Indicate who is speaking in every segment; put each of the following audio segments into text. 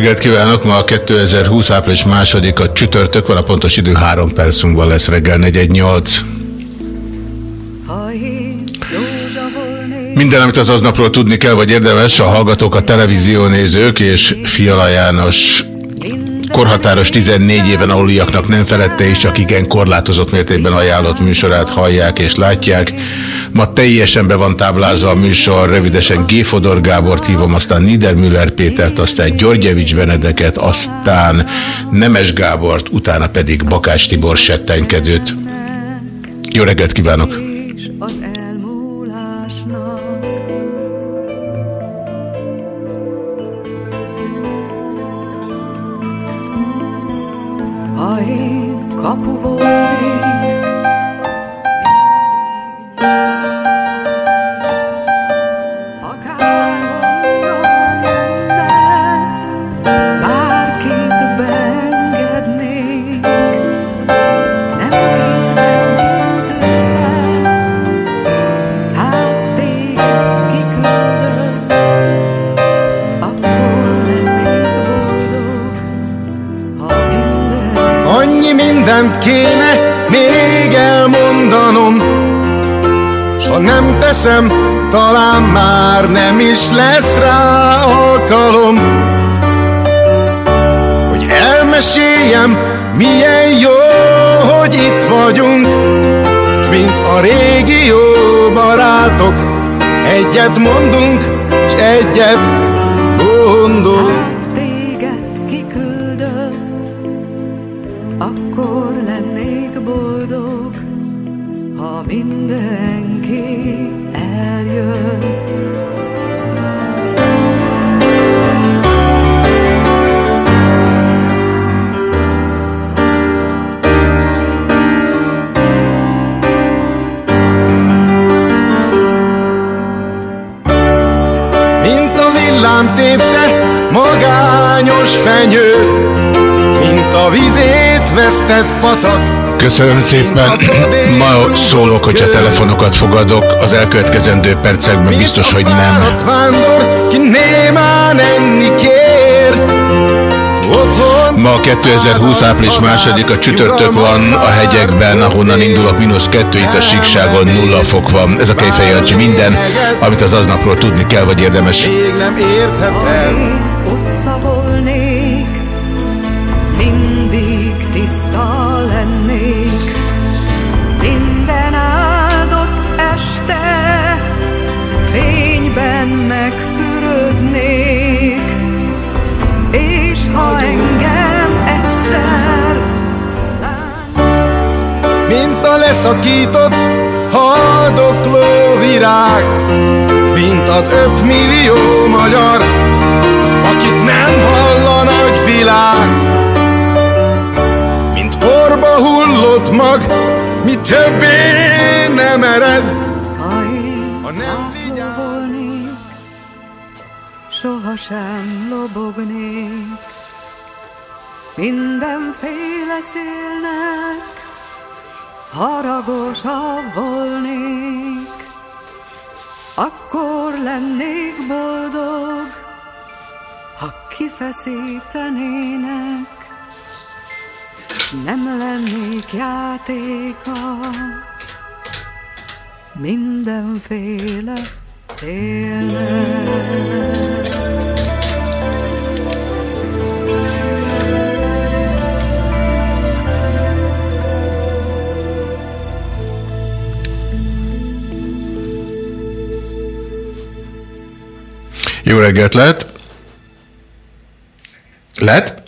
Speaker 1: Reggelt kívánok! Ma a 2020 április második a csütörtök van, a pontos idő 3 percunkban lesz reggel 418. Minden, amit az aznapról tudni kell, vagy érdemes, a hallgatók, a televíziónézők és Fiala János korhatáros 14 éven aluliaknak nem felette is, csak igen korlátozott mértékben ajánlott műsorát hallják és látják. Ma teljesen be van táblázva a műsor, rövidesen G. Fodor Gábort hívom, aztán Niedermüller Pétert, aztán Györgyevics Benedeket, aztán Nemes Gábort, utána pedig Bakács Tibor settenkedőt. Jó reggelt kívánok! Köszönöm szépen. Ma szólok, hogyha telefonokat fogadok, az elkövetkezendő percekben biztos, hogy nem. Ma 2020 április második, a csütörtök van a hegyekben, ahonnan indulok, mínusz kettő, itt a síkságon nulla fok van. Ez a Kejfej Jancsi minden, amit az aznapról tudni kell, vagy érdemes.
Speaker 2: még nem érthetem.
Speaker 3: Engem egyszer
Speaker 2: Mint a leszakított haldokló virág, mint az ötmillió magyar, akit nem hall a nagy világ. Mint porba hullott mag, mi többé nem ered,
Speaker 3: Ha
Speaker 2: nem vigyáz.
Speaker 3: sohasem lobognék, mindenféle szélnek haragosabb volnék, akkor lennék boldog, ha kifeszítenének, s nem lennék játéka. Mindenféle szélnek.
Speaker 1: Jó reggelt lehet? Lehet?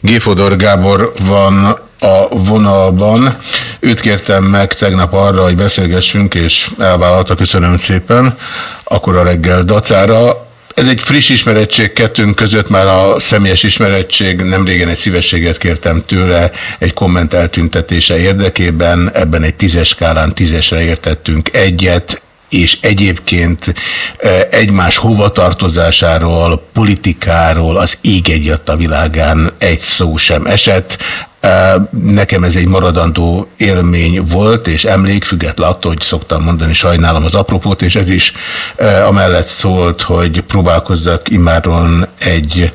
Speaker 1: Géfodor Gábor van a vonalban. Őt kértem meg tegnap arra, hogy beszélgessünk, és elvállalta, köszönöm szépen, akkor a reggel dacára. Ez egy friss ismerettség kettőnk között, már a személyes ismerettség, nem régen egy szívességet kértem tőle egy komment eltüntetése érdekében, ebben egy tízes skálán tízesre értettünk egyet, és egyébként e, egymás hovatartozásáról, politikáról az ég egyat a világán egy szó sem esett. E, nekem ez egy maradandó élmény volt, és emlék, független attól, hogy szoktam mondani, sajnálom az apropót, és ez is e, amellett szólt, hogy próbálkozzak immáron egy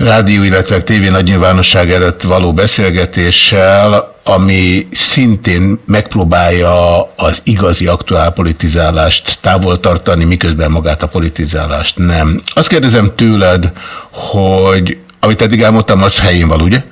Speaker 1: rádió, illetve tévé nagy nyilvánosság előtt való beszélgetéssel, ami szintén megpróbálja az igazi aktuál politizálást távol tartani, miközben magát a politizálást nem. Azt kérdezem tőled, hogy amit eddig elmondtam, az helyén van, ugye?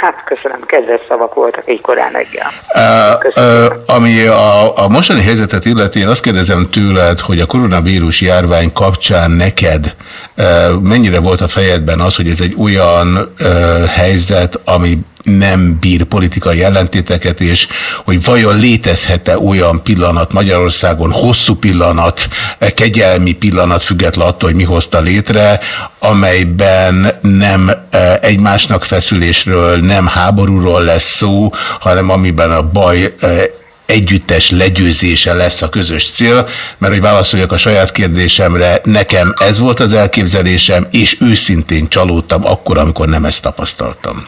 Speaker 4: Hát köszönöm, kedves szavak voltak így korán reggel.
Speaker 1: Uh, uh, ami a, a mostani helyzetet illeti, én azt kérdezem tőled, hogy a koronavírus járvány kapcsán neked uh, mennyire volt a fejedben az, hogy ez egy olyan uh, helyzet, ami nem bír politikai ellentéteket, és hogy vajon létezhet-e olyan pillanat Magyarországon, hosszú pillanat, kegyelmi pillanat, független attól, hogy mi hozta létre, amelyben nem e, egymásnak feszülésről, nem háborúról lesz szó, hanem amiben a baj e, együttes legyőzése lesz a közös cél, mert hogy válaszoljak a saját kérdésemre, nekem ez volt az elképzelésem, és őszintén csalódtam akkor, amikor nem ezt tapasztaltam.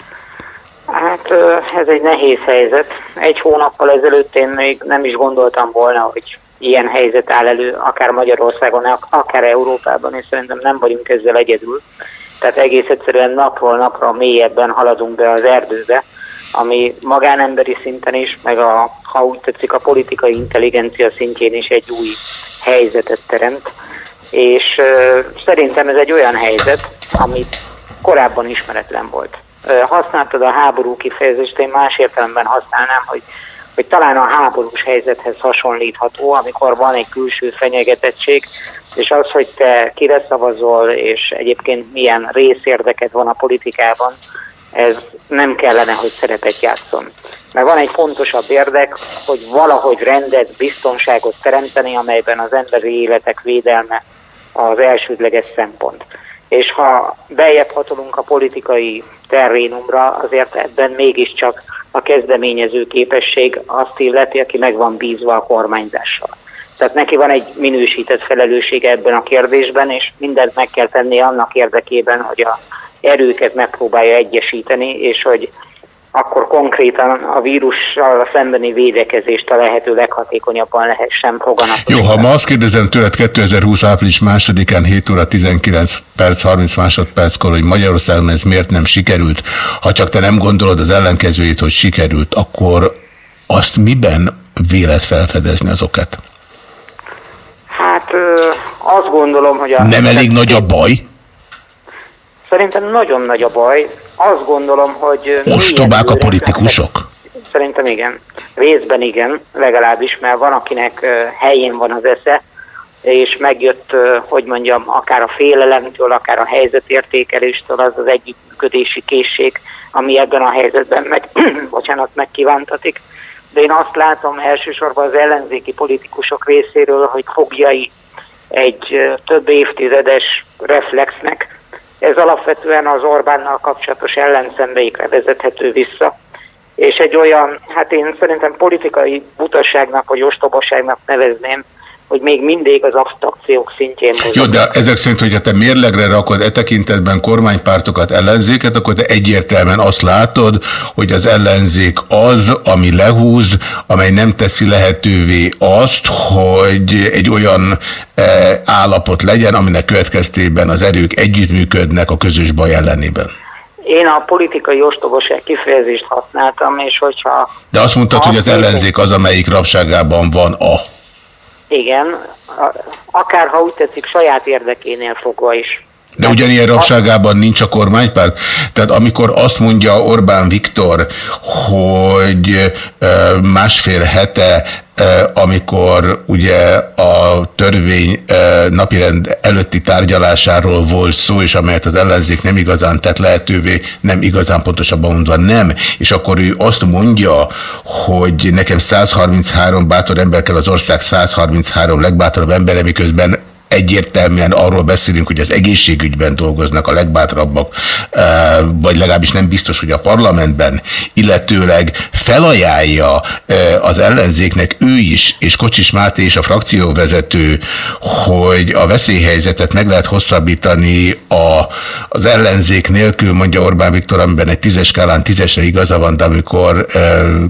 Speaker 4: Ez egy nehéz helyzet. Egy hónappal ezelőtt én még nem is gondoltam volna, hogy ilyen helyzet áll elő, akár Magyarországon, akár Európában, és szerintem nem vagyunk ezzel egyedül. Tehát egész egyszerűen napról napra mélyebben haladunk be az erdőbe, ami magánemberi szinten is, meg a, ha úgy tetszik, a politikai intelligencia szintjén is egy új helyzetet teremt. És uh, szerintem ez egy olyan helyzet, amit korábban ismeretlen volt használtad a háború kifejezést, én más értelemben használnám, hogy, hogy talán a háborús helyzethez hasonlítható, amikor van egy külső fenyegetettség, és az, hogy te kire szavazol, és egyébként milyen részérdeked van a politikában, ez nem kellene, hogy szerepet játszon. Mert van egy fontosabb érdek, hogy valahogy rendet, biztonságot teremteni, amelyben az emberi életek védelme az elsődleges szempont és ha bejebb hatolunk a politikai terrénumra, azért ebben mégiscsak a kezdeményező képesség azt illeti, aki meg van bízva a kormányzással. Tehát neki van egy minősített felelőssége ebben a kérdésben, és mindent meg kell tenni annak érdekében, hogy a erőket megpróbálja egyesíteni, és hogy akkor konkrétan a vírussal szembeni védekezést a lehető leghatékonyabban lehessen foganatosítani.
Speaker 1: Jó, ha ma azt kérdezem tőled 2020. április másodikán 7 óra 19 perc 30 másodperckor, hogy Magyarországon ez miért nem sikerült, ha csak te nem gondolod az ellenkezőjét, hogy sikerült, akkor azt miben vélet felfedezni az okát?
Speaker 4: Hát azt gondolom, hogy... A
Speaker 1: nem elég nagy a baj?
Speaker 4: Szerintem nagyon nagy a baj. Azt gondolom, hogy...
Speaker 1: Ostobák a politikusok?
Speaker 4: Szerintem igen. Részben igen, legalábbis, mert van, akinek helyén van az esze, és megjött, hogy mondjam, akár a félelemtől, akár a helyzetértékeléstől az az együttműködési készség, ami ebben a helyzetben meg, bocsánat, megkívántatik. De én azt látom elsősorban az ellenzéki politikusok részéről, hogy fogjai egy több évtizedes reflexnek, ez alapvetően az Orbánnal kapcsolatos ellenszenveikre vezethető vissza, és egy olyan, hát én szerintem politikai butaságnak vagy ostobaságnak nevezném, hogy még mindig az abstrakciók szintjén.
Speaker 1: Jó, de ezek szerint, hogyha te mérlegre rakod e tekintetben kormánypártokat, ellenzéket, akkor te egyértelműen azt látod, hogy az ellenzék az, ami lehúz, amely nem teszi lehetővé azt, hogy egy olyan e, állapot legyen, aminek következtében az erők együttműködnek a közös baj ellenében.
Speaker 4: Én a politikai ostobaság kifejezést használtam, és hogyha...
Speaker 1: De azt mondtad, azt hogy az ellenzék az, amelyik rabságában van a...
Speaker 4: Igen, akár ha úgy tetszik, saját érdekénél fogva is.
Speaker 1: De ugyanilyen rabságában nincs a kormánypárt? Tehát amikor azt mondja Orbán Viktor, hogy másfél hete amikor ugye a törvény napirend előtti tárgyalásáról volt szó, és amelyet az ellenzék nem igazán tett lehetővé, nem igazán pontosabban mondva nem, és akkor ő azt mondja, hogy nekem 133 bátor ember kell az ország 133 legbátorabb embere, miközben egyértelműen arról beszélünk, hogy az egészségügyben dolgoznak a legbátrabbak, vagy legalábbis nem biztos, hogy a parlamentben, illetőleg felajánlja az ellenzéknek ő is, és Kocsis Máté és a frakcióvezető, hogy a veszélyhelyzetet meg lehet hosszabbítani a, az ellenzék nélkül, mondja Orbán Viktor, amiben egy tízes skálán tízesre igaza van, de amikor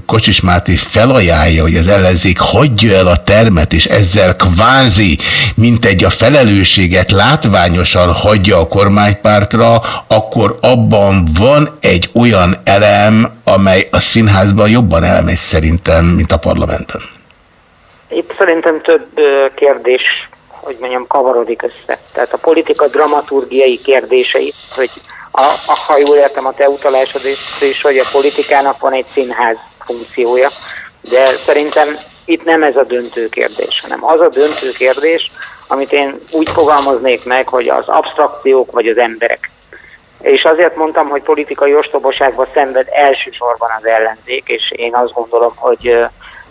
Speaker 1: Kocsis Máté felajánlja, hogy az ellenzék hagyja el a termet, és ezzel kvázi, mint egy a felelősséget látványosan hagyja a kormánypártra, akkor abban van egy olyan elem, amely a színházban jobban elmegy szerintem, mint a parlamentben.
Speaker 4: Itt szerintem több kérdés, hogy mondjam, kavarodik össze. Tehát a politika dramaturgiai kérdései, hogy a, a, ha jól értem a te utalásod is, hogy a politikának van egy színház funkciója, de szerintem itt nem ez a döntő kérdés, hanem az a döntő kérdés, amit én úgy fogalmaznék meg, hogy az abstrakciók vagy az emberek. És azért mondtam, hogy politikai ostobaságba szenved elsősorban az ellenzék, és én azt gondolom, hogy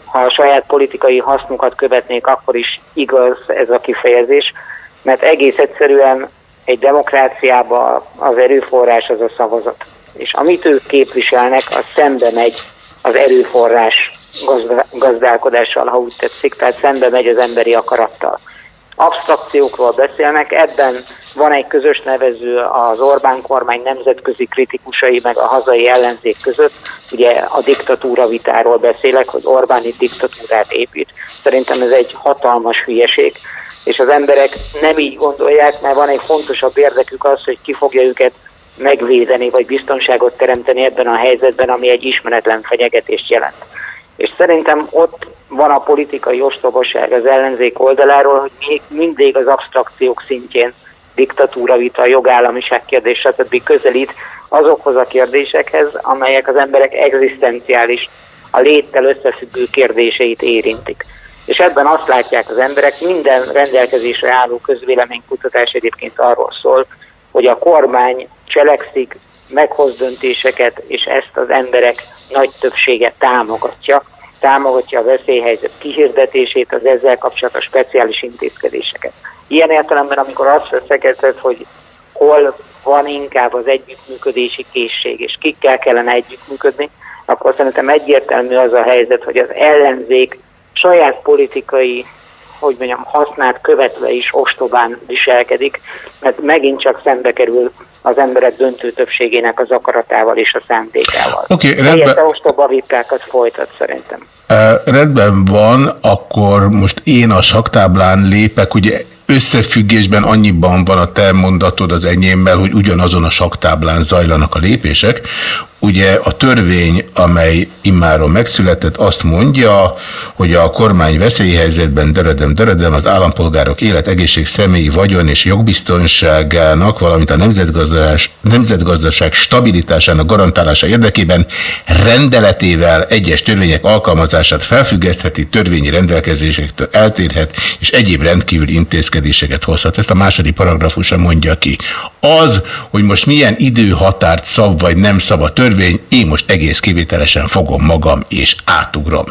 Speaker 4: ha a saját politikai hasznukat követnék, akkor is igaz ez a kifejezés, mert egész egyszerűen egy demokráciában az erőforrás az a szavazat. És amit ők képviselnek, az szembe megy az erőforrás gazdálkodással, ha úgy tetszik, tehát szembe megy az emberi akarattal abstrakciókról beszélnek, ebben van egy közös nevező az Orbán kormány nemzetközi kritikusai meg a hazai ellenzék között. Ugye a diktatúra vitáról beszélek, hogy Orbáni diktatúrát épít. Szerintem ez egy hatalmas hülyeség, és az emberek nem így gondolják, mert van egy fontosabb érdekük az, hogy ki fogja őket megvédeni, vagy biztonságot teremteni ebben a helyzetben, ami egy ismeretlen fenyegetést jelent. És szerintem ott van a politikai ostobaság az ellenzék oldaláról, hogy még mindig az abstrakciók szintjén diktatúra vita, jogállamiság kérdés, stb. közelít azokhoz a kérdésekhez, amelyek az emberek egzisztenciális, a léttel összefüggő kérdéseit érintik. És ebben azt látják az emberek, minden rendelkezésre álló közvéleménykutatás egyébként arról szól, hogy a kormány cselekszik, meghoz döntéseket, és ezt az emberek nagy többsége támogatja, támogatja a veszélyhelyzet kihirdetését, az ezzel kapcsolatos speciális intézkedéseket. Ilyen értelemben, amikor azt veszekedett, hogy hol van inkább az együttműködési készség, és kikkel kellene együttműködni, akkor szerintem egyértelmű az a helyzet, hogy az ellenzék saját politikai hogy mondjam, hasznát követve is ostobán viselkedik, mert megint csak szembe kerül az emberek döntő többségének az akaratával és a szándékával.
Speaker 1: Oké, okay, rendben.
Speaker 4: ostoba vitákat folytat szerintem.
Speaker 1: Uh, rendben van, akkor most én a saktáblán lépek, ugye összefüggésben annyiban van a te mondatod az enyémmel, hogy ugyanazon a saktáblán zajlanak a lépések. Ugye a törvény, amely immáron megszületett, azt mondja, hogy a kormány veszélyhelyzetben döredem, döredem az állampolgárok élet, egészség, személyi vagyon és jogbiztonságának, valamint a nemzetgazdaság, nemzetgazdaság stabilitásának garantálása érdekében rendeletével egyes törvények alkalmazását felfüggesztheti, törvényi rendelkezésektől eltérhet, és egyéb rendkívül intézkedéseket hozhat. Ezt a második paragrafusa mondja ki. Az, hogy most milyen időhatárt szab vagy nem szab a törvény, én most egész kivételesen fogom magam és átugrom.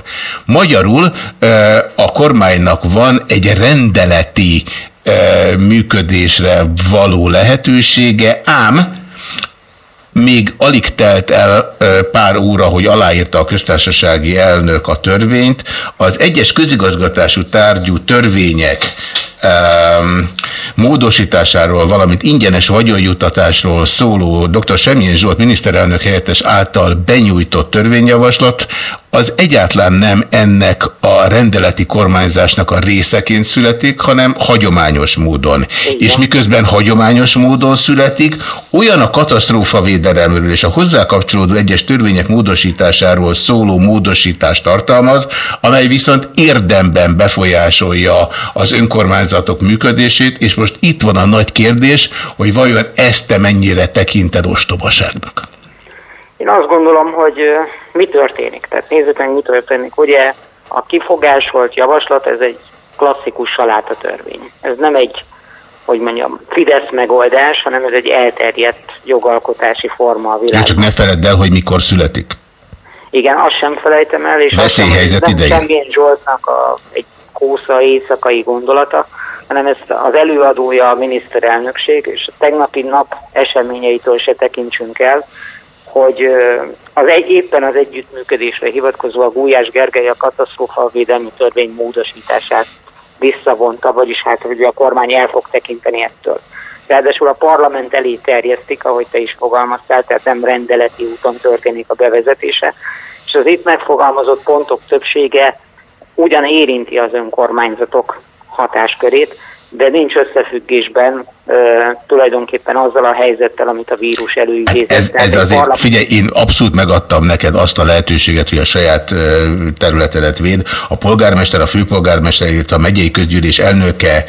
Speaker 1: Magyarul a kormánynak van egy rendeleti működésre való lehetősége, ám még alig telt el pár óra, hogy aláírta a köztársasági elnök a törvényt, az egyes közigazgatású tárgyú törvények um, módosításáról, valamint ingyenes vagyonjutatásról szóló dr. Semjén Zsolt miniszterelnök helyettes által benyújtott törvényjavaslat az egyáltalán nem ennek a rendeleti kormányzásnak a részeként születik, hanem hagyományos módon. Igen. És miközben hagyományos módon születik, olyan a katasztrófavédelemről és a hozzá kapcsolódó egyes törvények módosításáról szóló módosítást tartalmaz, amely viszont érdemben befolyásolja az önkormányzatok működését, és most itt van a nagy kérdés, hogy vajon ezt te mennyire tekinted ostobaságnak?
Speaker 4: Én azt gondolom, hogy mi történik. Tehát nézzük meg, mi történik. Ugye a kifogásolt javaslat, ez egy klasszikus salátatörvény. Ez nem egy, hogy mondjam, Fidesz megoldás, hanem ez egy elterjedt jogalkotási forma a
Speaker 1: Ja,
Speaker 4: világban.
Speaker 1: csak ne feledd el, hogy mikor születik.
Speaker 4: Igen, azt sem felejtem el, és azt sem,
Speaker 1: Veszélyhelyzet idején.
Speaker 4: Zsoltnak a, egy kósza éjszakai gondolata, hanem ezt az előadója a miniszterelnökség, és a tegnapi nap eseményeitől se tekintsünk el, hogy az egy, éppen az együttműködésre hivatkozva a Gulyás Gergely a katasztrófavédelmi törvény módosítását visszavonta, vagyis hát, hogy a kormány el fog tekinteni ettől. Ráadásul a parlament elé terjesztik, ahogy te is fogalmaztál, tehát nem rendeleti úton történik a bevezetése, és az itt megfogalmazott pontok többsége ugyan érinti az önkormányzatok hatáskörét, de nincs összefüggésben tulajdonképpen azzal a helyzettel, amit a vírus előidézett.
Speaker 1: Ez, ez azért,
Speaker 4: parlament-
Speaker 1: figyelj, én abszolút megadtam neked azt a lehetőséget, hogy a saját területedet véd. A polgármester, a főpolgármester, illetve a megyei közgyűlés elnöke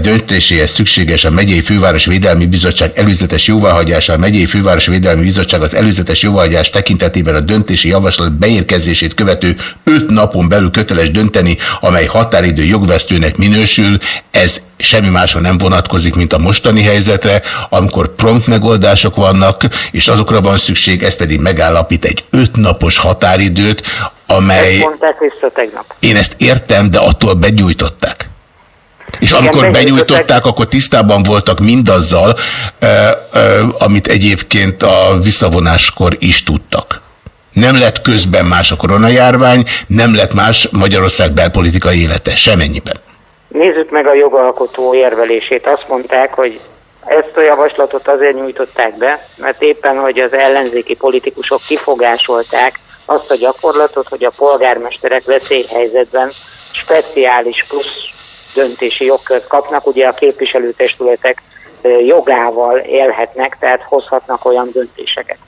Speaker 1: döntéséhez szükséges a megyei főváros védelmi bizottság előzetes jóváhagyása. A megyei főváros védelmi bizottság az előzetes jóváhagyás tekintetében a döntési javaslat beérkezését követő öt napon belül köteles dönteni, amely határidő jogvesztőnek minősül. Ez semmi másra nem vonatkozik, mint a mostani helyzetre, amikor prompt megoldások vannak, és azokra van szükség, ez pedig megállapít egy ötnapos határidőt, amely...
Speaker 4: Ezt mondták vissza tegnap.
Speaker 1: Én ezt értem, de attól begyújtották. És amikor
Speaker 4: begyújtották.
Speaker 1: benyújtották, akkor tisztában voltak mindazzal, ö, ö, amit egyébként a visszavonáskor is tudtak. Nem lett közben más a koronajárvány, nem lett más Magyarország belpolitikai élete, semennyiben.
Speaker 4: Nézzük meg a jogalkotó érvelését. Azt mondták, hogy ezt a javaslatot azért nyújtották be, mert éppen, hogy az ellenzéki politikusok kifogásolták azt a gyakorlatot, hogy a polgármesterek veszélyhelyzetben speciális plusz döntési jogkört kapnak, ugye a képviselőtestületek jogával élhetnek, tehát hozhatnak olyan döntéseket.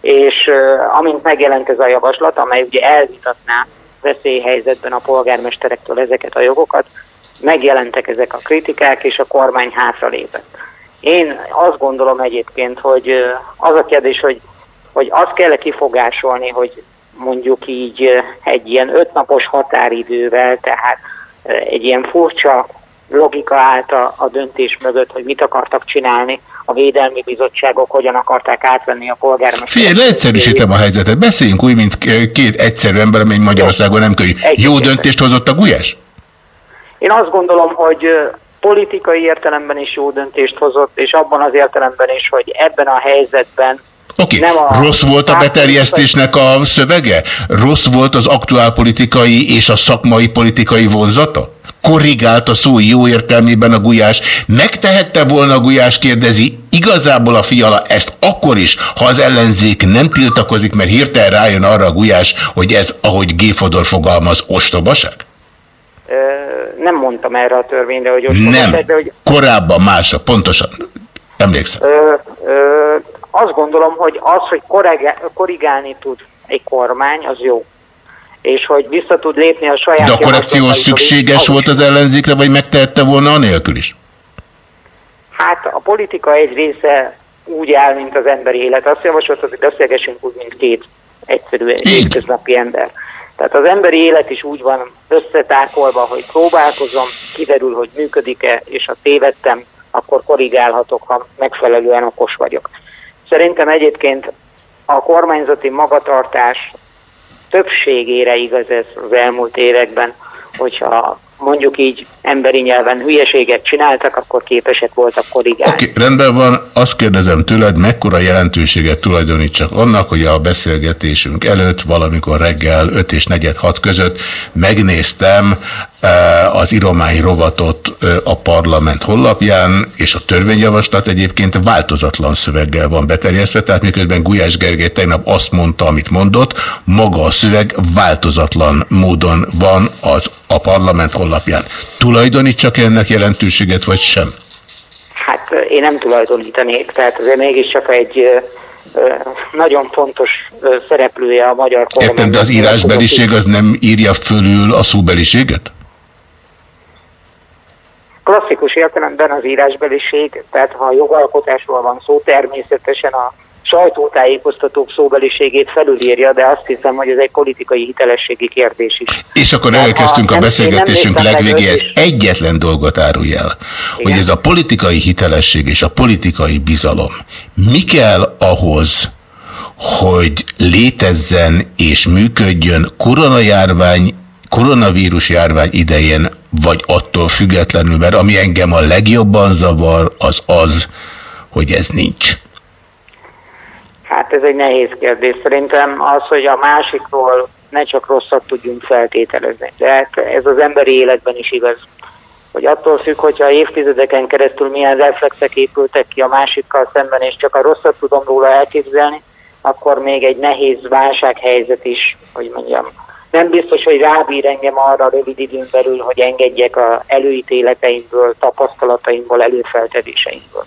Speaker 4: És amint megjelent ez a javaslat, amely ugye elvitatná veszélyhelyzetben a polgármesterektől ezeket a jogokat, megjelentek ezek a kritikák, és a kormány hátralépett. Én azt gondolom egyébként, hogy az a kérdés, hogy, hogy azt kell kifogásolni, hogy mondjuk így egy ilyen ötnapos határidővel, tehát egy ilyen furcsa logika állt a, a döntés mögött, hogy mit akartak csinálni, a védelmi bizottságok hogyan akarták átvenni a polgármester.
Speaker 1: Figyelj, leegyszerűsítem a helyzetet. Beszéljünk úgy, mint két egyszerű ember, amely Magyarországon nem könnyű. Jó döntést hozott a Gulyás?
Speaker 4: Én azt gondolom, hogy politikai értelemben is jó döntést hozott, és abban az értelemben is, hogy ebben a helyzetben
Speaker 1: Oké,
Speaker 4: a
Speaker 1: rossz volt a beterjesztésnek a szövege? Rossz volt az aktuálpolitikai és a szakmai politikai vonzata? Korrigált a szó jó értelmében a Gulyás. Megtehette volna a Gulyás, kérdezi, igazából a fiala ezt akkor is, ha az ellenzék nem tiltakozik, mert hirtelen rájön arra a Gulyás, hogy ez, ahogy G. Fodor fogalmaz, ostobaság?
Speaker 4: Nem mondtam erre a törvényre, hogy ott
Speaker 1: Nem.
Speaker 4: de hogy
Speaker 1: Korábban másra, pontosan. Emlékszem.
Speaker 4: Ö, ö, azt gondolom, hogy az, hogy korrigá- korrigálni tud egy kormány, az jó. És hogy vissza tud lépni a saját...
Speaker 1: De a korrekció
Speaker 4: is,
Speaker 1: szükséges
Speaker 4: az
Speaker 1: volt
Speaker 4: is.
Speaker 1: az ellenzékre, vagy megtehette volna anélkül is?
Speaker 4: Hát a politika egy része úgy áll, mint az emberi élet. Azt javasoltad, hogy beszélgessünk úgy, mint két egyszerű hétköznapi ember. Tehát az emberi élet is úgy van összetárkolva, hogy próbálkozom, kiderül, hogy működik-e, és ha tévedtem, akkor korrigálhatok, ha megfelelően okos vagyok. Szerintem egyébként a kormányzati magatartás többségére igaz ez az elmúlt években, hogyha mondjuk így emberi nyelven hülyeséget csináltak, akkor képesek voltak korrigálni.
Speaker 1: Oké, rendben van, azt kérdezem tőled, mekkora jelentőséget tulajdonítsak annak, hogy a beszélgetésünk előtt, valamikor reggel 5 és 4 6 között megnéztem eh, az iromány rovatot eh, a parlament honlapján, és a törvényjavaslat egyébként változatlan szöveggel van beterjesztve, tehát miközben Gulyás Gergely tegnap azt mondta, amit mondott, maga a szöveg változatlan módon van az a parlament honlapján. Tulajdonítsak ennek jelentőséget, vagy sem?
Speaker 4: Hát én nem tulajdonítanék, tehát azért mégiscsak egy nagyon fontos szereplője a magyar kormány.
Speaker 1: Értem, de az írásbeliség az nem írja fölül a szóbeliséget?
Speaker 4: Klasszikus értelemben az írásbeliség, tehát ha a jogalkotásról van szó, természetesen a sajtótájékoztatók szóbeliségét felülírja, de azt hiszem, hogy ez egy politikai hitelességi kérdés is.
Speaker 1: És akkor
Speaker 4: ha
Speaker 1: a
Speaker 4: nem-
Speaker 1: beszélgetésünk legvégéhez. Egyetlen dolgot árulj el, hogy ez a politikai hitelesség és a politikai bizalom mi kell ahhoz, hogy létezzen és működjön koronajárvány, koronavírus járvány idején, vagy attól függetlenül, mert ami engem a legjobban zavar, az az, hogy ez nincs.
Speaker 4: Hát ez egy nehéz kérdés. Szerintem az, hogy a másikról ne csak rosszat tudjunk feltételezni. De hát ez az emberi életben is igaz. Hogy attól függ, hogyha évtizedeken keresztül milyen reflexek épültek ki a másikkal szemben, és csak a rosszat tudom róla elképzelni, akkor még egy nehéz válsághelyzet is, hogy mondjam, nem biztos, hogy rábír engem arra rövid időn belül, hogy engedjek a előítéleteimből, tapasztalataimból, előfeltevéseimből.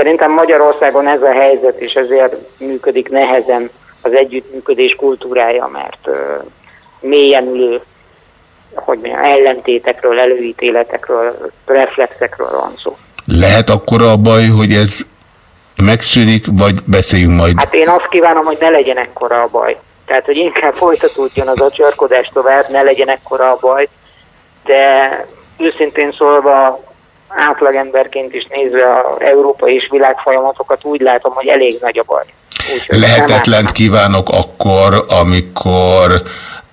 Speaker 4: Szerintem Magyarországon ez a helyzet, és ezért működik nehezen az együttműködés kultúrája, mert ö, mélyen ülő hogy mondjam, ellentétekről, előítéletekről, reflexekről van szó.
Speaker 1: Lehet akkora a baj, hogy ez megszűnik, vagy beszéljünk majd
Speaker 4: Hát én azt kívánom, hogy ne legyen ekkora a baj. Tehát, hogy inkább folytatódjon az a csarkodás tovább, ne legyen ekkora a baj, de őszintén szólva átlagemberként is nézve a európai és világ folyamatokat úgy látom, hogy elég nagy a baj. Nem
Speaker 1: Lehetetlent kívánok akkor, amikor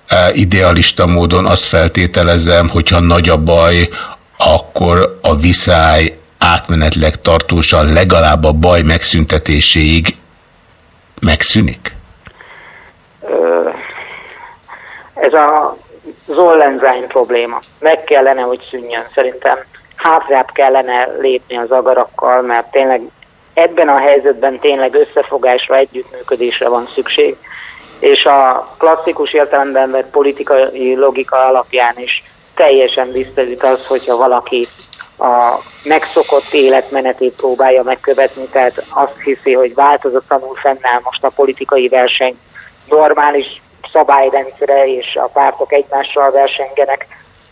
Speaker 1: e, idealista módon azt feltételezem, hogyha nagy a baj, akkor a viszály átmenetleg tartósan legalább a baj megszüntetéséig megszűnik?
Speaker 4: Ez a zollenzány probléma. Meg kellene, hogy szűnjön. Szerintem hátrább kellene lépni az agarakkal, mert tényleg ebben a helyzetben tényleg összefogásra, együttműködésre van szükség, és a klasszikus értelemben vett politikai logika alapján is teljesen visszaüt az, hogyha valaki a megszokott életmenetét próbálja megkövetni, tehát azt hiszi, hogy változatlanul fennáll most a politikai verseny normális szabályrendszere, és a pártok egymással versengenek,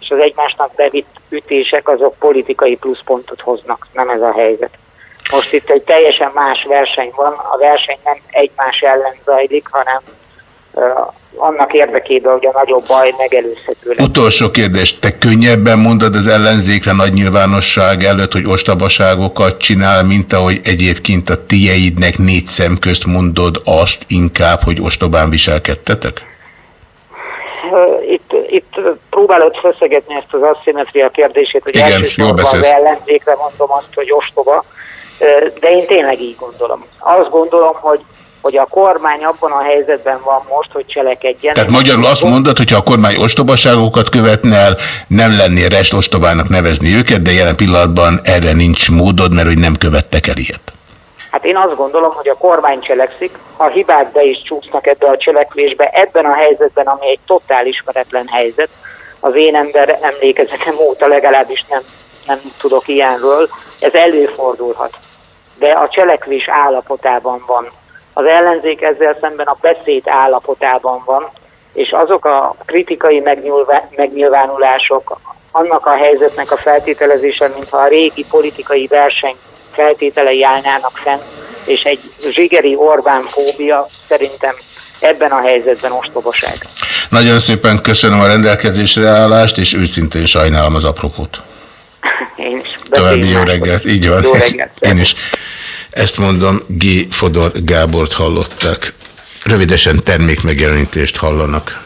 Speaker 4: és az egymásnak bevitt ütések azok politikai pluszpontot hoznak, nem ez a helyzet. Most itt egy teljesen más verseny van, a verseny nem egymás ellen zajlik, hanem annak érdekében, hogy a nagyobb baj megelőzhető legyen.
Speaker 1: Utolsó kérdés, te könnyebben mondod az ellenzékre nagy nyilvánosság előtt, hogy ostobaságokat csinál, mint ahogy egyébként a tieidnek négy szem közt mondod azt inkább, hogy ostobán viselkedtetek?
Speaker 4: Itt, itt próbálod feszegetni ezt az asszimetria kérdését, hogy
Speaker 1: Igen,
Speaker 4: elsősorban az ellenzékre mondom azt, hogy ostoba, de én tényleg így gondolom. Azt gondolom, hogy, hogy a kormány abban a helyzetben van most, hogy cselekedjen.
Speaker 1: Tehát magyarul azt mondod, hogy ha a kormány ostobaságokat követne el, nem lennél rest ostobának nevezni őket, de jelen pillanatban erre nincs módod, mert hogy nem követtek el ilyet.
Speaker 4: Hát én azt gondolom, hogy a kormány cselekszik, a hibák be is csúsznak ebbe a cselekvésbe, ebben a helyzetben, ami egy totál ismeretlen helyzet, az én ember emlékezetem óta legalábbis nem, nem tudok ilyenről, ez előfordulhat. De a cselekvés állapotában van. Az ellenzék ezzel szemben a beszéd állapotában van, és azok a kritikai megnyilvá- megnyilvánulások, annak a helyzetnek a feltételezése, mintha a régi politikai verseny feltételei állnának fenn, és egy zsigeri Orbán fóbia szerintem ebben a helyzetben ostobaság.
Speaker 1: Nagyon szépen köszönöm a rendelkezésre állást, és őszintén sajnálom az apropót.
Speaker 4: Én is.
Speaker 1: További jó reggelt, így van.
Speaker 4: Jó reggelt.
Speaker 1: Én is. Ezt mondom, G. Fodor Gábort hallották. Rövidesen termékmegjelenítést hallanak.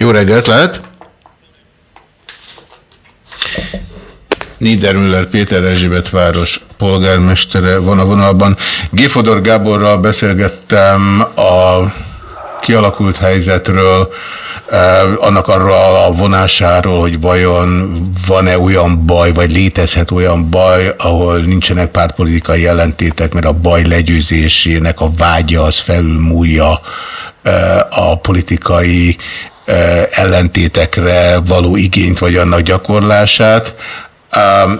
Speaker 1: Jó reggelt lehet! Niedermüller Péter Erzsébet város polgármestere van a vonalban. Géfodor Gáborral beszélgettem a kialakult helyzetről, eh, annak arra a vonásáról, hogy vajon van-e olyan baj, vagy létezhet olyan baj, ahol nincsenek pártpolitikai ellentétek, mert a baj legyőzésének a vágya az felülmúlja eh, a politikai ellentétekre való igényt, vagy annak gyakorlását.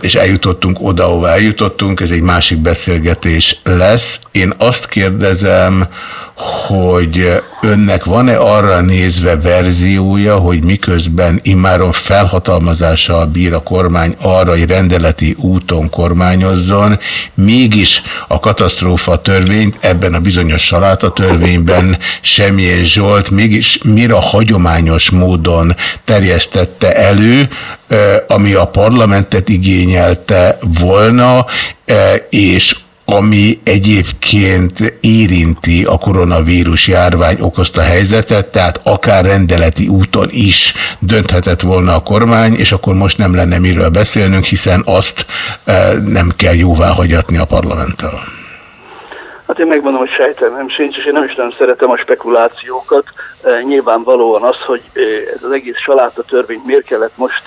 Speaker 1: és eljutottunk oda, ahova eljutottunk, ez egy másik beszélgetés lesz. Én azt kérdezem, hogy önnek van-e arra nézve verziója, hogy miközben immáron felhatalmazással bír a kormány arra, hogy rendeleti úton kormányozzon, mégis a katasztrófa törvényt ebben a bizonyos saláta törvényben semmilyen Zsolt mégis mire hagyományos módon terjesztette elő, ami a parlamentet igényelte volna, és ami egyébként érinti a koronavírus járvány okozta helyzetet, tehát akár rendeleti úton is dönthetett volna a kormány, és akkor most nem lenne miről beszélnünk, hiszen azt nem kell jóvá hagyatni a parlamenttel.
Speaker 5: Hát én megmondom, hogy sejtelmem sincs, és én nem is nem szeretem a spekulációkat. E, nyilvánvalóan az, hogy e, ez az egész saláta törvényt miért kellett most,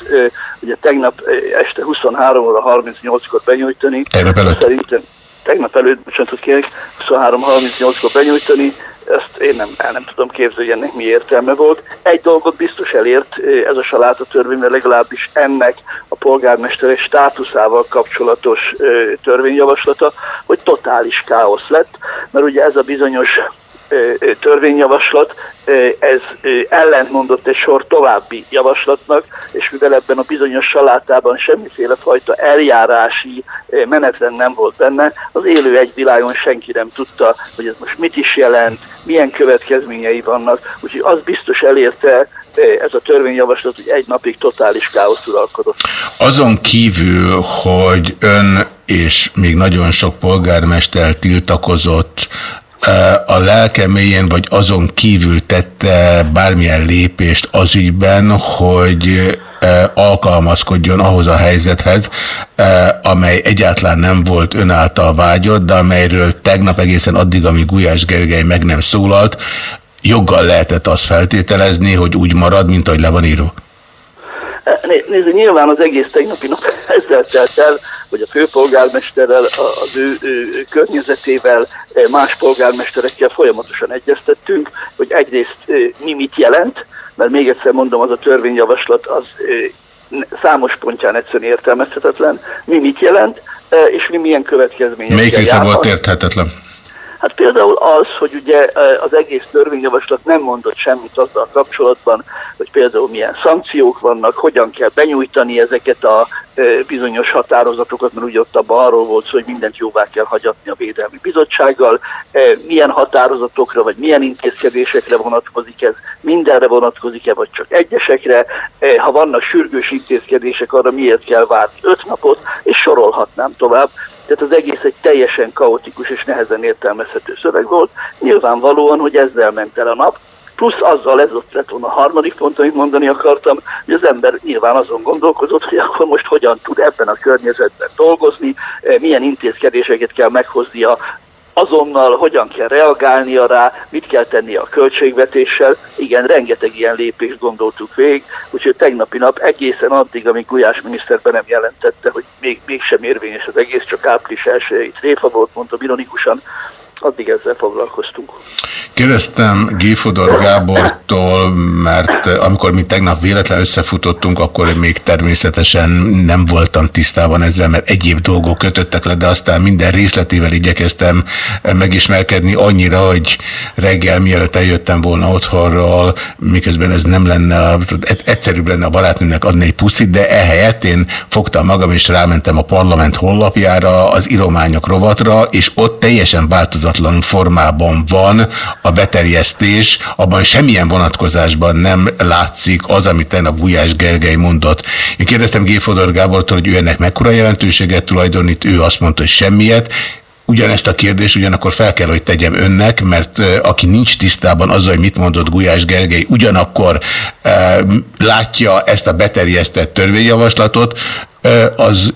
Speaker 5: ugye tegnap este 23 óra 38-kor benyújtani.
Speaker 1: Tegnap előtt.
Speaker 5: Szerintem tegnap előtt, bocsánatot kérek, 23-38-kor benyújtani, ezt én nem, el nem tudom képzelni, hogy ennek mi értelme volt. Egy dolgot biztos elért ez a saláta törvény, mert legalábbis ennek a polgármester státuszával kapcsolatos törvényjavaslata, hogy totális káosz lett, mert ugye ez a bizonyos törvényjavaslat, ez ellentmondott egy sor további javaslatnak, és mivel ebben a bizonyos salátában semmiféle fajta eljárási menetrend nem volt benne, az élő egy világon senki nem tudta, hogy ez most mit is jelent, milyen következményei vannak, úgyhogy az biztos elérte ez a törvényjavaslat, hogy egy napig totális káosz uralkodott.
Speaker 1: Azon kívül, hogy ön és még nagyon sok polgármester tiltakozott a lelke mélyén, vagy azon kívül tette bármilyen lépést az ügyben, hogy alkalmazkodjon ahhoz a helyzethez, amely egyáltalán nem volt ön által vágyott, de amelyről tegnap egészen addig, amíg Gulyás Gergely meg nem szólalt, joggal lehetett azt feltételezni, hogy úgy marad, mint ahogy le van írva.
Speaker 5: Nézd, nyilván az egész tegnapi nap ezzel telt el, hogy a főpolgármesterrel, az ő, ő környezetével, más polgármesterekkel folyamatosan egyeztettünk, hogy egyrészt mi mit jelent, mert még egyszer mondom, az a törvényjavaslat az számos pontján egyszerűen értelmezhetetlen, mi mit jelent, és mi milyen következményekkel
Speaker 1: Melyik része volt érthetetlen?
Speaker 5: Hát például az, hogy ugye e, az egész törvényjavaslat nem mondott semmit azzal kapcsolatban, hogy például milyen szankciók vannak, hogyan kell benyújtani ezeket a e, bizonyos határozatokat, mert ugye ott abban arról volt szó, hogy mindent jóvá kell hagyatni a Védelmi Bizottsággal, e, milyen határozatokra vagy milyen intézkedésekre vonatkozik ez, mindenre vonatkozik-e, vagy csak egyesekre, ha vannak sürgős intézkedések, arra miért kell várni öt napot, és sorolhatnám tovább. Tehát az egész egy teljesen kaotikus és nehezen értelmezhető szöveg volt. Nyilvánvalóan, hogy ezzel ment el a nap, plusz azzal ez ott lett volna a harmadik pont, amit mondani akartam, hogy az ember nyilván azon gondolkozott, hogy akkor most hogyan tud ebben a környezetben dolgozni, eh, milyen intézkedéseket kell meghoznia azonnal hogyan kell reagálnia rá, mit kell tenni a költségvetéssel. Igen, rengeteg ilyen lépést gondoltuk végig, úgyhogy tegnapi nap egészen addig, amíg Gulyás miniszter be nem jelentette, hogy még, mégsem érvényes az egész, csak április 1 réfa volt, mondtam ironikusan, addig ezzel foglalkoztunk.
Speaker 1: Kérdeztem Géfodor Gábortól, mert amikor mi tegnap véletlen összefutottunk, akkor még természetesen nem voltam tisztában ezzel, mert egyéb dolgok kötöttek le, de aztán minden részletével igyekeztem megismerkedni annyira, hogy reggel mielőtt eljöttem volna otthonról, miközben ez nem lenne, egyszerűbb lenne a barátnőnek adni egy puszit, de ehelyett én fogtam magam és rámentem a parlament honlapjára, az írományok rovatra, és ott teljesen változatlan formában van a beterjesztés, abban semmilyen vonatkozásban nem látszik az, amit a Gulyás Gergely mondott. Én kérdeztem Géfodor Gábortól, hogy ő ennek mekkora jelentőséget tulajdonít, ő azt mondta, hogy semmiet, Ugyanezt a kérdést ugyanakkor fel kell, hogy tegyem önnek, mert aki nincs tisztában azzal, hogy mit mondott Gulyás Gergely, ugyanakkor e, látja ezt a beterjesztett törvényjavaslatot, e, az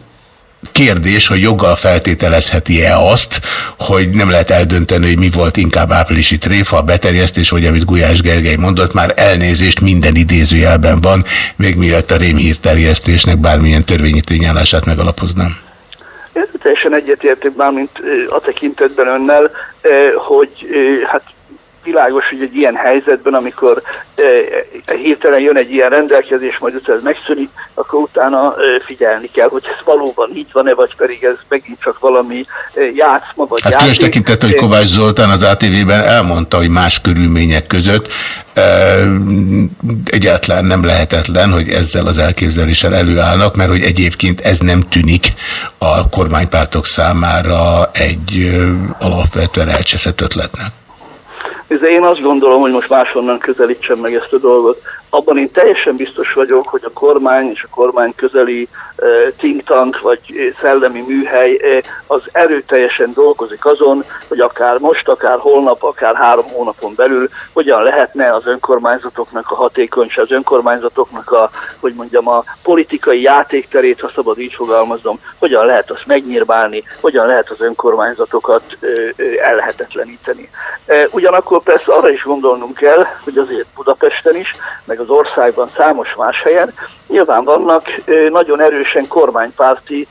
Speaker 1: kérdés, hogy joggal feltételezheti-e azt, hogy nem lehet eldönteni, hogy mi volt inkább áprilisi tréfa, a beterjesztés, vagy amit Gulyás Gergely mondott, már elnézést minden idézőjelben van, még miatt a rémhírterjesztésnek bármilyen törvényi tényállását megalapoznám.
Speaker 5: Én teljesen egyetértek már, mint a tekintetben önnel, hogy hát világos, hogy egy ilyen helyzetben, amikor e, hirtelen jön egy ilyen rendelkezés, majd utána megszűnik, akkor utána e, figyelni kell, hogy ez valóban így van-e, vagy pedig ez megint csak valami e, játszma, vagy
Speaker 1: Hát különös tekintet, hogy Kovács Zoltán az ATV-ben elmondta, hogy más körülmények között e, egyáltalán nem lehetetlen, hogy ezzel az elképzeléssel előállnak, mert hogy egyébként ez nem tűnik a kormánypártok számára egy alapvetően elcseszett ötletnek.
Speaker 5: De én azt gondolom, hogy most máshonnan közelítsem meg ezt a dolgot. Abban én teljesen biztos vagyok, hogy a kormány és a kormány közeli think tank vagy szellemi műhely az erőteljesen dolgozik azon, hogy akár most, akár holnap, akár három hónapon belül hogyan lehetne az önkormányzatoknak a hatékonyság, az önkormányzatoknak a, hogy mondjam, a politikai játékterét, ha szabad így fogalmazom, hogyan lehet azt megnyírbálni, hogyan lehet az önkormányzatokat ellehetetleníteni. Ugyanakkor persze arra is gondolnunk kell, hogy azért Budapesten is, meg az országban számos más helyen nyilván vannak nagyon erősen kormánypárti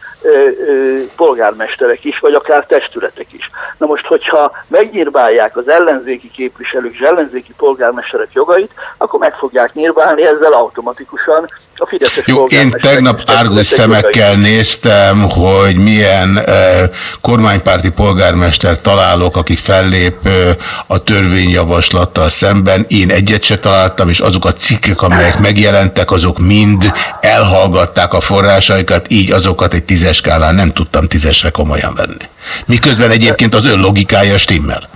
Speaker 5: polgármesterek is, vagy akár testületek is. Na most, hogyha megnyírbálják az ellenzéki képviselők és ellenzéki polgármesterek jogait, akkor meg fogják nyírbálni ezzel automatikusan a Fideszes
Speaker 1: Jó, én tegnap árgus szemekkel néztem, hogy milyen kormánypárti polgármester találok, aki fellép a törvényjavaslattal szemben. Én egyet se találtam, és azok a cikkek, amelyek megjelentek, azok mind elhallgatták a forrásaikat, így azokat egy tízes skálán nem tudtam tízesre komolyan venni. Miközben egyébként az ön logikája stimmel.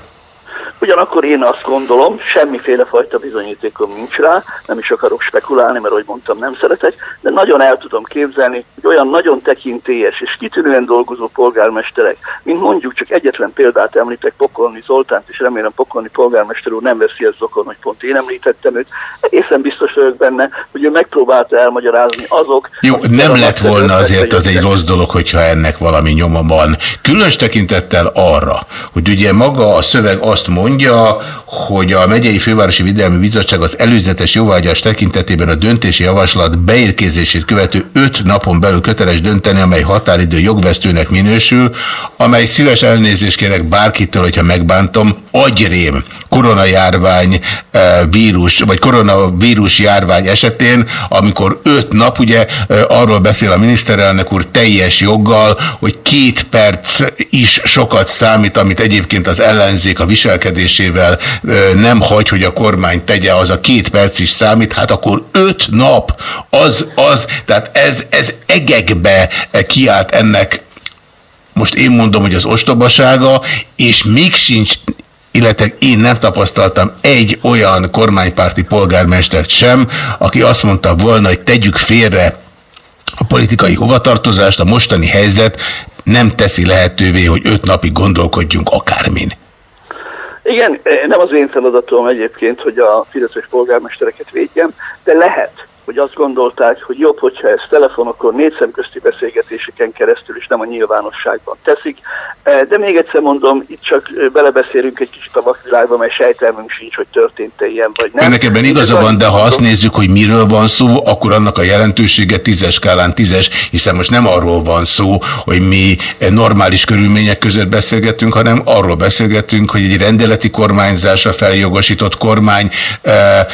Speaker 5: Ugyanakkor én azt gondolom, semmiféle fajta bizonyítékom nincs rá, nem is akarok spekulálni, mert ahogy mondtam, nem szeretek, de nagyon el tudom képzelni, hogy olyan nagyon tekintélyes és kitűnően dolgozó polgármesterek, mint mondjuk csak egyetlen példát említek Pokolni Zoltánt, és remélem Pokolni polgármester úr nem veszi ezt zokon, hogy pont én említettem őt. Egészen biztos vagyok benne, hogy ő megpróbálta elmagyarázni azok.
Speaker 1: Jó, nem lett volna azért az egy rossz dolog, hogyha ennek valami nyoma van. Különös tekintettel arra, hogy ugye maga a szöveg azt mondja, mondja, hogy a Megyei Fővárosi Videlmi Bizottság az előzetes jóvágyás tekintetében a döntési javaslat beérkezését követő öt napon belül köteles dönteni, amely határidő jogvesztőnek minősül, amely szíves elnézést kérek bárkitől, hogyha megbántom, agyrém koronajárvány eh, vírus, vagy koronavírus járvány esetén, amikor öt nap, ugye eh, arról beszél a miniszterelnök úr teljes joggal, hogy két perc is sokat számít, amit egyébként az ellenzék a viselkedésével nem hagy, hogy a kormány tegye, az a két perc is számít, hát akkor öt nap, az, az, tehát ez, ez egekbe kiállt ennek most én mondom, hogy az ostobasága, és még sincs illetve én nem tapasztaltam egy olyan kormánypárti polgármestert sem, aki azt mondta volna, hogy tegyük félre a politikai hovatartozást, a mostani helyzet nem teszi lehetővé, hogy öt napig gondolkodjunk akármin.
Speaker 5: Igen, nem az én feladatom egyébként, hogy a fideszes polgármestereket védjem, de lehet, hogy azt gondolták, hogy jobb, hogyha ezt telefonokon, négy szemközti beszélgetéseken keresztül is nem a nyilvánosságban teszik. E, de még egyszer mondom, itt csak e, belebeszélünk egy kicsit a vakvilágba, mert sejtelmünk sincs, hogy történt-e ilyen vagy nem.
Speaker 1: Ennek ebben igaza van, de ha azt nézzük, hogy miről van szó, akkor annak a jelentősége tízes skálán tízes, hiszen most nem arról van szó, hogy mi normális körülmények között beszélgetünk, hanem arról beszélgetünk, hogy egy rendeleti kormányzása feljogosított kormány e,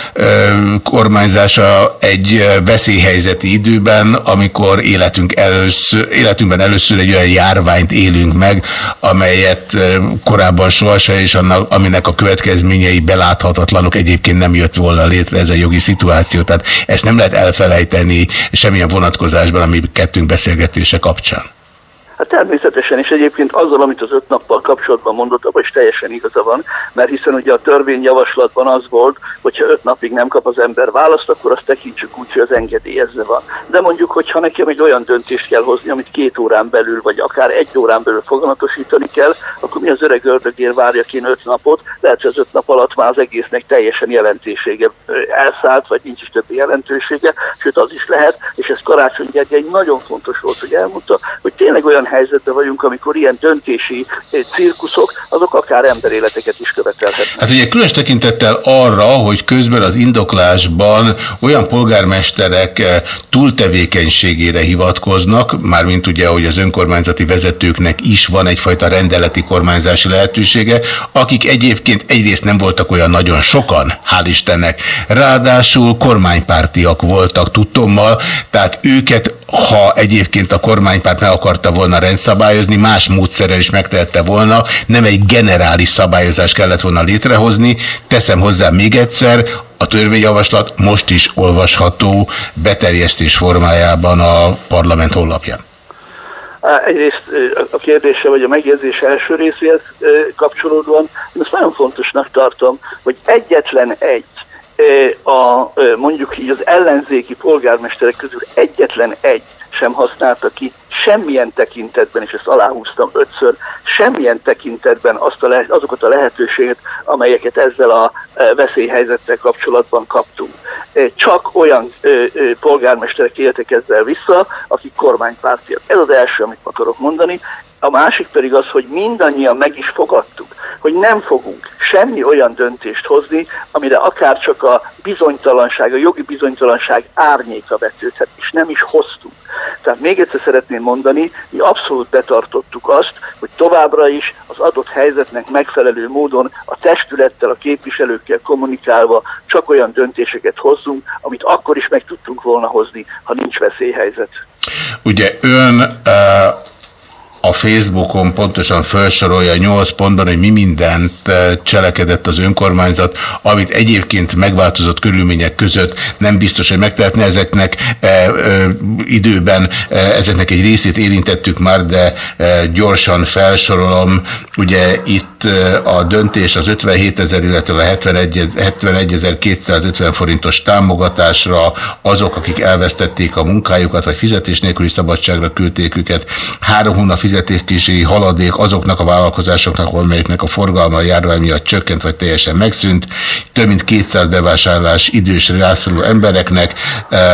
Speaker 1: kormányzása egy egy veszélyhelyzeti időben, amikor életünk először, életünkben először egy olyan járványt élünk meg, amelyet korábban sohasem, és annak, aminek a következményei beláthatatlanok egyébként nem jött volna létre ez a jogi szituáció. Tehát ezt nem lehet elfelejteni semmilyen vonatkozásban, ami kettőnk beszélgetése kapcsán.
Speaker 5: Hát természetesen, és egyébként azzal, amit az öt nappal kapcsolatban mondott, abban is teljesen igaza van, mert hiszen ugye a törvényjavaslatban az volt, hogyha öt napig nem kap az ember választ, akkor azt tekintsük úgy, hogy az engedélyezve van. De mondjuk, hogyha nekem egy olyan döntést kell hozni, amit két órán belül, vagy akár egy órán belül foganatosítani kell, akkor mi az öreg ördögér várjak én öt napot, lehet, hogy az öt nap alatt már az egésznek teljesen jelentősége elszállt, vagy nincs is többi jelentősége, sőt az is lehet, és ez Karácsony Gergely nagyon fontos volt, hogy elmondta, hogy tényleg olyan helyzetben vagyunk, amikor ilyen döntési cirkuszok, azok akár emberéleteket is követelhetnek.
Speaker 1: Hát ugye különös tekintettel arra, hogy közben az indoklásban olyan polgármesterek túltevékenységére hivatkoznak, mármint ugye, hogy az önkormányzati vezetőknek is van egyfajta rendeleti kormányzási lehetősége, akik egyébként egyrészt nem voltak olyan nagyon sokan, hál' Istennek, ráadásul kormánypártiak voltak tudtommal, tehát őket, ha egyébként a kormánypárt meg akarta volna rendszabályozni, más módszerrel is megtehette volna, nem egy generális szabályozás kellett volna létrehozni. Teszem hozzá még egyszer, a törvényjavaslat most is olvasható beterjesztés formájában a parlament honlapján.
Speaker 5: Egyrészt a kérdése vagy a megjegyzés első részéhez kapcsolódóan, én azt nagyon fontosnak tartom, hogy egyetlen egy a, mondjuk így az ellenzéki polgármesterek közül egyetlen egy sem használta ki semmilyen tekintetben, és ezt aláhúztam ötször, semmilyen tekintetben azt a le, azokat a lehetőséget, amelyeket ezzel a veszélyhelyzettel kapcsolatban kaptunk. Csak olyan polgármesterek éltek ezzel vissza, akik kormánypártiak. Ez az első, amit akarok mondani. A másik pedig az, hogy mindannyian meg is fogadtuk, hogy nem fogunk semmi olyan döntést hozni, amire akár csak a bizonytalanság, a jogi bizonytalanság árnyéka vetődhet, és nem is hoztunk. Tehát még egyszer szeretném mondani, mi abszolút betartottuk azt, hogy továbbra is az adott helyzetnek megfelelő módon a testülettel, a képviselőkkel kommunikálva csak olyan döntéseket hozzunk, amit akkor is meg tudtunk volna hozni, ha nincs veszélyhelyzet.
Speaker 1: Ugye ön uh a Facebookon pontosan felsorolja 8 pontban, hogy mi mindent eh, cselekedett az önkormányzat, amit egyébként megváltozott körülmények között nem biztos, hogy megtehetne ezeknek e, e, időben, e, ezeknek egy részét érintettük már, de e, gyorsan felsorolom. Ugye itt a döntés az 57 ezer, illetve a 71, 71 250 forintos támogatásra. Azok, akik elvesztették a munkájukat, vagy fizetés nélküli szabadságra küldték őket, három hónap fizetési haladék azoknak a vállalkozásoknak, amelyeknek a forgalma a járvány miatt csökkent, vagy teljesen megszűnt. Több mint 200 bevásárlás idős rászoruló embereknek,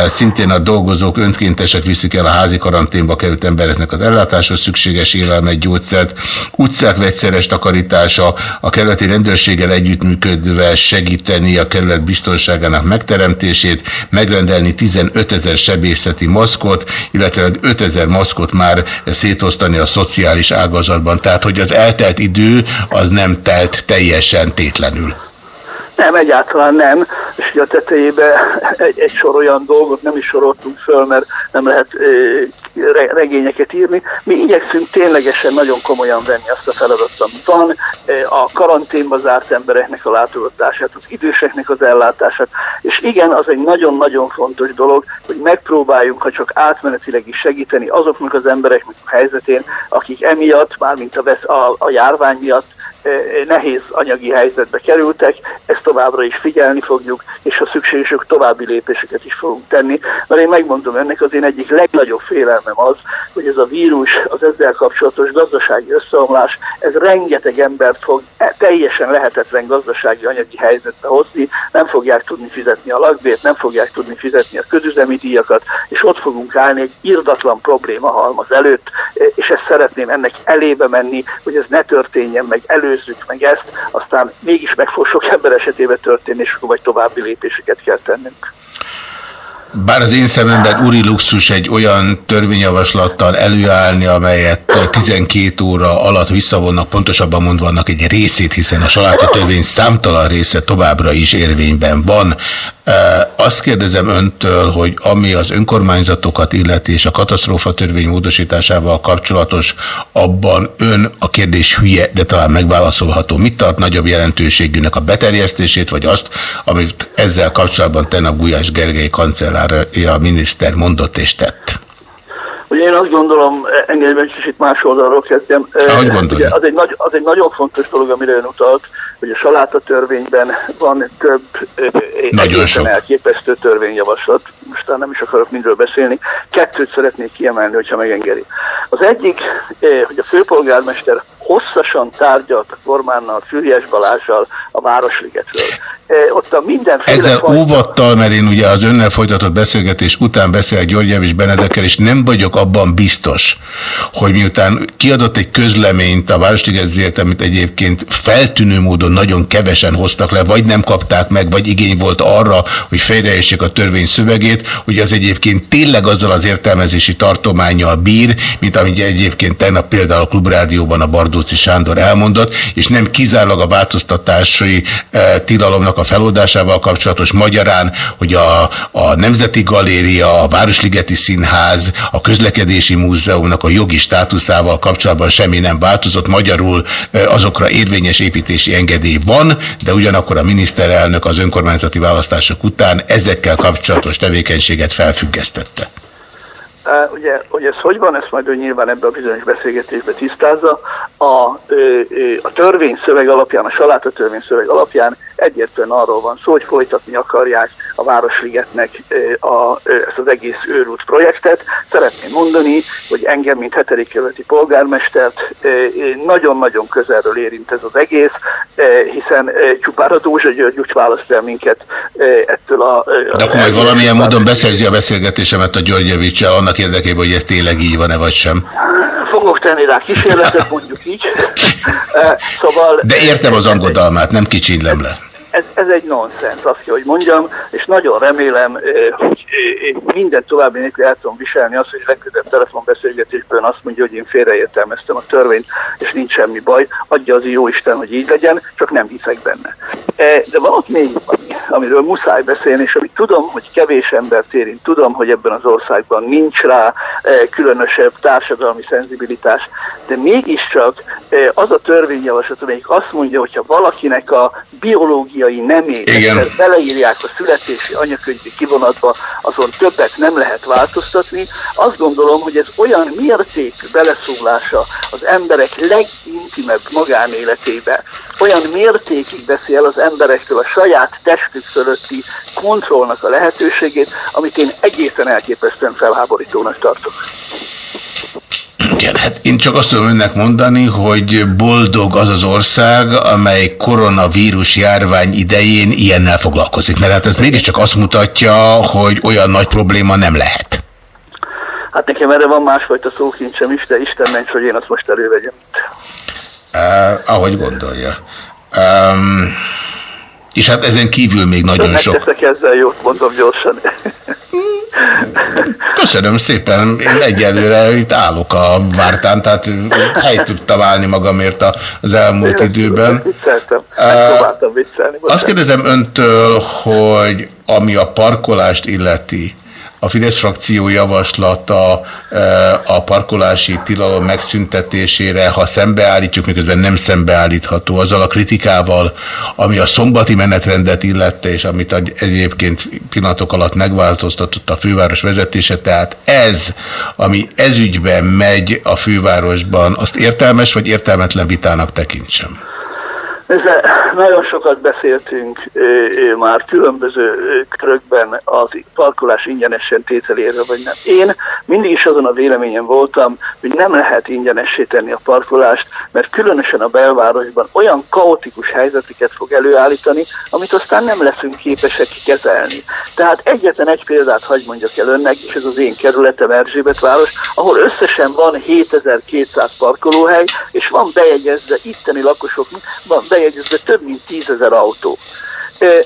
Speaker 1: szintén a dolgozók önkéntesek viszik el a házi karanténba került embereknek az ellátáshoz szükséges élelmet, gyógyszert, utcák vegyszeres takarítása, a kerületi rendőrséggel együttműködve segíteni a kerület biztonságának megteremtését, megrendelni 15 ezer sebészeti maszkot, illetve 5 ezer maszkot már szétosztani a szociális ágazatban. Tehát, hogy az eltelt idő az nem telt teljesen tétlenül.
Speaker 5: Nem, egyáltalán nem, és a tetejébe egy, egy sor olyan dolgot nem is soroltunk föl, mert nem lehet e, regényeket írni. Mi igyekszünk ténylegesen nagyon komolyan venni azt a feladatot, ami van, a karanténba zárt embereknek a látogatását, az időseknek az ellátását, és igen, az egy nagyon-nagyon fontos dolog, hogy megpróbáljunk, ha csak átmenetileg is segíteni azoknak az embereknek a helyzetén, akik emiatt, mármint a, vesz, a, a járvány miatt nehéz anyagi helyzetbe kerültek, ezt továbbra is figyelni fogjuk, és ha szükséges, további lépéseket is fogunk tenni. Mert én megmondom ennek az én egyik legnagyobb félelmem az, hogy ez a vírus, az ezzel kapcsolatos gazdasági összeomlás, ez rengeteg embert fog e, teljesen lehetetlen gazdasági anyagi helyzetbe hozni, nem fogják tudni fizetni a lakbért, nem fogják tudni fizetni a közüzemi díjakat, és ott fogunk állni egy irdatlan probléma halmaz előtt, és ezt szeretném ennek elébe menni, hogy ez ne történjen meg elő előzzük meg ezt, aztán mégis meg fog sok ember esetében történni, és vagy további lépéseket kell tennünk.
Speaker 1: Bár az én szememben úri luxus egy olyan törvényjavaslattal előállni, amelyet 12 óra alatt visszavonnak, pontosabban mondva annak egy részét, hiszen a saláta törvény számtalan része továbbra is érvényben van. Azt kérdezem öntől, hogy ami az önkormányzatokat illeti és a katasztrófa törvény módosításával kapcsolatos, abban ön a kérdés hülye, de talán megválaszolható. Mit tart nagyobb jelentőségűnek a beterjesztését, vagy azt, amit ezzel kapcsolatban tegnap Gulyás Gergely kancellár, a miniszter mondott és tett?
Speaker 5: Ugye én azt gondolom, engedj egy kicsit más oldalról kezdjem.
Speaker 1: Ahogy
Speaker 5: Ugye az, egy nagy, az egy nagyon fontos dolog, amire ön utalt, hogy a saláta törvényben van több
Speaker 1: nagyon sok.
Speaker 5: elképesztő törvényjavaslat. Most nem is akarok mindről beszélni. Kettőt szeretnék kiemelni, hogyha megengedi. Az egyik, hogy a főpolgármester hosszasan tárgyalt a kormánnal, Fürjes Balázsjal a Városligetről. ott a mindenféle...
Speaker 1: Ezzel
Speaker 5: fajta-
Speaker 1: óvattal, mert én ugye az önnel folytatott beszélgetés után beszél György Javis Benedekkel, és nem vagyok abban biztos, hogy miután kiadott egy közleményt a Városliges ZRT, amit egyébként feltűnő módon nagyon kevesen hoztak le, vagy nem kapták meg, vagy igény volt arra, hogy fejreessék a törvény szövegét, hogy az egyébként tényleg azzal az értelmezési tartományjal bír, mint amit egyébként tegnap például a Klubrádióban a Bardóci Sándor elmondott, és nem kizárólag a változtatási eh, tilalomnak a feloldásával kapcsolatos magyarán, hogy a, a Nemzeti Galéria, a Városligeti Színház, a Közlekedési Múzeumnak a jogi státuszával kapcsolatban semmi nem változott. Magyarul eh, azokra érvényes építési engedély van, de ugyanakkor a miniszterelnök az önkormányzati választások után ezekkel kapcsolatos tevékenységet felfüggesztette.
Speaker 5: Uh, ugye, hogy ez hogy van, ezt majd ő nyilván ebbe a bizonyos beszélgetésbe tisztázza. A, a törvényszöveg alapján, a saláta törvényszöveg alapján egyértelműen arról van szó, hogy folytatni akarják a Városligetnek a, ezt az egész őrült projektet. Szeretném mondani, hogy engem, mint hetedik kerületi polgármestert nagyon-nagyon közelről érint ez az egész, hiszen csupán a Dózsa György választ el minket ettől a...
Speaker 1: De akkor majd valamilyen módon beszerzi a beszélgetésemet a Györgyevicsel annak érdekében, hogy ez tényleg így van-e vagy sem.
Speaker 5: Fogok tenni rá kísérletet, mondjuk így. Szóval
Speaker 1: De értem az angodalmát, nem kicsinlem le.
Speaker 5: Ez, ez egy nonsens, azt hogy mondjam, és nagyon remélem, eh, hogy eh, minden további nélkül el tudom viselni azt, hogy legközelebb telefonbeszélgetésben azt mondja, hogy én félreértelmeztem a törvényt, és nincs semmi baj, adja az jó Isten, hogy így legyen, csak nem hiszek benne. Eh, De van ott még amiről muszáj beszélni, és amit tudom, hogy kevés embert érint, tudom, hogy ebben az országban nincs rá különösebb társadalmi szenzibilitás, de mégiscsak az a törvényjavaslat, amelyik azt mondja, hogyha valakinek a biológiai nemét
Speaker 1: Igen.
Speaker 5: egyszer beleírják a születési anyakönyvi kivonatba, azon többet nem lehet változtatni. Azt gondolom, hogy ez olyan mértékű beleszólása az emberek legintimebb magánéletébe, olyan mértékig veszi el az emberektől a saját testük fölötti kontrollnak a lehetőségét, amit én egészen elképesztően felháborítónak tartok.
Speaker 1: Igen, hát én csak azt tudom önnek mondani, hogy boldog az az ország, amely koronavírus járvány idején ilyennel foglalkozik. Mert hát ez mégiscsak azt mutatja, hogy olyan nagy probléma nem lehet.
Speaker 5: Hát nekem erre van másfajta szókincsem is, de Isten ments, hogy én azt most elővegyem.
Speaker 1: Uh, ahogy gondolja. Um, és hát ezen kívül még nagyon sok.
Speaker 5: Megteszek ezzel jót, mondom gyorsan.
Speaker 1: Köszönöm szépen, én egyelőre itt állok a vártán, tehát helyt tudtam állni magamért az elmúlt időben.
Speaker 5: Vicceltem, megpróbáltam viccelni.
Speaker 1: Azt kérdezem öntől, hogy ami a parkolást illeti, a Fidesz frakció javaslata eh, a parkolási tilalom megszüntetésére, ha szembeállítjuk, miközben nem szembeállítható azzal a kritikával, ami a szombati menetrendet illette, és amit egy- egyébként pillanatok alatt megváltoztatott a főváros vezetése, tehát ez, ami ezügyben megy a fővárosban, azt értelmes vagy értelmetlen vitának tekintsem?
Speaker 5: Ezzel nagyon sokat beszéltünk már különböző körökben az parkolás ingyenesen tételéről, vagy nem. Én mindig is azon a véleményen voltam, hogy nem lehet ingyenessé tenni a parkolást, mert különösen a belvárosban olyan kaotikus helyzeteket fog előállítani, amit aztán nem leszünk képesek kezelni. Tehát egyetlen egy példát hagy mondjak el önnek, és ez az én kerületem Erzsébet város, ahol összesen van 7200 parkolóhely, és van bejegyezve itteni lakosoknak, van bejegyezve több mint 10 ezer autó.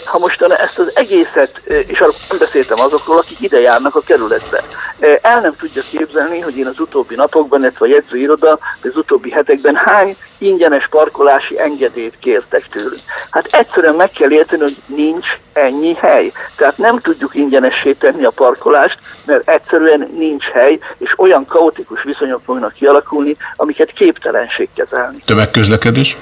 Speaker 5: Ha most ezt az egészet, és arról nem beszéltem azokról, akik ide járnak a kerületbe, el nem tudja képzelni, hogy én az utóbbi napokban, illetve a jegyzőiroda, az utóbbi hetekben hány ingyenes parkolási engedélyt kértek tőlünk. Hát egyszerűen meg kell érteni, hogy nincs ennyi hely. Tehát nem tudjuk ingyenessé tenni a parkolást, mert egyszerűen nincs hely, és olyan kaotikus viszonyok fognak kialakulni, amiket képtelenség kezelni.
Speaker 1: Tömegközlekedés?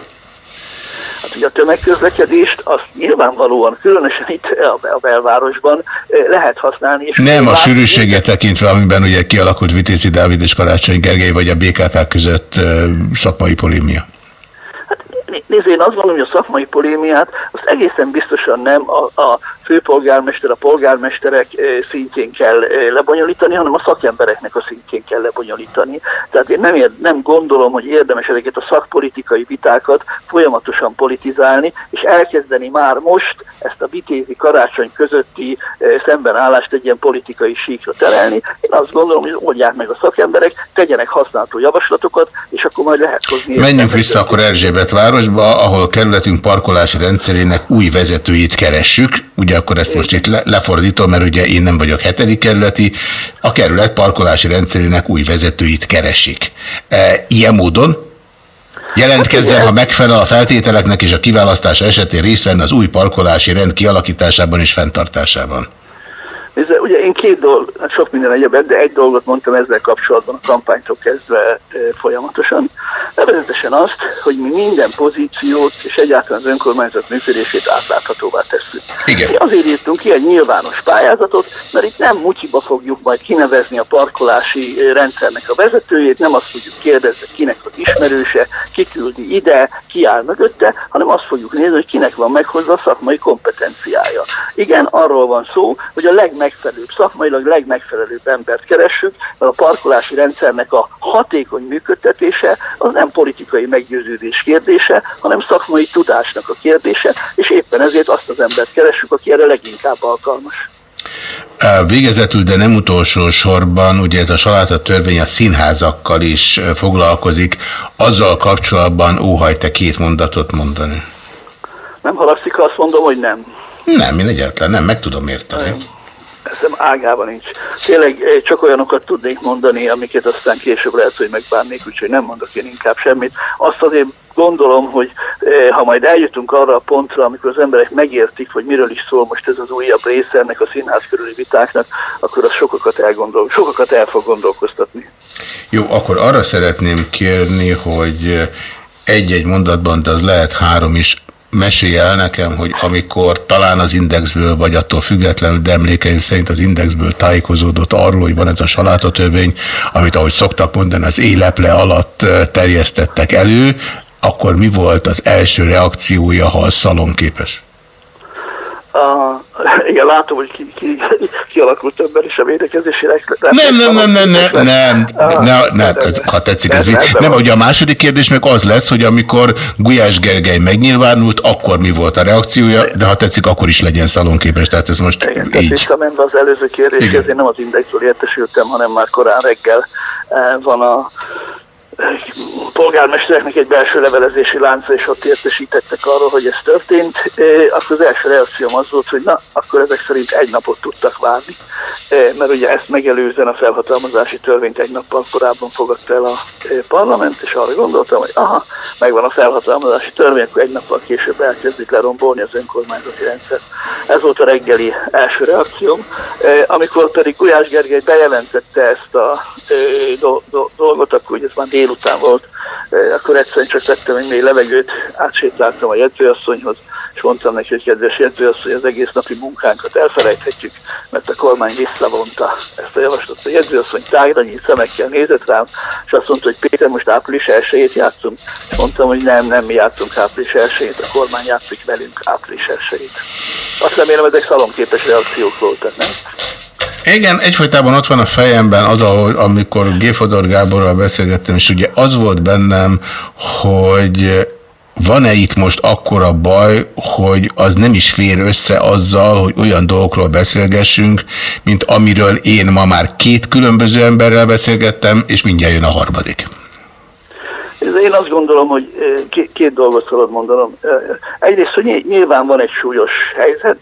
Speaker 5: Hát ugye a tömegközlekedést azt nyilvánvalóan, különösen itt a bel- a belvárosban eh, lehet használni. És
Speaker 1: Nem a sűrűséget tekintve, amiben ugye kialakult Vitézi Dávid és Karácsony Gergely, vagy a BKK között szakmai polémia.
Speaker 5: Né- Nézd, én azt gondolom, hogy a szakmai polémiát azt egészen biztosan nem a, a főpolgármester, a polgármesterek szintjén kell lebonyolítani, hanem a szakembereknek a szintjén kell lebonyolítani. Tehát én nem, nem gondolom, hogy érdemes ezeket a szakpolitikai vitákat folyamatosan politizálni, és elkezdeni már most ezt a vitézi karácsony közötti szembenállást egy ilyen politikai síkra terelni. Én azt gondolom, hogy oldják meg a szakemberek, tegyenek használható javaslatokat, és akkor majd lehet hozni.
Speaker 1: Menjünk vissza akkor Erzsébet városba, ahol a kerületünk parkolási rendszerének új vezetőit keressük. Ugye akkor ezt most itt lefordítom, mert ugye én nem vagyok hetedik kerületi. A kerület parkolási rendszerének új vezetőit keresik. E, ilyen módon Jelentkezzen, ha megfelel a feltételeknek és a kiválasztása esetén részt venni az új parkolási rend kialakításában és fenntartásában.
Speaker 5: Nézze, ugye én két dolog, hát sok minden egyebet, de egy dolgot mondtam ezzel kapcsolatban a kampánytól kezdve folyamatosan. Nevezetesen azt, hogy mi minden pozíciót és egyáltalán az önkormányzat működését átláthatóvá tesszük.
Speaker 1: Igen.
Speaker 5: Mi azért írtunk ki egy nyilvános pályázatot, mert itt nem mutyiba fogjuk majd kinevezni a parkolási rendszernek a vezetőjét, nem azt fogjuk kérdezni, kinek az ismerőse, ki küldi ide, ki áll mögötte, hanem azt fogjuk nézni, hogy kinek van meghozva a szakmai kompetenciája. Igen, arról van szó, hogy a leg legmegfelelőbb, szakmailag legmegfelelőbb embert keressük, mert a parkolási rendszernek a hatékony működtetése az nem politikai meggyőződés kérdése, hanem szakmai tudásnak a kérdése, és éppen ezért azt az embert keressük, aki erre leginkább alkalmas.
Speaker 1: Végezetül, de nem utolsó sorban, ugye ez a saláta törvény a színházakkal is foglalkozik. Azzal kapcsolatban óhaj te két mondatot mondani.
Speaker 5: Nem halagszik, ha azt mondom, hogy nem.
Speaker 1: Nem, én egyáltalán nem, meg tudom érteni. Nem
Speaker 5: eszem ágában nincs. Tényleg eh, csak olyanokat tudnék mondani, amiket aztán később lehet, hogy megbánnék, úgyhogy nem mondok én inkább semmit. Azt azért gondolom, hogy eh, ha majd eljutunk arra a pontra, amikor az emberek megértik, hogy miről is szól most ez az újabb része ennek a színház körüli vitáknak, akkor az sokakat, elgondol, sokakat el fog gondolkoztatni.
Speaker 1: Jó, akkor arra szeretném kérni, hogy egy-egy mondatban, de az lehet három is, mesélj el nekem, hogy amikor talán az Indexből, vagy attól függetlenül, de emlékeim szerint az Indexből tájékozódott arról, hogy van ez a salátatörvény, amit ahogy szoktak mondani, az éleple alatt terjesztettek elő, akkor mi volt az első reakciója, ha a szalonképes?
Speaker 5: A, igen, látom, hogy ki, ki, kialakult ember is a védekezési
Speaker 1: Nem, nem, nem, nem, nem, nem, nem, nem, ha tetszik ez. Nem, nem, ugye a második kérdés meg az lesz, hogy amikor Gulyás Gergely megnyilvánult, akkor mi volt a reakciója, de ha tetszik, akkor is legyen szalonképes, tehát ez most
Speaker 5: igen, így. Visszamenve az előző kérdéshez, én nem az indexről értesültem, hanem már korán reggel van a polgármestereknek egy belső levelezési lánca, és ott értesítettek arról, hogy ez történt, akkor az első reakcióm az volt, hogy na, akkor ezek szerint egy napot tudtak várni, mert ugye ezt megelőzően a felhatalmazási törvényt egy nappal korábban fogadta el a parlament, és arra gondoltam, hogy aha, megvan a felhatalmazási törvény, akkor egy nappal később elkezdik lerombolni az önkormányzati rendszer. Ez volt a reggeli első reakcióm. Amikor pedig Gulyás Gergely bejelentette ezt a dolgot, akkor ugye ez már délután volt, akkor egyszerűen csak tettem egy mély levegőt, átsétáltam a jegyzőasszonyhoz, és mondtam neki, hogy kedves jegyzőasszony, az egész napi munkánkat elfelejthetjük, mert a kormány visszavonta ezt a javaslatot. A jegyzőasszony tágranyi szemekkel nézett rám, és azt mondta, hogy Péter, most április 1 játszunk. És mondtam, hogy nem, nem mi játszunk április 1 a kormány játszik velünk április 1 Azt remélem, ezek szalonképes reakciók voltak, nem?
Speaker 1: Igen, egyfolytában ott van a fejemben az, ahol, amikor Géfodor Gáborral beszélgettem, és ugye az volt bennem, hogy van-e itt most akkora baj, hogy az nem is fér össze azzal, hogy olyan dolgokról beszélgessünk, mint amiről én ma már két különböző emberrel beszélgettem, és mindjárt jön a harmadik.
Speaker 5: Én azt gondolom, hogy két dolgot szabad mondanom. Egyrészt, hogy nyilván van egy súlyos helyzet,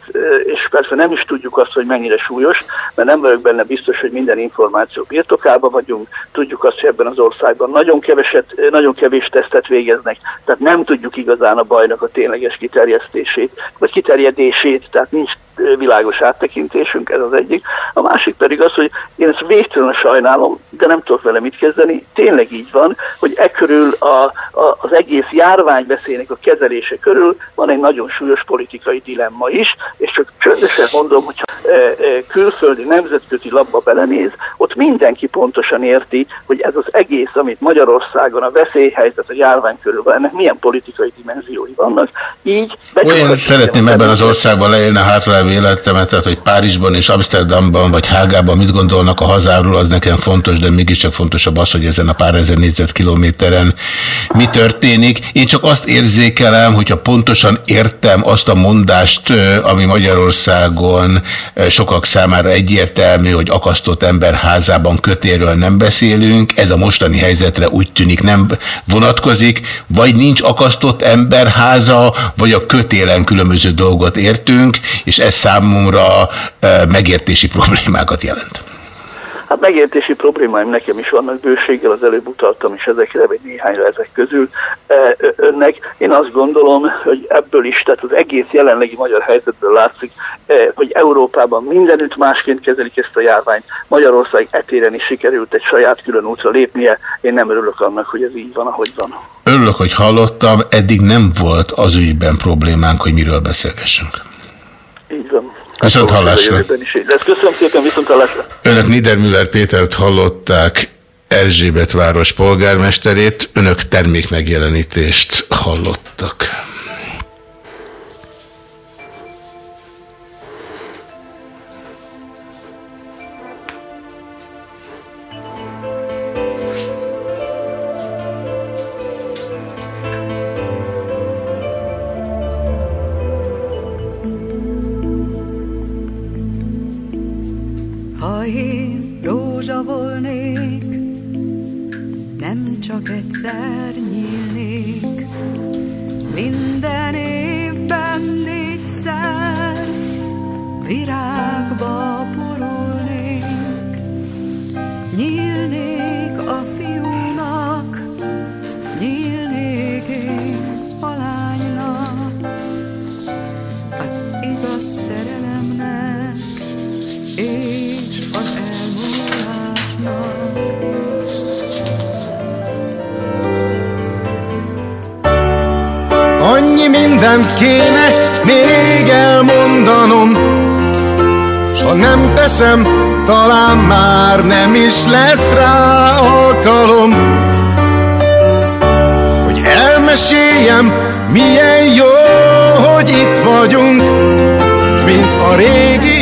Speaker 5: és persze nem is tudjuk azt, hogy mennyire súlyos, mert nem vagyok benne biztos, hogy minden információ birtokában vagyunk. Tudjuk azt, hogy ebben az országban nagyon, keveset, nagyon kevés tesztet végeznek, tehát nem tudjuk igazán a bajnak a tényleges kiterjesztését, vagy kiterjedését, tehát nincs világos áttekintésünk, ez az egyik. A másik pedig az, hogy én ezt végtelenül sajnálom, de nem tudok vele mit kezdeni. Tényleg így van, hogy e körül a, a, az egész járványveszélynek a kezelése körül van egy nagyon súlyos politikai dilemma is, és csak csöndesen mondom, hogyha e, e, külföldi nemzetközi labba belenéz, ott mindenki pontosan érti, hogy ez az egész, amit Magyarországon a veszélyhelyzet, a járvány körül van, ennek milyen politikai dimenziói vannak. Így
Speaker 1: Olyan szeretném ebben az országban leélni a hátralévő életemet, tehát hogy Párizsban és Amsterdamban vagy Hágában mit gondolnak a hazáról, az nekem fontos, de mégiscsak fontosabb az, hogy ezen a pár ezer négyzetkilométeren mi történik. Én csak azt érzékelem, hogyha pontosan értem azt a mondást, ami Magyarországon sokak számára egyértelmű, hogy akasztott ember házában kötéről nem beszélünk, ez a mostani helyzetre úgy tűnik nem vonatkozik, vagy nincs akasztott ember háza, vagy a kötélen különböző dolgot értünk, és ez számomra megértési problémákat jelent.
Speaker 5: Hát megértési problémáim nekem is vannak bőséggel, az előbb utaltam is ezekre, vagy néhányra ezek közül. Önnek én azt gondolom, hogy ebből is, tehát az egész jelenlegi magyar helyzetből látszik, hogy Európában mindenütt másként kezelik ezt a járványt. Magyarország etéren is sikerült egy saját külön útra lépnie. Én nem örülök annak, hogy ez így van, ahogy van.
Speaker 1: Örülök, hogy hallottam, eddig nem volt az ügyben problémánk, hogy miről beszélgessünk.
Speaker 5: Így van.
Speaker 1: Viszont hallásra.
Speaker 5: Köszönöm szépen, viszont hallásra.
Speaker 1: Önök Niedermüller Pétert hallották, Erzsébet város polgármesterét, önök termékmegjelenítést hallottak.
Speaker 3: Csak egyszer nyílnék, minden évben négyszer virágba
Speaker 2: Annyi mindent kéne még elmondanom. S ha nem teszem, talán már nem is lesz rá alkalom. Hogy elmeséljem, milyen jó, hogy itt vagyunk. Mint a régi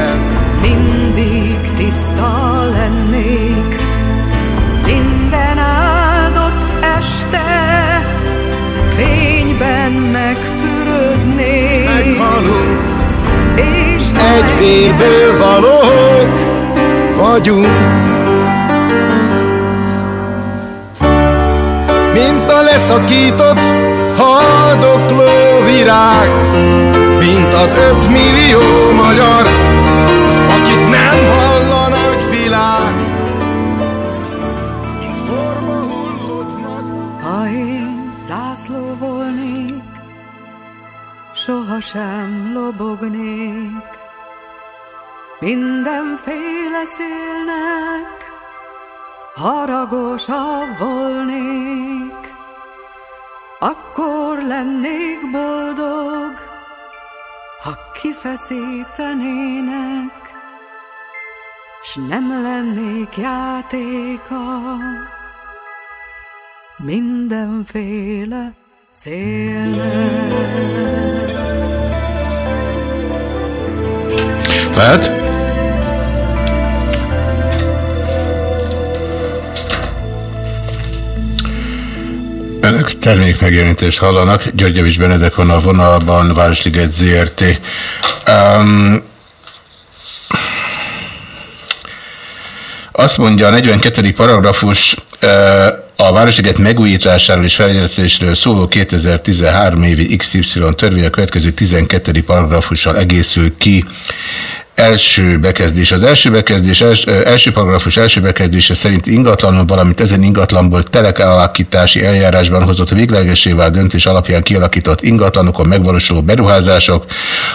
Speaker 2: vérből valók vagyunk. Mint a leszakított haldokló virág Mint az ötmillió magyar
Speaker 3: lennék boldog, ha kifeszítenének. s nem lennék játéka mindenféle szélnek.
Speaker 1: Lehet? Önök termékmegjelenítést hallanak. Györgyevics Benedek van a vonalban, Városliget ZRT. Um, azt mondja a 42. paragrafus a Városliget megújításáról és fejlesztésről szóló 2013 évi XY törvény a következő 12. paragrafussal egészül ki első bekezdés. Az első bekezdés, els, első paragrafus első bekezdése szerint ingatlanon, valamint ezen ingatlanból telekalakítási eljárásban hozott véglegesével döntés alapján kialakított ingatlanokon megvalósuló beruházások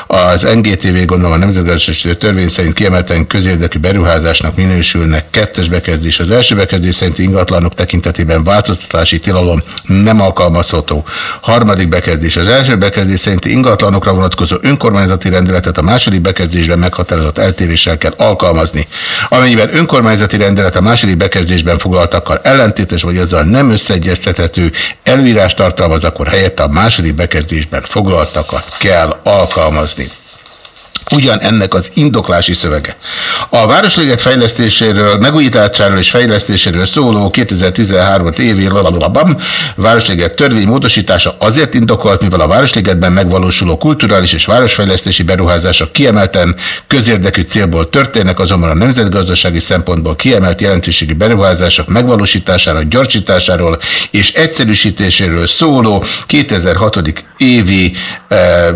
Speaker 1: az NGTV gondolom a Nemzetgazdasági Törvény szerint kiemelten közérdekű beruházásnak minősülnek. Kettes bekezdés. Az első bekezdés szerint ingatlanok tekintetében változtatási tilalom nem alkalmazható. Harmadik bekezdés. Az első bekezdés szerint ingatlanokra vonatkozó önkormányzati rendeletet a második bekezdésben meghatározott határozott eltéréssel alkalmazni. Amennyiben önkormányzati rendelet a második bekezdésben foglaltakkal ellentétes, vagy azzal nem összeegyeztethető előírás tartalmaz, akkor helyette a második bekezdésben foglaltakat kell alkalmazni ugyan ennek az indoklási szövege. A Városliget fejlesztéséről, megújításáról és fejlesztéséről szóló 2013 évi lalalabam Városliget törvény módosítása azért indokolt, mivel a Városligetben megvalósuló kulturális és városfejlesztési beruházások kiemelten közérdekű célból történnek, azonban a nemzetgazdasági szempontból kiemelt jelentőségi beruházások megvalósítására, gyorsításáról és egyszerűsítéséről szóló 2006. évi eh,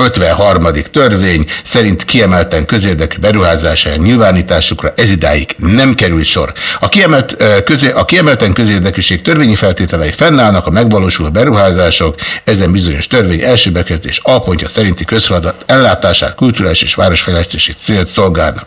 Speaker 1: 53. törvény szerint kiemelten közérdekű beruházására nyilvánításukra ez idáig nem került sor. A, kiemelt, közé, a kiemelten közérdekűség törvényi feltételei fennállnak a megvalósuló beruházások, ezen bizonyos törvény első bekezdés alpontja szerinti közfeladat ellátását kulturális és városfejlesztési célt szolgálnak.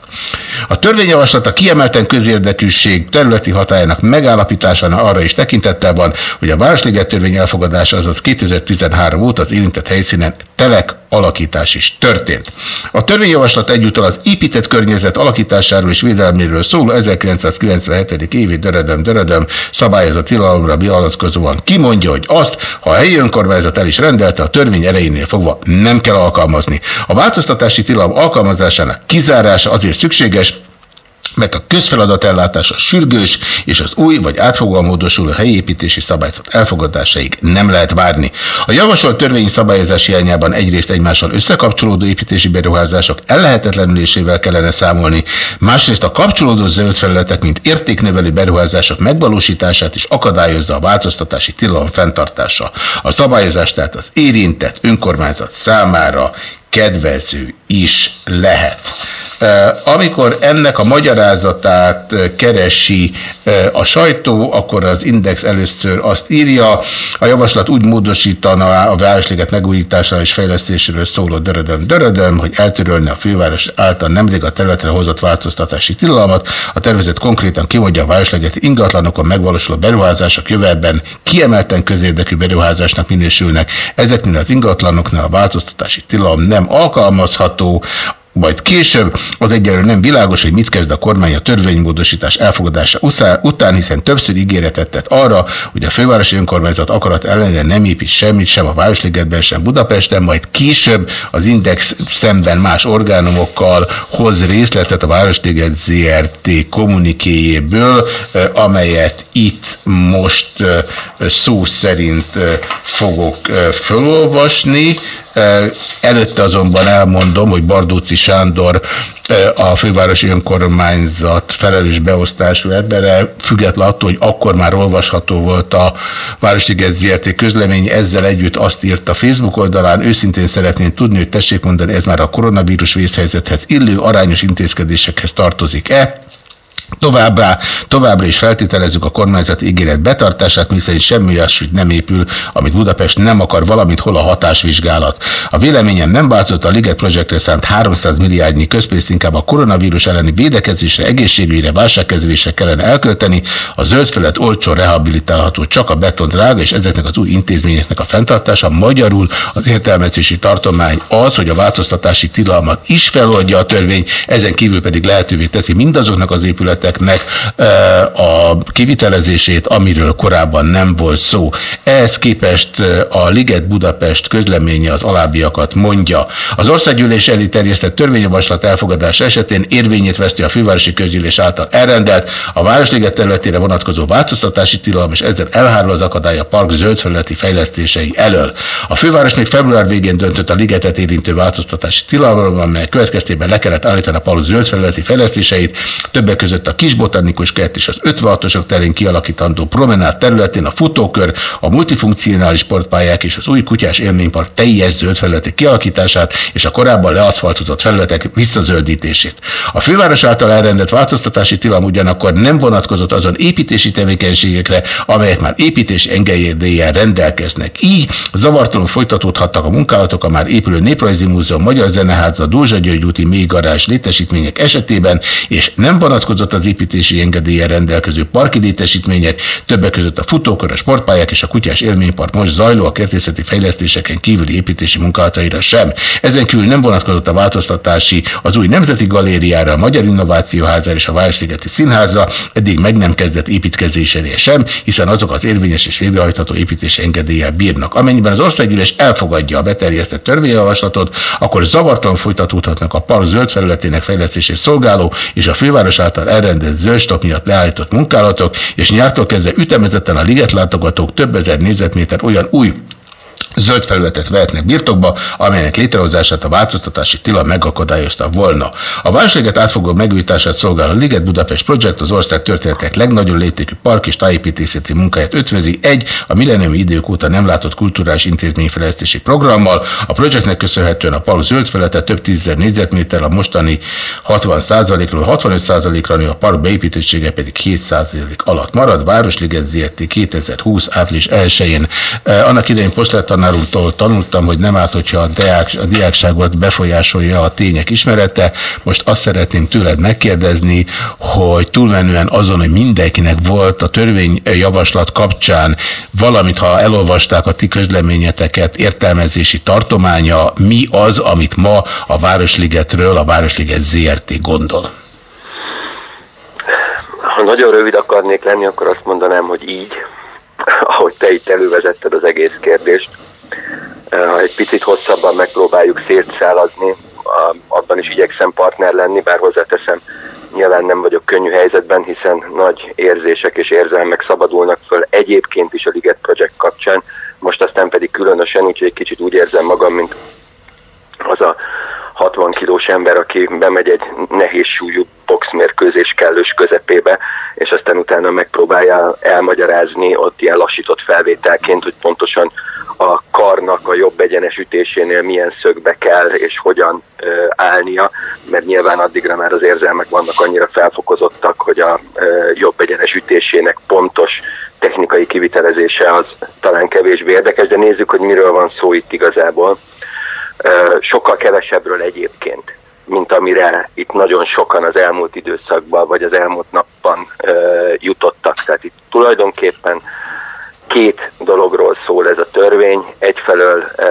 Speaker 1: A törvényjavaslat a kiemelten közérdekűség területi hatájának megállapításának arra is tekintettel van, hogy a Városliget törvény elfogadása, azaz 2013 óta az érintett helyszínen telek alakítás is történt. A törvényjavaslat egyúttal az épített környezet alakításáról és védelméről szóló 1997. évi döredem döredem szabályozat tilalomra bialatkozóan kimondja, hogy azt, ha a helyi önkormányzat el is rendelte, a törvény erejénél fogva nem kell alkalmazni. A változtatási tilalom alkalmazásának kizárása azért szükséges, mert a közfeladat ellátása sürgős, és az új vagy átfogóan módosuló helyépítési szabályzat elfogadásaig nem lehet várni. A javasolt törvényi szabályozás hiányában egyrészt egymással összekapcsolódó építési beruházások ellehetetlenülésével kellene számolni, másrészt a kapcsolódó zöld felületek, mint értéknövelő beruházások megvalósítását is akadályozza a változtatási tilalom fenntartása. A szabályozás tehát az érintett önkormányzat számára kedvező is lehet. Amikor ennek a magyarázatát keresi a sajtó, akkor az Index először azt írja, a javaslat úgy módosítaná a Városliget megújítására és fejlesztéséről szóló dörödöm dörödöm, hogy eltörölne a főváros által nemrég a területre hozott változtatási tilalmat. A tervezet konkrétan kimondja a Városligeti ingatlanokon megvalósuló beruházások jövőben kiemelten közérdekű beruházásnak minősülnek. Ezeknél az ingatlanoknál a változtatási tilalom nem alkalmazható, majd később az egyelőre nem világos, hogy mit kezd a kormány a törvénymódosítás elfogadása után, hiszen többször ígéretet tett arra, hogy a fővárosi önkormányzat akarat ellenére nem épít semmit sem a Városligetben, sem Budapesten, majd később az Index szemben más orgánumokkal hoz részletet a Városliget ZRT kommunikéjéből, amelyet itt most szó szerint fogok felolvasni. Előtte azonban elmondom, hogy Bardóci Sándor a fővárosi önkormányzat felelős beosztású embere, független attól, hogy akkor már olvasható volt a Városliget ZRT. közlemény, ezzel együtt azt írt a Facebook oldalán, őszintén szeretném tudni, hogy tessék mondani, ez már a koronavírus vészhelyzethez illő arányos intézkedésekhez tartozik-e, Továbbá, továbbra is feltételezzük a kormányzati ígéret betartását, miszerint semmi olyasmit nem épül, amit Budapest nem akar, valamit hol a hatásvizsgálat. A véleményem nem változott a Liget projektre szánt 300 milliárdnyi közpénzt inkább a koronavírus elleni védekezésre, egészségügyre, válságkezelésre kellene elkölteni. A zöld felett olcsó rehabilitálható csak a beton drága, és ezeknek az új intézményeknek a fenntartása. Magyarul az értelmezési tartomány az, hogy a változtatási tilalmat is feloldja a törvény, ezen kívül pedig lehetővé teszi mindazoknak az épületek, projekteknek a kivitelezését, amiről korábban nem volt szó. Ehhez képest a Liget Budapest közleménye az alábbiakat mondja. Az országgyűlés elé terjesztett törvényjavaslat elfogadása esetén érvényét veszti a fővárosi közgyűlés által elrendelt, a Városliget területére vonatkozó változtatási tilalom, és ezzel elhárul az akadály a park zöldfelületi fejlesztései elől. A főváros még február végén döntött a ligetet érintő változtatási tilalomról, amely következtében le kellett állítani a park zöldfelületi fejlesztéseit, többek között a kis botanikus kert és az 56-osok terén kialakítandó promenád területén a futókör, a multifunkcionális sportpályák és az új kutyás élménypark teljes zöld felületi kialakítását és a korábban leaszfaltozott felületek visszazöldítését. A főváros által elrendelt változtatási tilalom ugyanakkor nem vonatkozott azon építési tevékenységekre, amelyek már építési engedéllyel rendelkeznek. Így zavartalan folytatódhattak a munkálatok a már épülő Néprajzi Múzeum, Magyar Zeneháza, Dózsa György úti mélygarázs létesítmények esetében, és nem vonatkozott az építési engedélyen rendelkező parki létesítmények, többek között a futókör, a sportpályák és a kutyás élménypark most zajló a kertészeti fejlesztéseken kívüli építési munkálataira sem. Ezen kívül nem vonatkozott a változtatási az új Nemzeti Galériára, a Magyar Innovációházára és a Városligeti Színházra, eddig meg nem kezdett építkezésére sem, hiszen azok az érvényes és végrehajtható építési engedéllyel bírnak. Amennyiben az országgyűlés elfogadja a beterjesztett törvényjavaslatot, akkor zavartalan folytatódhatnak a park zöld felületének fejlesztését szolgáló és a főváros által elrendelt zöldstop miatt leállított munkálatok, és nyártól kezdve ütemezetten a ligetlátogatók több ezer négyzetméter olyan új zöld felületet vehetnek birtokba, amelynek létrehozását a változtatási tilalom megakadályozta volna. A Városliget átfogó megújítását szolgáló Liget Budapest Projekt az ország történetek legnagyobb léptékű park és tájépítészeti munkáját ötvözi egy a milleniumi idők óta nem látott kulturális intézményfejlesztési programmal. A projektnek köszönhetően a park zöld felülete több tízezer négyzetméter, a mostani 60%-ról 65%-ra nő, a park beépítettsége pedig 7% alatt marad. Városliget ZRT 2020 április 1-én. Annak idején posztlettan tanár úrtól tanultam, hogy nem árt, hogyha a, diák, a diákságot befolyásolja a tények ismerete. Most azt szeretném tőled megkérdezni, hogy túlmenően azon, hogy mindenkinek volt a törvényjavaslat kapcsán valamit, ha elolvasták a ti közleményeteket, értelmezési tartománya, mi az, amit ma a Városligetről a Városliget ZRT gondol?
Speaker 6: Ha nagyon rövid akarnék lenni, akkor azt mondanám, hogy így, ahogy te itt elővezetted az egész kérdést. Ha egy picit hosszabban megpróbáljuk szétszálazni, abban is igyekszem partner lenni, bár hozzáteszem, nyilván nem vagyok könnyű helyzetben, hiszen nagy érzések és érzelmek szabadulnak föl egyébként is a Liget Project kapcsán, most aztán pedig különösen, úgyhogy egy kicsit úgy érzem magam, mint az a 60 kilós ember, aki bemegy egy nehéz súlyú boxmérkőzés kellős közepébe, és aztán utána megpróbálja elmagyarázni ott ilyen lassított felvételként, hogy pontosan a karnak a jobb egyenes ütésénél milyen szögbe kell és hogyan ö, állnia, mert nyilván addigra már az érzelmek vannak annyira felfokozottak, hogy a ö, jobb egyenes ütésének pontos technikai kivitelezése az talán kevésbé érdekes, de nézzük, hogy miről van szó itt igazából. Ö, sokkal kevesebbről egyébként, mint amire itt nagyon sokan az elmúlt időszakban vagy az elmúlt napban ö, jutottak. Tehát itt tulajdonképpen két dologról szól ez a törvény. Egyfelől e,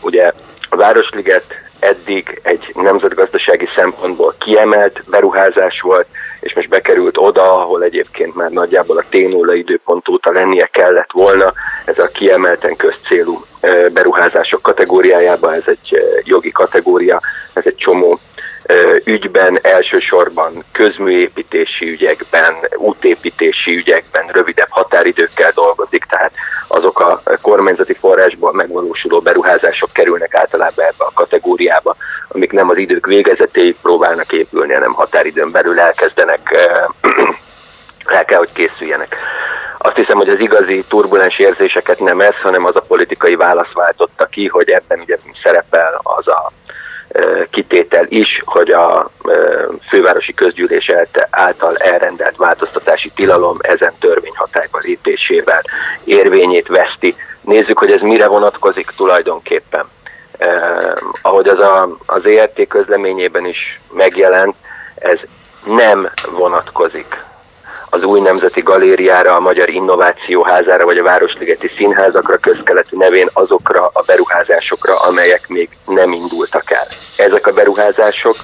Speaker 6: ugye a Városliget eddig egy nemzetgazdasági szempontból kiemelt beruházás volt, és most bekerült oda, ahol egyébként már nagyjából a T0 időpont óta lennie kellett volna. Ez a kiemelten közcélú beruházások kategóriájában, ez egy jogi kategória, ez egy csomó ügyben, elsősorban közműépítési ügyekben, útépítési ügyekben rövidebb határidőkkel dolgozik, tehát azok a kormányzati forrásból megvalósuló beruházások kerülnek általában ebbe a kategóriába, amik nem az idők végezetéig próbálnak épülni, hanem határidőn belül elkezdenek, el kell, hogy készüljenek. Azt hiszem, hogy az igazi turbulens érzéseket nem ez, hanem az a politikai válasz váltotta ki, hogy ebben ugye szerepel az a kitétel is, hogy a fővárosi közgyűlés által elrendelt változtatási tilalom ezen törvényhatályba lépésével érvényét veszti. Nézzük, hogy ez mire vonatkozik tulajdonképpen. Eh, ahogy az a, az ERT közleményében is megjelent, ez nem vonatkozik az új nemzeti galériára, a Magyar Innovációházára vagy a Városligeti Színházakra közkeleti nevén azokra a beruházásokra, amelyek még nem indultak el. Ezek a beruházások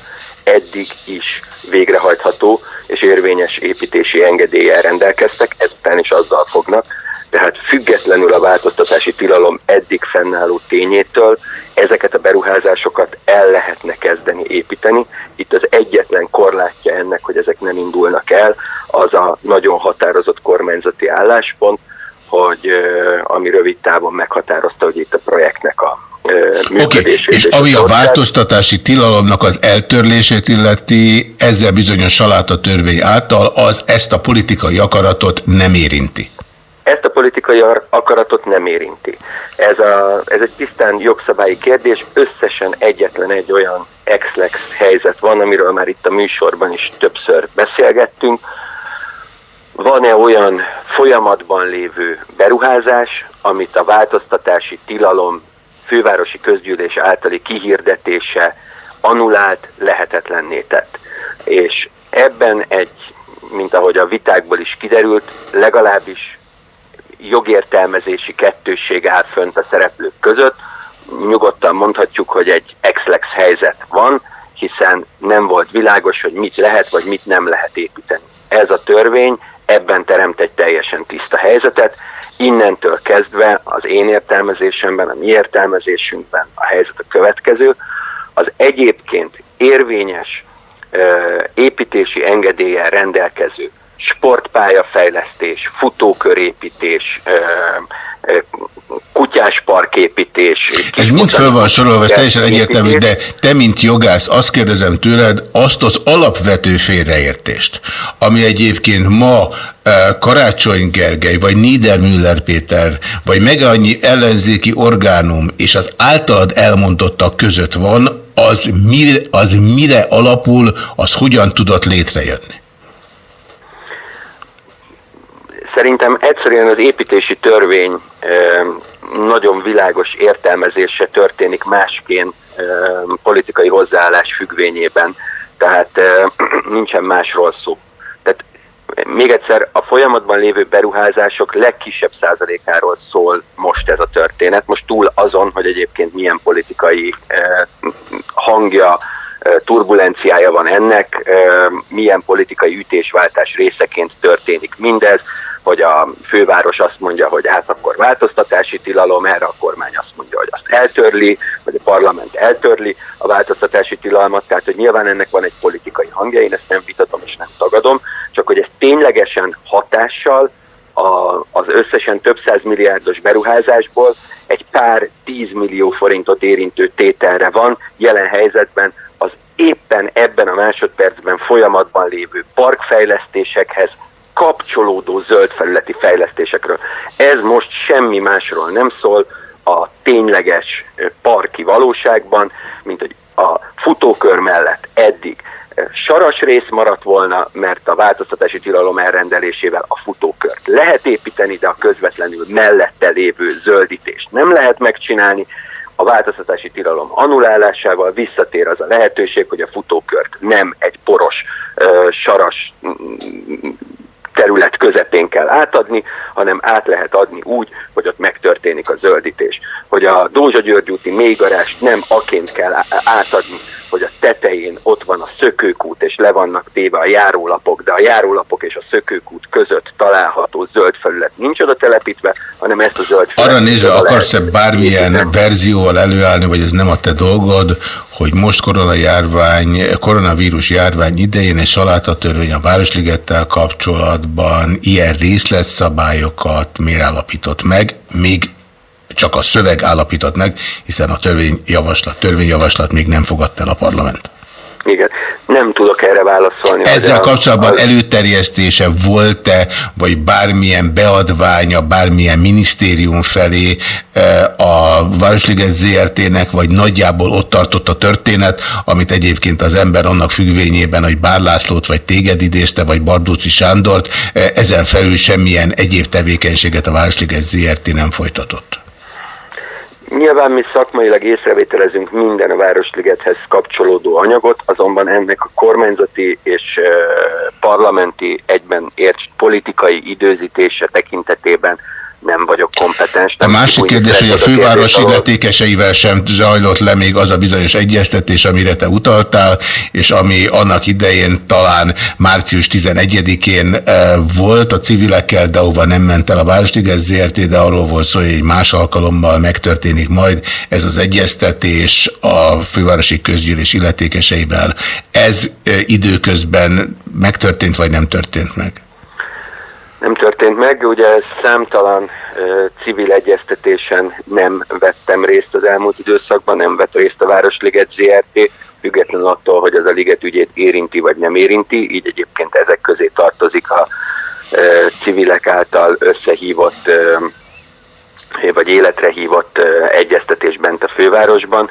Speaker 6: eddig is végrehajtható és érvényes építési engedéllyel rendelkeztek, ezután is azzal fognak, tehát függetlenül a változtatási tilalom eddig fennálló tényétől ezeket a beruházásokat el lehetne kezdeni építeni. Itt az egyetlen korlátja ennek, hogy ezek nem indulnak el, az a nagyon határozott kormányzati álláspont, hogy ami rövid távon meghatározta, hogy itt a projektnek a Oké, okay.
Speaker 1: és ami a változtatási tilalomnak az eltörlését illeti, ezzel bizonyos salátatörvény által, az ezt a politikai akaratot nem érinti.
Speaker 6: Ezt a politikai akaratot nem érinti. Ez, a, ez egy tisztán jogszabályi kérdés, összesen egyetlen egy olyan ex-lex helyzet van, amiről már itt a műsorban is többször beszélgettünk. Van-e olyan folyamatban lévő beruházás, amit a változtatási tilalom fővárosi közgyűlés általi kihirdetése anulált, lehetetlenné tett. És ebben egy, mint ahogy a vitákból is kiderült, legalábbis jogértelmezési kettősség áll fönt a szereplők között. Nyugodtan mondhatjuk, hogy egy ex-lex helyzet van, hiszen nem volt világos, hogy mit lehet vagy mit nem lehet építeni. Ez a törvény ebben teremt egy teljesen tiszta helyzetet. Innentől kezdve az én értelmezésemben, a mi értelmezésünkben a helyzet a következő. Az egyébként érvényes építési engedéllyel rendelkező sportpályafejlesztés, futókörépítés, kutyásparképítés.
Speaker 1: Ez mind föl van sorolva, ez teljesen egyértelmű, de te, mint jogász, azt kérdezem tőled, azt az alapvető félreértést, ami egyébként ma Karácsony Gergely, vagy Niedermüller Péter, vagy meg annyi ellenzéki orgánum, és az általad elmondottak között van, az mire, az mire alapul, az hogyan tudott létrejönni?
Speaker 6: Szerintem egyszerűen az építési törvény nagyon világos értelmezése történik másként politikai hozzáállás függvényében, tehát nincsen másról szó. Tehát még egyszer, a folyamatban lévő beruházások legkisebb százalékáról szól most ez a történet. Most túl azon, hogy egyébként milyen politikai hangja, turbulenciája van ennek, milyen politikai ütésváltás részeként történik mindez, hogy a főváros azt mondja, hogy hát akkor változtatási tilalom, erre a kormány azt mondja, hogy azt eltörli, vagy a parlament eltörli a változtatási tilalmat, tehát hogy nyilván ennek van egy politikai hangja, én ezt nem vitatom és nem tagadom, csak hogy ez ténylegesen hatással a, az összesen több száz milliárdos beruházásból egy pár tízmillió forintot érintő tételre van, jelen helyzetben az éppen ebben a másodpercben folyamatban lévő parkfejlesztésekhez, kapcsolódó zöld felületi fejlesztésekről. Ez most semmi másról nem szól a tényleges parki valóságban, mint hogy a futókör mellett eddig saras rész maradt volna, mert a változtatási tilalom elrendelésével a futókört lehet építeni, de a közvetlenül mellette lévő zöldítést nem lehet megcsinálni. A változtatási tilalom annulálásával visszatér az a lehetőség, hogy a futókört nem egy poros, saras terület közepén kell átadni, hanem át lehet adni úgy, hogy ott megtörténik a zöldítés. Hogy a Dózsa György úti mélygarást nem aként kell átadni, hogy a tetején ott van a szökőkút, és le vannak téve a járólapok, de a járólapok és a szökőkút között található zöld felület nincs oda telepítve, hanem ezt a zöld felület...
Speaker 1: Arra nézve, akarsz-e bármilyen verzióval előállni, vagy ez nem a te dolgod, hogy most koronajárvány, koronavírus járvány idején egy salátatörvény a Városligettel kapcsolatban ilyen részletszabályokat miért állapított meg, még csak a szöveg állapított meg, hiszen a törvényjavaslat, törvényjavaslat még nem fogadta el a parlament.
Speaker 6: Igen, nem tudok erre válaszolni.
Speaker 1: Ezzel kapcsolatban
Speaker 6: az-
Speaker 1: előterjesztése volt-e, vagy bármilyen beadványa, bármilyen minisztérium felé eh, a Városliget ZRT-nek, vagy nagyjából ott tartott a történet, amit egyébként az ember annak függvényében, hogy Bár Lászlót vagy téged idézte, vagy Bardóci Sándort, eh, ezen felül semmilyen egyéb tevékenységet a Városliget ZRT nem folytatott.
Speaker 6: Nyilván mi szakmailag észrevételezünk minden a Városligethez kapcsolódó anyagot, azonban ennek a kormányzati és parlamenti egyben ért politikai időzítése tekintetében nem vagyok kompetens.
Speaker 1: A
Speaker 6: Nem
Speaker 1: másik
Speaker 6: úgy
Speaker 1: kérdés, hogy a főváros illetékeseivel sem zajlott le még az a bizonyos egyeztetés, amire te utaltál, és ami annak idején talán március 11-én eh, volt a civilekkel, de ahova nem ment el a Városliges ZRT, de arról volt szó, hogy egy más alkalommal megtörténik majd ez az egyeztetés a fővárosi közgyűlés illetékeseivel. Ez eh, időközben megtörtént, vagy nem történt meg?
Speaker 6: Nem történt meg, ugye számtalan ö, civil egyeztetésen nem vettem részt az elmúlt időszakban, nem vett részt a Városliget ZRT, függetlenül attól, hogy az a liget ügyét érinti vagy nem érinti, így egyébként ezek közé tartozik a civilek által összehívott ö, vagy életre hívott egyeztetés bent a fővárosban.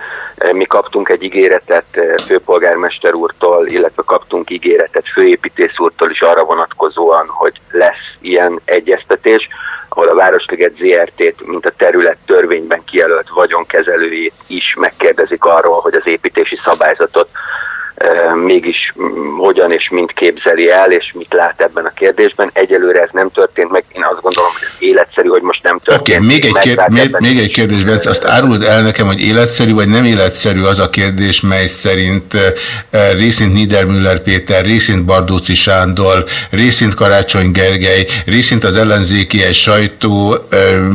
Speaker 6: Mi kaptunk egy ígéretet főpolgármester úrtól, illetve kaptunk ígéretet főépítész úrtól is arra vonatkozóan, hogy lesz ilyen egyeztetés, ahol a Városliget ZRT-t, mint a terület törvényben kijelölt vagyonkezelőjét is megkérdezik arról, hogy az építési szabályzatot mégis mm, hogyan és mint képzeli el, és mit lát ebben a kérdésben. Egyelőre ez nem történt meg, én azt gondolom, hogy ez életszerű, hogy most nem
Speaker 1: Oké,
Speaker 6: történt.
Speaker 1: okay, még, egy kér, még, még egy kérdés, Bence, azt áruld el nekem, hogy életszerű vagy nem életszerű az a kérdés, mely szerint részint Niedermüller Péter, részint Bardóci Sándor, részint Karácsony Gergely, részint az ellenzéki egy sajtó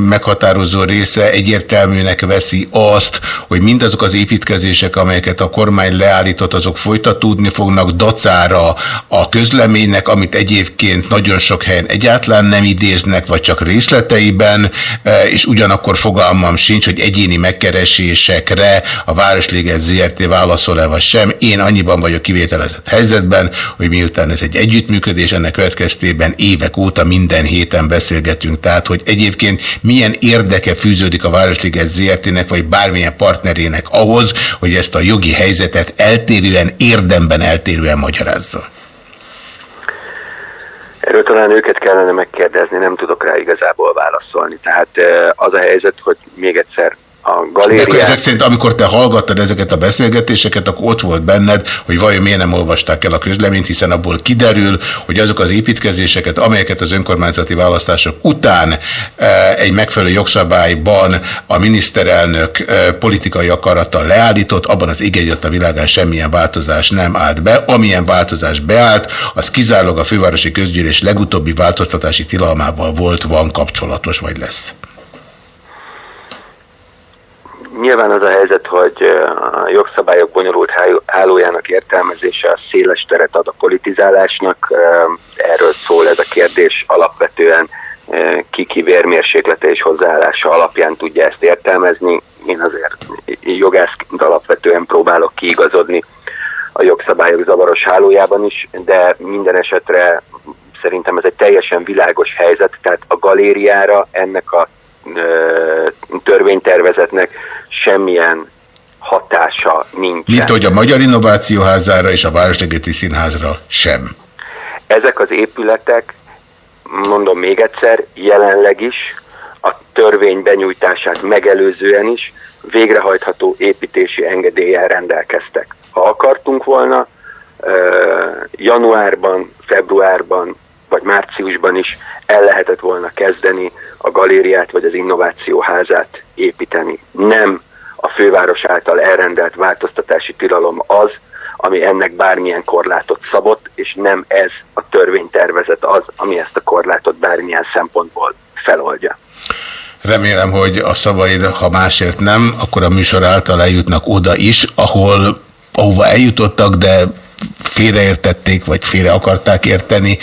Speaker 1: meghatározó része egyértelműnek veszi azt, hogy mindazok az építkezések, amelyeket a kormány leállított, azok folytatódni fognak dacára a közleménynek, amit egyébként nagyon sok helyen egyáltalán nem idéznek, vagy csak részleteiben, eh, és ugyanakkor fogalmam sincs, hogy egyéni megkeresésekre a Városliget ZRT válaszol-e vagy sem. Én annyiban vagyok kivételezett helyzetben, hogy miután ez egy együttműködés, ennek következtében évek óta minden héten beszélgetünk, tehát hogy egyébként milyen érdeke fűződik a Városliget ZRT-nek, vagy bármilyen partnerének ahhoz, hogy ezt a jogi helyzetet eltérően, érdemben eltérően magyarázza.
Speaker 6: Erről talán őket kellene megkérdezni, nem tudok rá igazából válaszolni. Tehát eh, az a helyzet, hogy még egyszer a
Speaker 1: De akkor
Speaker 6: galérián...
Speaker 1: ezek szerint, amikor te hallgattad ezeket a beszélgetéseket, akkor ott volt benned, hogy vajon miért nem olvasták el a közleményt, hiszen abból kiderül, hogy azok az építkezéseket, amelyeket az önkormányzati választások után e, egy megfelelő jogszabályban a miniszterelnök e, politikai akarattal leállított, abban az igényet a világán semmilyen változás nem állt be. Amilyen változás beállt, az kizárólag a fővárosi közgyűlés legutóbbi változtatási tilalmával volt, van kapcsolatos, vagy lesz.
Speaker 6: Nyilván az a helyzet, hogy a jogszabályok bonyolult háló- hálójának értelmezése a széles teret ad a politizálásnak. Erről szól ez a kérdés alapvetően eh, ki-ki vérmérséklete és hozzáállása alapján tudja ezt értelmezni. Én azért jogászként alapvetően próbálok kiigazodni a jogszabályok zavaros hálójában is, de minden esetre szerintem ez egy teljesen világos helyzet, tehát a galériára ennek a törvénytervezetnek semmilyen hatása nincsen.
Speaker 1: Mint hogy a Magyar Innovációházára és a Városligeti Színházra sem.
Speaker 6: Ezek az épületek, mondom még egyszer, jelenleg is a törvény benyújtását megelőzően is végrehajtható építési engedéllyel rendelkeztek. Ha akartunk volna, januárban, februárban vagy márciusban is el lehetett volna kezdeni a galériát vagy az innovációházát építeni. Nem a főváros által elrendelt változtatási tilalom az, ami ennek bármilyen korlátot szabott, és nem ez a törvénytervezet az, ami ezt a korlátot bármilyen szempontból feloldja.
Speaker 1: Remélem, hogy a szavaid, ha másért nem, akkor a műsor által eljutnak oda is, ahol, ahova eljutottak, de félreértették, vagy félre akarták érteni.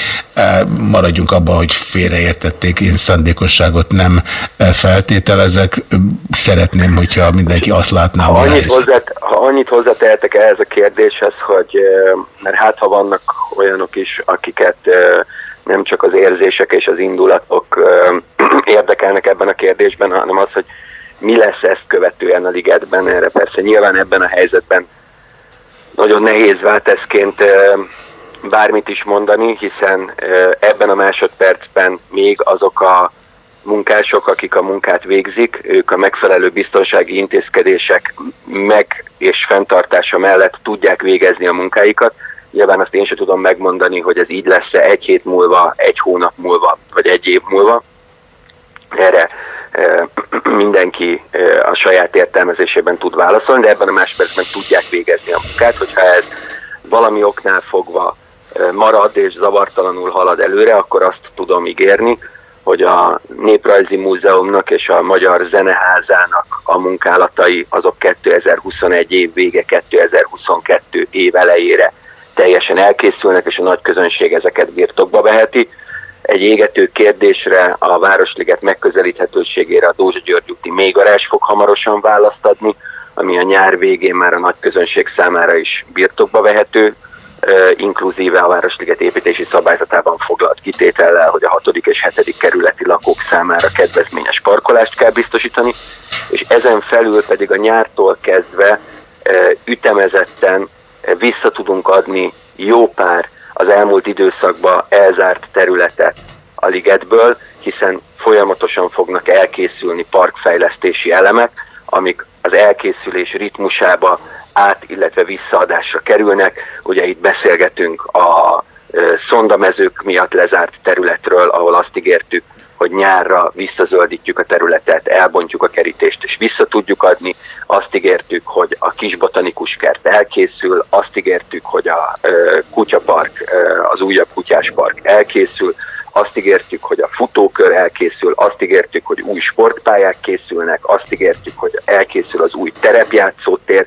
Speaker 1: Maradjunk abban, hogy félreértették. Én szándékosságot nem feltételezek. Szeretném, hogyha mindenki azt látná,
Speaker 6: Ha annyit,
Speaker 1: helyzet.
Speaker 6: hozzá, ha annyit hozzátehetek ehhez a kérdéshez, hogy mert hát ha vannak olyanok is, akiket nem csak az érzések és az indulatok érdekelnek ebben a kérdésben, hanem az, hogy mi lesz ezt követően a ligetben. Erre persze nyilván ebben a helyzetben nagyon nehéz válteszként bármit is mondani, hiszen ebben a másodpercben még azok a munkások, akik a munkát végzik, ők a megfelelő biztonsági intézkedések meg és fenntartása mellett tudják végezni a munkáikat. Nyilván azt én sem tudom megmondani, hogy ez így lesz-e egy hét múlva, egy hónap múlva, vagy egy év múlva. Erre mindenki a saját értelmezésében tud válaszolni, de ebben a másodpercben tudják végezni a munkát, hogyha ez valami oknál fogva marad és zavartalanul halad előre, akkor azt tudom ígérni, hogy a Néprajzi Múzeumnak és a Magyar Zeneházának a munkálatai azok 2021 év vége, 2022 év elejére teljesen elkészülnek, és a nagy közönség ezeket birtokba veheti. Egy égető kérdésre a Városliget megközelíthetőségére a Dózsa György úti mélygarázs fog hamarosan választ adni, ami a nyár végén már a nagy közönség számára is birtokba vehető, inkluzíve a Városliget építési szabályzatában foglalt kitétellel, hogy a 6. és 7. kerületi lakók számára kedvezményes parkolást kell biztosítani, és ezen felül pedig a nyártól kezdve ütemezetten vissza tudunk adni jó pár az elmúlt időszakban elzárt területet a ligetből, hiszen folyamatosan fognak elkészülni parkfejlesztési elemek, amik az elkészülés ritmusába át, illetve visszaadásra kerülnek. Ugye itt beszélgetünk a szondamezők miatt lezárt területről, ahol azt ígértük, hogy nyárra visszazöldítjük a területet, elbontjuk a kerítést és vissza tudjuk adni. Azt ígértük, hogy a kis botanikus kert elkészül, azt ígértük, hogy a ö, kutyapark, ö, az újabb kutyáspark elkészül, azt ígértük, hogy a futókör elkészül, azt ígértük, hogy új sportpályák készülnek, azt ígértük, hogy elkészül az új terepjátszótér,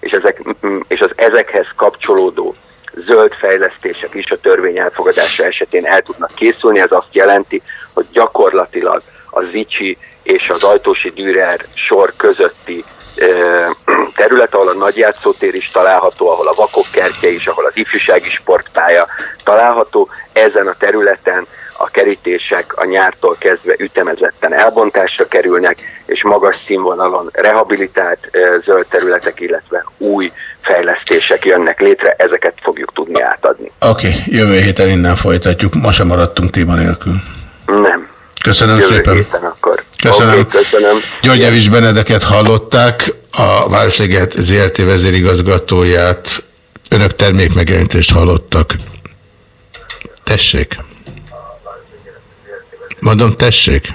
Speaker 6: és, ezek, és az ezekhez kapcsolódó zöld fejlesztések is a törvény elfogadása esetén el tudnak készülni. Ez azt jelenti, hogy gyakorlatilag a Zicsi és az Ajtósi Dürer sor közötti terület, ahol a nagyjátszótér is található, ahol a vakok kertje is, ahol az ifjúsági sportpálya található, ezen a területen a kerítések a nyártól kezdve ütemezetten elbontásra kerülnek, és magas színvonalon rehabilitált zöld területek, illetve új fejlesztések jönnek létre, ezeket fogjuk tudni átadni.
Speaker 1: Oké, okay, jövő héten innen folytatjuk. Ma sem maradtunk téma nélkül.
Speaker 6: Nem.
Speaker 1: Köszönöm
Speaker 6: Jövő
Speaker 1: szépen.
Speaker 6: héten akkor.
Speaker 1: Köszönöm.
Speaker 6: Oké, köszönöm.
Speaker 1: György Javis Benedeket hallották, a Városliget ZRT vezérigazgatóját. Önök termékmegjelenítést hallottak. Tessék. Mondom, tessék.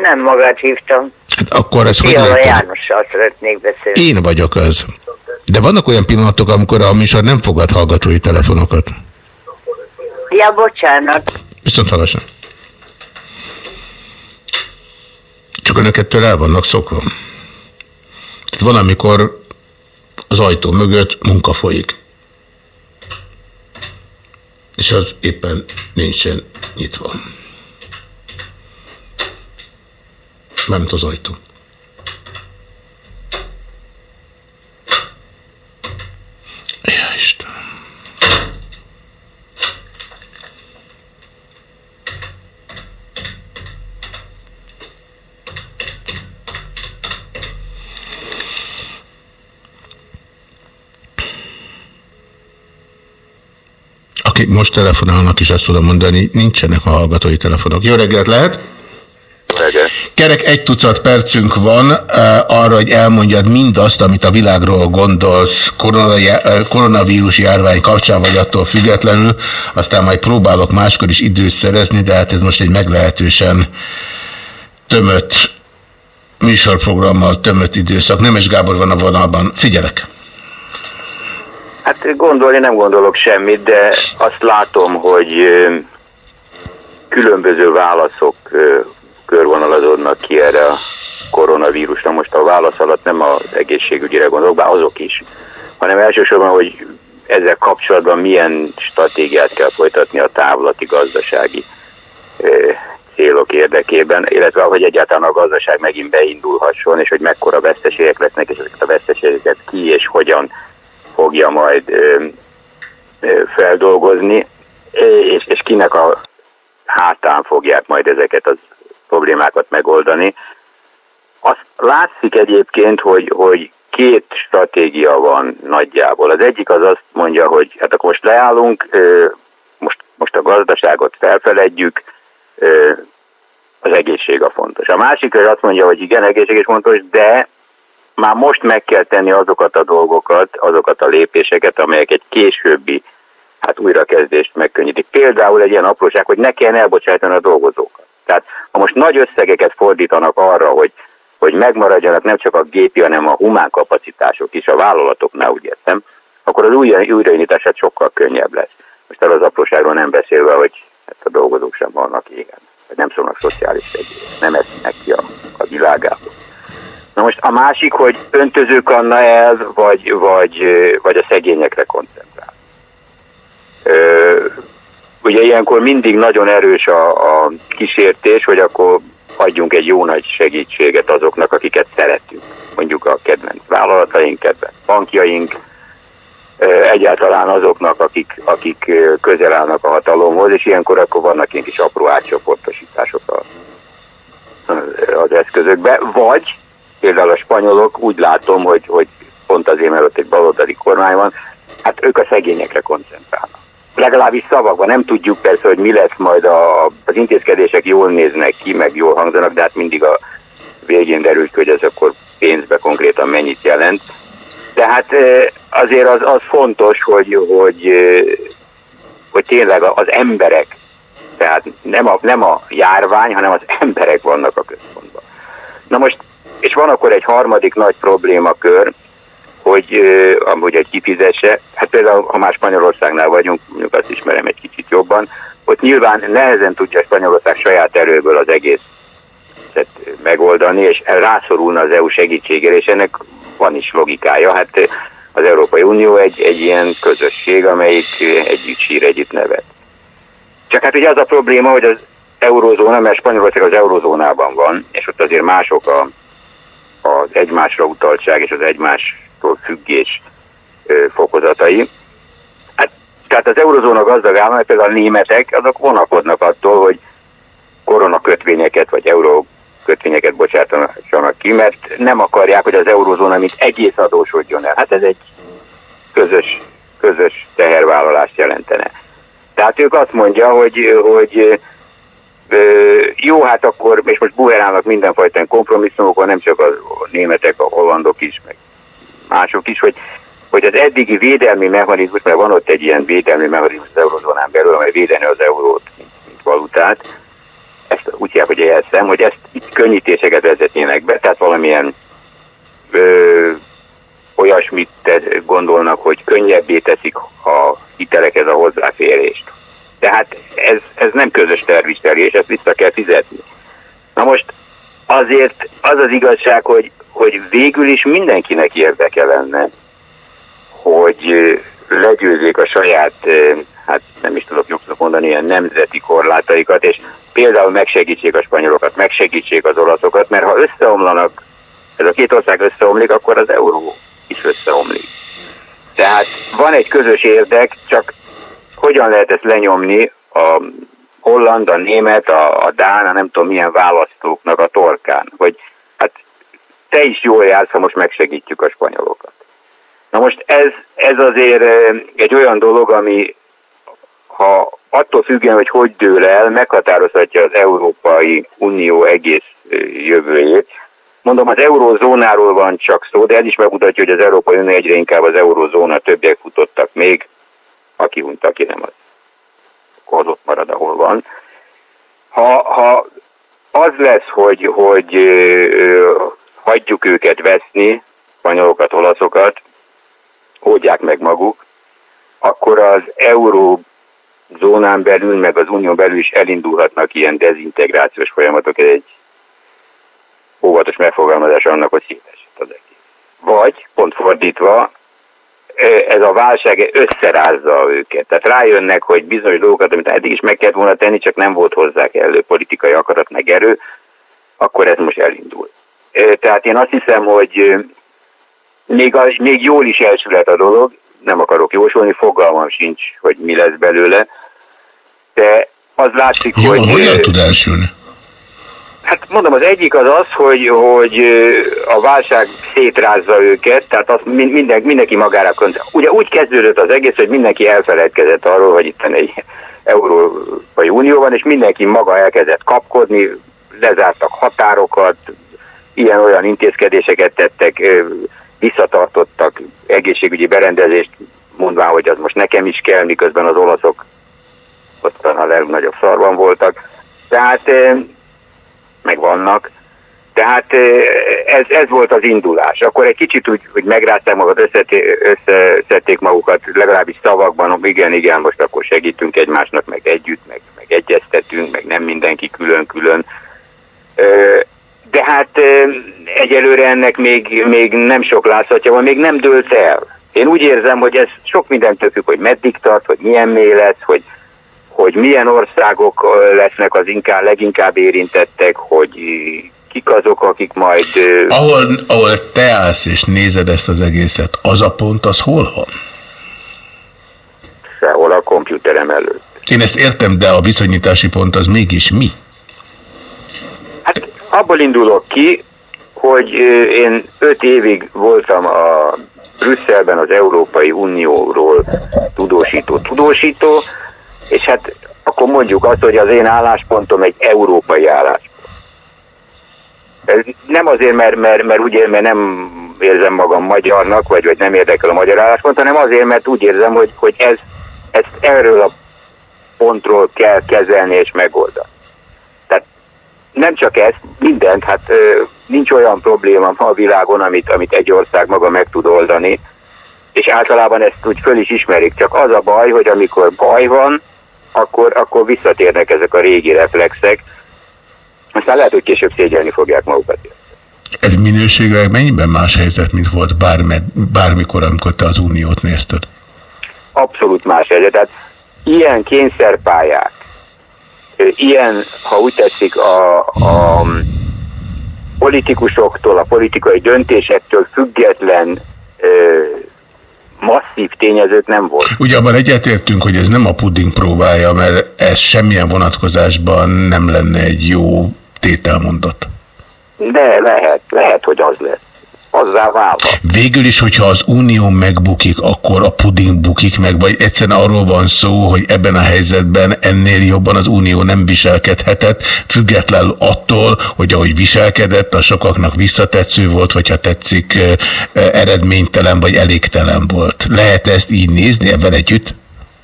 Speaker 7: Nem magát hívtam.
Speaker 1: Hát akkor ez hogy
Speaker 7: Fiala
Speaker 1: lehet? ez?
Speaker 7: Jánossal szeretnék beszélni.
Speaker 1: Én vagyok az. De vannak olyan pillanatok, amikor a műsor nem fogad hallgatói telefonokat.
Speaker 7: Ja, bocsánat.
Speaker 1: Viszont hallásra. Csak önök ettől el vannak szokva. Tehát van, amikor az ajtó mögött munka folyik. És az éppen nincsen nyitva. Ment az ajtó. Ja, Istenem. Akik most telefonálnak is azt tudom mondani, nincsenek a hallgatói telefonok. Jó reggelt lehet! Kerek egy tucat percünk van uh, arra, hogy elmondjad mindazt, amit a világról gondolsz korona, koronavírus járvány kapcsán, vagy attól függetlenül. Aztán majd próbálok máskor is időt szerezni, de hát ez most egy meglehetősen tömött műsorprogrammal tömött időszak. Nemes Gábor van a vonalban. Figyelek!
Speaker 8: Hát gondolni nem gondolok semmit, de azt látom, hogy különböző válaszok körvonalazódnak ki erre a koronavírusra. Most a válasz alatt nem az egészségügyire gondolok, bár azok is, hanem elsősorban, hogy ezzel kapcsolatban milyen stratégiát kell folytatni a távlati gazdasági célok érdekében, illetve hogy egyáltalán a gazdaság megint beindulhasson, és hogy mekkora veszteségek lesznek, és ezeket a veszteségeket ki és hogyan fogja majd ö, ö, feldolgozni, és, és kinek a hátán fogják majd ezeket az problémákat megoldani. Azt látszik egyébként, hogy, hogy két stratégia van nagyjából. Az egyik az azt mondja, hogy hát akkor most leállunk, most, most a gazdaságot felfeledjük, az egészség a fontos. A másik az azt mondja, hogy igen, egészség is fontos, de már most meg kell tenni azokat a dolgokat, azokat a lépéseket, amelyek egy későbbi hát újrakezdést megkönnyítik. Például egy ilyen apróság, hogy ne kelljen elbocsátani a dolgozókat. Tehát ha most nagy összegeket fordítanak arra, hogy, hogy megmaradjanak nem csak a gépi, hanem a humán kapacitások is a vállalatoknál, úgy értem, akkor az újra, újraindítását sokkal könnyebb lesz. Most el az apróságról nem beszélve, hogy hát a dolgozók sem vannak égen, nem szólnak szociális segélyek, nem esznek ki a, a világából. Na most a másik, hogy öntözőkanna el, vagy, vagy, vagy a szegényekre koncentrál. Ö, ugye ilyenkor mindig nagyon erős a, a kísértés, hogy akkor adjunk egy jó nagy segítséget azoknak, akiket szeretünk. Mondjuk a kedvenc vállalataink, kedvenc bankjaink, egyáltalán azoknak, akik, akik közel állnak a hatalomhoz, és ilyenkor akkor vannak ilyen kis apró átcsoportosítások a, az eszközökbe, vagy például a spanyolok úgy látom, hogy, hogy pont azért, mert ott egy baloldali kormány van, hát ők a szegényekre koncentrálnak. Legalábbis szavakban nem tudjuk persze, hogy mi lesz majd a, az intézkedések jól néznek ki, meg jól hangzanak, de hát mindig a végén derül ki, hogy ez akkor pénzbe konkrétan mennyit jelent. Tehát azért az, az fontos, hogy, hogy, hogy tényleg az emberek, tehát nem a, nem a járvány, hanem az emberek vannak a központban. Na most, és van akkor egy harmadik nagy problémakör, hogy amúgy egy kifizesse, hát például ha már Spanyolországnál vagyunk, mondjuk azt ismerem egy kicsit jobban, ott nyilván nehezen tudja Spanyolország saját erőből az egész megoldani, és rászorulna az EU segítségére, és ennek van is logikája. Hát az Európai Unió egy, egy ilyen közösség, amelyik együtt sír, együtt nevet. Csak hát ugye az a probléma, hogy az eurozóna, mert Spanyolország az eurozónában van, és ott azért mások a, az egymásra utaltság és az egymástól függés fokozatai. Hát, tehát az eurozóna gazdag állam, például a németek, azok vonakodnak attól, hogy koronakötvényeket vagy euró kötvényeket bocsátanak ki, mert nem akarják, hogy az eurozóna mint egész adósodjon el. Hát ez egy közös, közös tehervállalást jelentene. Tehát ők azt mondja, hogy, hogy jó, hát akkor, és most buherálnak mindenfajta kompromisszumokon, nem csak a németek, a hollandok is, meg mások is, hogy, hogy az eddigi védelmi mechanizmus, mert van ott egy ilyen védelmi mechanizmus az eurozónán belül, amely védeni az eurót, mint, mint valutát, ezt úgy hívják, hogy elszem, hogy ezt itt könnyítéseket vezetnének be, tehát valamilyen ö, olyasmit gondolnak, hogy könnyebbé teszik a hitelekhez a hozzáférést. Tehát ez, ez nem közös terviselés, ezt vissza kell fizetni. Na most azért az az igazság, hogy, hogy végül is mindenkinek érdeke lenne, hogy legyőzzék a saját, hát nem is tudok jogszok mondani, ilyen nemzeti korlátaikat, és például megsegítsék a spanyolokat, megsegítsék az olaszokat, mert ha összeomlanak, ez a két ország összeomlik, akkor az euró is összeomlik. Tehát van egy közös érdek, csak hogyan lehet ezt lenyomni a holland, a német, a, a dán, a nem tudom milyen választóknak a torkán, hogy hát te is jól jársz, ha most megsegítjük a spanyolokat. Na most ez, ez azért egy olyan dolog, ami ha attól függően, hogy hogy dől el, meghatározhatja az Európai Unió egész jövőjét. Mondom, az eurózónáról van csak szó, de ez is megmutatja, hogy az Európai Unió egyre inkább az eurózóna, többiek futottak még, aki hunyt, aki nem. Az ott marad, ahol van. Ha, ha az lesz, hogy, hogy hagyjuk őket veszni, spanyolokat, olaszokat, oldják meg maguk, akkor az euró zónán belül, meg az unió belül is elindulhatnak ilyen dezintegrációs folyamatok, egy óvatos megfogalmazás annak, hogy szétesett az egész. Vagy, pont fordítva, ez a válság összerázza őket. Tehát rájönnek, hogy bizonyos dolgokat, amit eddig is meg kellett volna tenni, csak nem volt hozzá kellő politikai akarat meg erő, akkor ez most elindul. Tehát én azt hiszem, hogy még, az, még jól is elsület a dolog, nem akarok jósolni, fogalmam sincs, hogy mi lesz belőle, de az látszik,
Speaker 1: Jó,
Speaker 8: hogy...
Speaker 1: hogyan tud elsülni?
Speaker 8: Hát mondom, az egyik az az, hogy, hogy a válság szétrázza őket, tehát az min- minden, mindenki magára koncentrál. Ugye úgy kezdődött az egész, hogy mindenki elfeledkezett arról, hogy itt egy Európai Unió van, és mindenki maga elkezdett kapkodni, lezártak határokat, ilyen-olyan intézkedéseket tettek, visszatartottak egészségügyi berendezést, mondván, hogy az most nekem is kell, miközben az olaszok ott a legnagyobb szarban voltak. Tehát meg vannak. Tehát ez, ez volt az indulás. Akkor egy kicsit úgy, úgy megrázták magukat, összeszedték magukat, legalábbis szavakban, igen, igen, most akkor segítünk egymásnak, meg együtt, meg, meg egyeztetünk, meg nem mindenki külön-külön. De hát egyelőre ennek még, még nem sok látszatja van, még nem dőlt el. Én úgy érzem, hogy ez sok mindentől függ, hogy meddig tart, hogy milyen mély lesz, hogy, hogy milyen országok lesznek az inkább, leginkább érintettek, hogy kik azok, akik majd...
Speaker 1: Ahol, ahol te állsz és nézed ezt az egészet, az a pont, az hol van?
Speaker 8: Sehol a komputerem előtt.
Speaker 1: Én ezt értem, de a viszonyítási pont az mégis mi?
Speaker 8: Abból indulok ki, hogy én öt évig voltam a Brüsszelben az Európai Unióról tudósító tudósító, és hát akkor mondjuk azt, hogy az én álláspontom egy európai álláspont. Ez nem azért, mert, mert, mert úgy ér, mert nem érzem magam magyarnak, vagy, vagy nem érdekel a magyar álláspont, hanem azért, mert úgy érzem, hogy, hogy ez, ezt erről a pontról kell kezelni és megoldani. Tehát nem csak ezt, mindent, hát nincs olyan probléma ma a világon, amit, amit egy ország maga meg tud oldani, és általában ezt úgy föl is ismerik, csak az a baj, hogy amikor baj van, akkor, akkor visszatérnek ezek a régi reflexek, aztán lehet, hogy később szégyelni fogják magukat.
Speaker 1: Ez minőségre mennyiben más helyzet, mint volt bárme, bármikor, amikor te az Uniót nézted?
Speaker 8: Abszolút más helyzet. Tehát ilyen kényszerpályák, ilyen, ha úgy tetszik, a, a politikusoktól, a politikai döntésektől független ö, masszív tényezők nem volt.
Speaker 1: Ugye abban egyetértünk, hogy ez nem a pudding próbája, mert ez semmilyen vonatkozásban nem lenne egy jó tételmondat.
Speaker 8: De lehet, lehet, hogy az lesz. Azzá válva.
Speaker 1: Végül is, hogyha az unió megbukik, akkor a puding bukik meg, vagy egyszerűen arról van szó, hogy ebben a helyzetben ennél jobban az unió nem viselkedhetett, függetlenül attól, hogy ahogy viselkedett, a sokaknak visszatetsző volt, vagy ha tetszik, eredménytelen vagy elégtelen volt. Lehet ezt így nézni ebben együtt?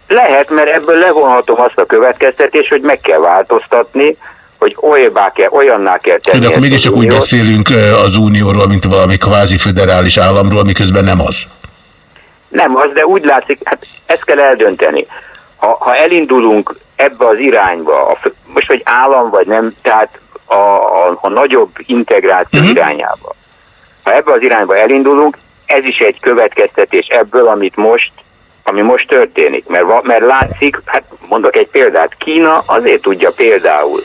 Speaker 8: Lehet, mert ebből levonhatom azt a következtetést, hogy meg kell változtatni, hogy olyabbá kell, olyanná kell tenni.
Speaker 1: De akkor mégiscsak úgy beszélünk az unióról, mint valami kvázi föderális államról, miközben nem az.
Speaker 8: Nem az, de úgy látszik, hát ezt kell eldönteni. Ha, ha elindulunk ebbe az irányba, a, most vagy állam vagy nem, tehát a, a, a nagyobb integráció uh-huh. irányába. Ha ebbe az irányba elindulunk, ez is egy következtetés ebből, amit most, ami most történik. Mert, mert látszik, hát mondok egy példát, Kína azért tudja például,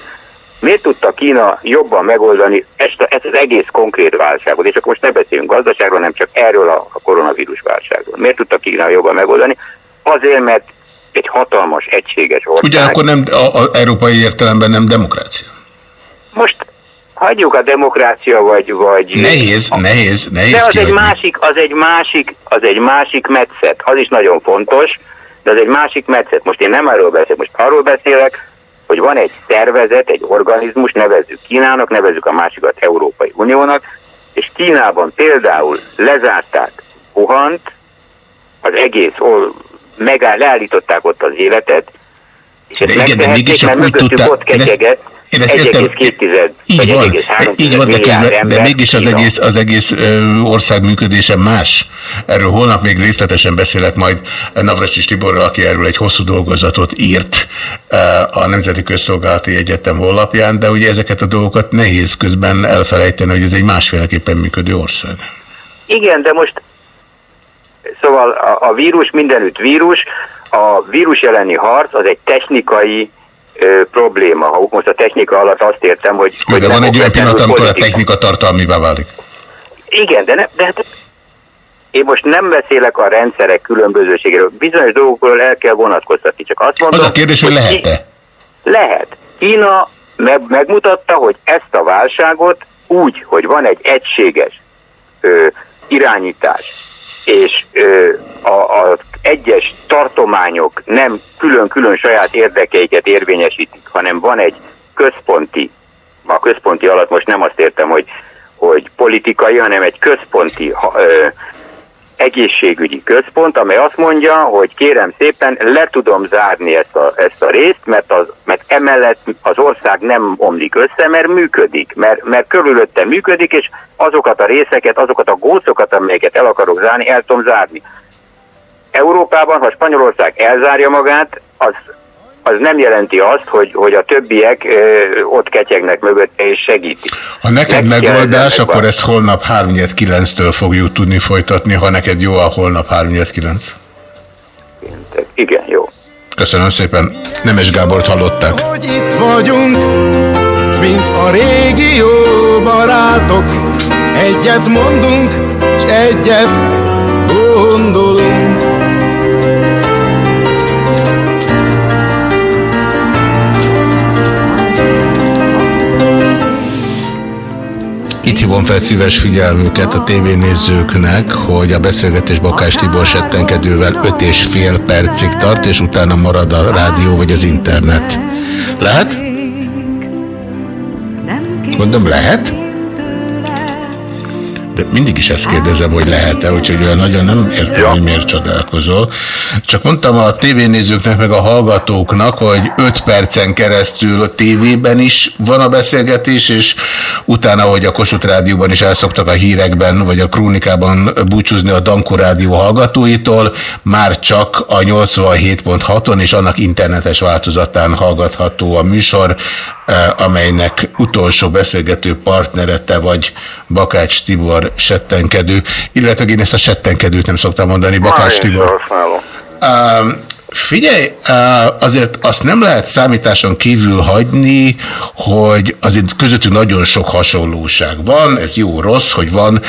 Speaker 8: miért tudta Kína jobban megoldani ezt, a- ezt az egész konkrét válságot, és akkor most ne beszéljünk gazdaságról, nem csak erről a, a koronavírus válságról. Miért tudta Kína jobban megoldani? Azért, mert egy hatalmas, egységes ország.
Speaker 1: Ugyanakkor nem, az európai értelemben nem demokrácia.
Speaker 8: Most hagyjuk a demokrácia, vagy... vagy
Speaker 1: Nehéz, nehéz, nehéz
Speaker 8: De az egy, másik, az egy másik, az egy másik metszet. Az is nagyon fontos, de az egy másik metszet. Most én nem arról beszélek, most arról beszélek, hogy van egy szervezet, egy organizmus, nevezzük Kínának, nevezzük a másikat Európai Uniónak, és Kínában például lezárták Wuhant, az egész, megáll, leállították ott az életet, és ezt
Speaker 1: igen, de mégiscsak
Speaker 8: mert
Speaker 1: úgy tudták-
Speaker 8: ott
Speaker 1: én ezt értem.
Speaker 8: 1,2
Speaker 1: Így van,
Speaker 8: 1,3
Speaker 1: így van, de, közben, de mégis az egész, az egész ország működése más. Erről holnap még részletesen beszélek majd Navracsis Tiborral, aki erről egy hosszú dolgozatot írt a Nemzeti Közszolgálati Egyetem honlapján, de ugye ezeket a dolgokat nehéz közben elfelejteni, hogy ez egy másféleképpen működő ország.
Speaker 8: Igen, de most Szóval a, a vírus mindenütt vírus, a vírus elleni harc az egy technikai ö, probléma. Ha most a technika alatt azt értem, hogy...
Speaker 1: Jó,
Speaker 8: hogy
Speaker 1: de van egy olyan pillanat, amikor a
Speaker 8: politika.
Speaker 1: technika tartalmivá válik.
Speaker 8: Igen, de, ne, de hát én most nem beszélek a rendszerek különbözőségéről. Bizonyos dolgokról el kell vonatkoztatni, csak azt mondom...
Speaker 1: Az a kérdés, hogy lehet-e?
Speaker 8: Lehet. Kína meg, megmutatta, hogy ezt a válságot úgy, hogy van egy egységes ö, irányítás, és ö, a, az egyes tartományok nem külön-külön saját érdekeiket érvényesítik, hanem van egy központi, a központi alatt most nem azt értem, hogy, hogy politikai, hanem egy központi ö, egészségügyi központ, amely azt mondja, hogy kérem szépen le tudom zárni ezt a, ezt a részt, mert, az, mert emellett az ország nem omlik össze, mert működik, mert, mert körülötte működik, és azokat a részeket, azokat a gócokat, amelyeket el akarok zárni, el tudom zárni. Európában, ha Spanyolország elzárja magát, az, az nem jelenti azt, hogy, hogy a többiek ö, ott ketyegnek mögötte és segítik.
Speaker 1: Ha neked
Speaker 8: Meg kell
Speaker 1: megoldás, akkor ezt holnap 3-9-től fogjuk tudni folytatni, ha neked jó a holnap 3-9.
Speaker 8: Igen, jó.
Speaker 1: Köszönöm szépen. Nemes Gábort hallották.
Speaker 2: Hogy itt vagyunk, mint a régi jó barátok, egyet mondunk, s egyet gondolunk.
Speaker 1: Itt hívom fel szíves figyelmüket a tévénézőknek, hogy a beszélgetés Bakás Tibor settenkedővel 5 és fél percig tart, és utána marad a rádió vagy az internet. Lehet? Mondom, lehet? Mindig is ezt kérdezem, hogy lehet-e, úgyhogy olyan nagyon nem értem, hogy miért csodálkozol. Csak mondtam a tévénézőknek, meg a hallgatóknak, hogy 5 percen keresztül a tévében is van a beszélgetés, és utána, hogy a Kossuth Rádióban is elszoktak a hírekben, vagy a krónikában búcsúzni a Dankó Rádió hallgatóitól, már csak a 87.6-on és annak internetes változatán hallgatható a műsor, eh, amelynek utolsó beszélgető partnere te vagy Bakács Tibor settenkedő, illetve én ezt a settenkedőt nem szoktam mondani, Bakács Tibor. Figyelj, azért azt nem lehet számításon kívül hagyni, hogy azért közöttünk nagyon sok hasonlóság van, ez jó-rossz, hogy van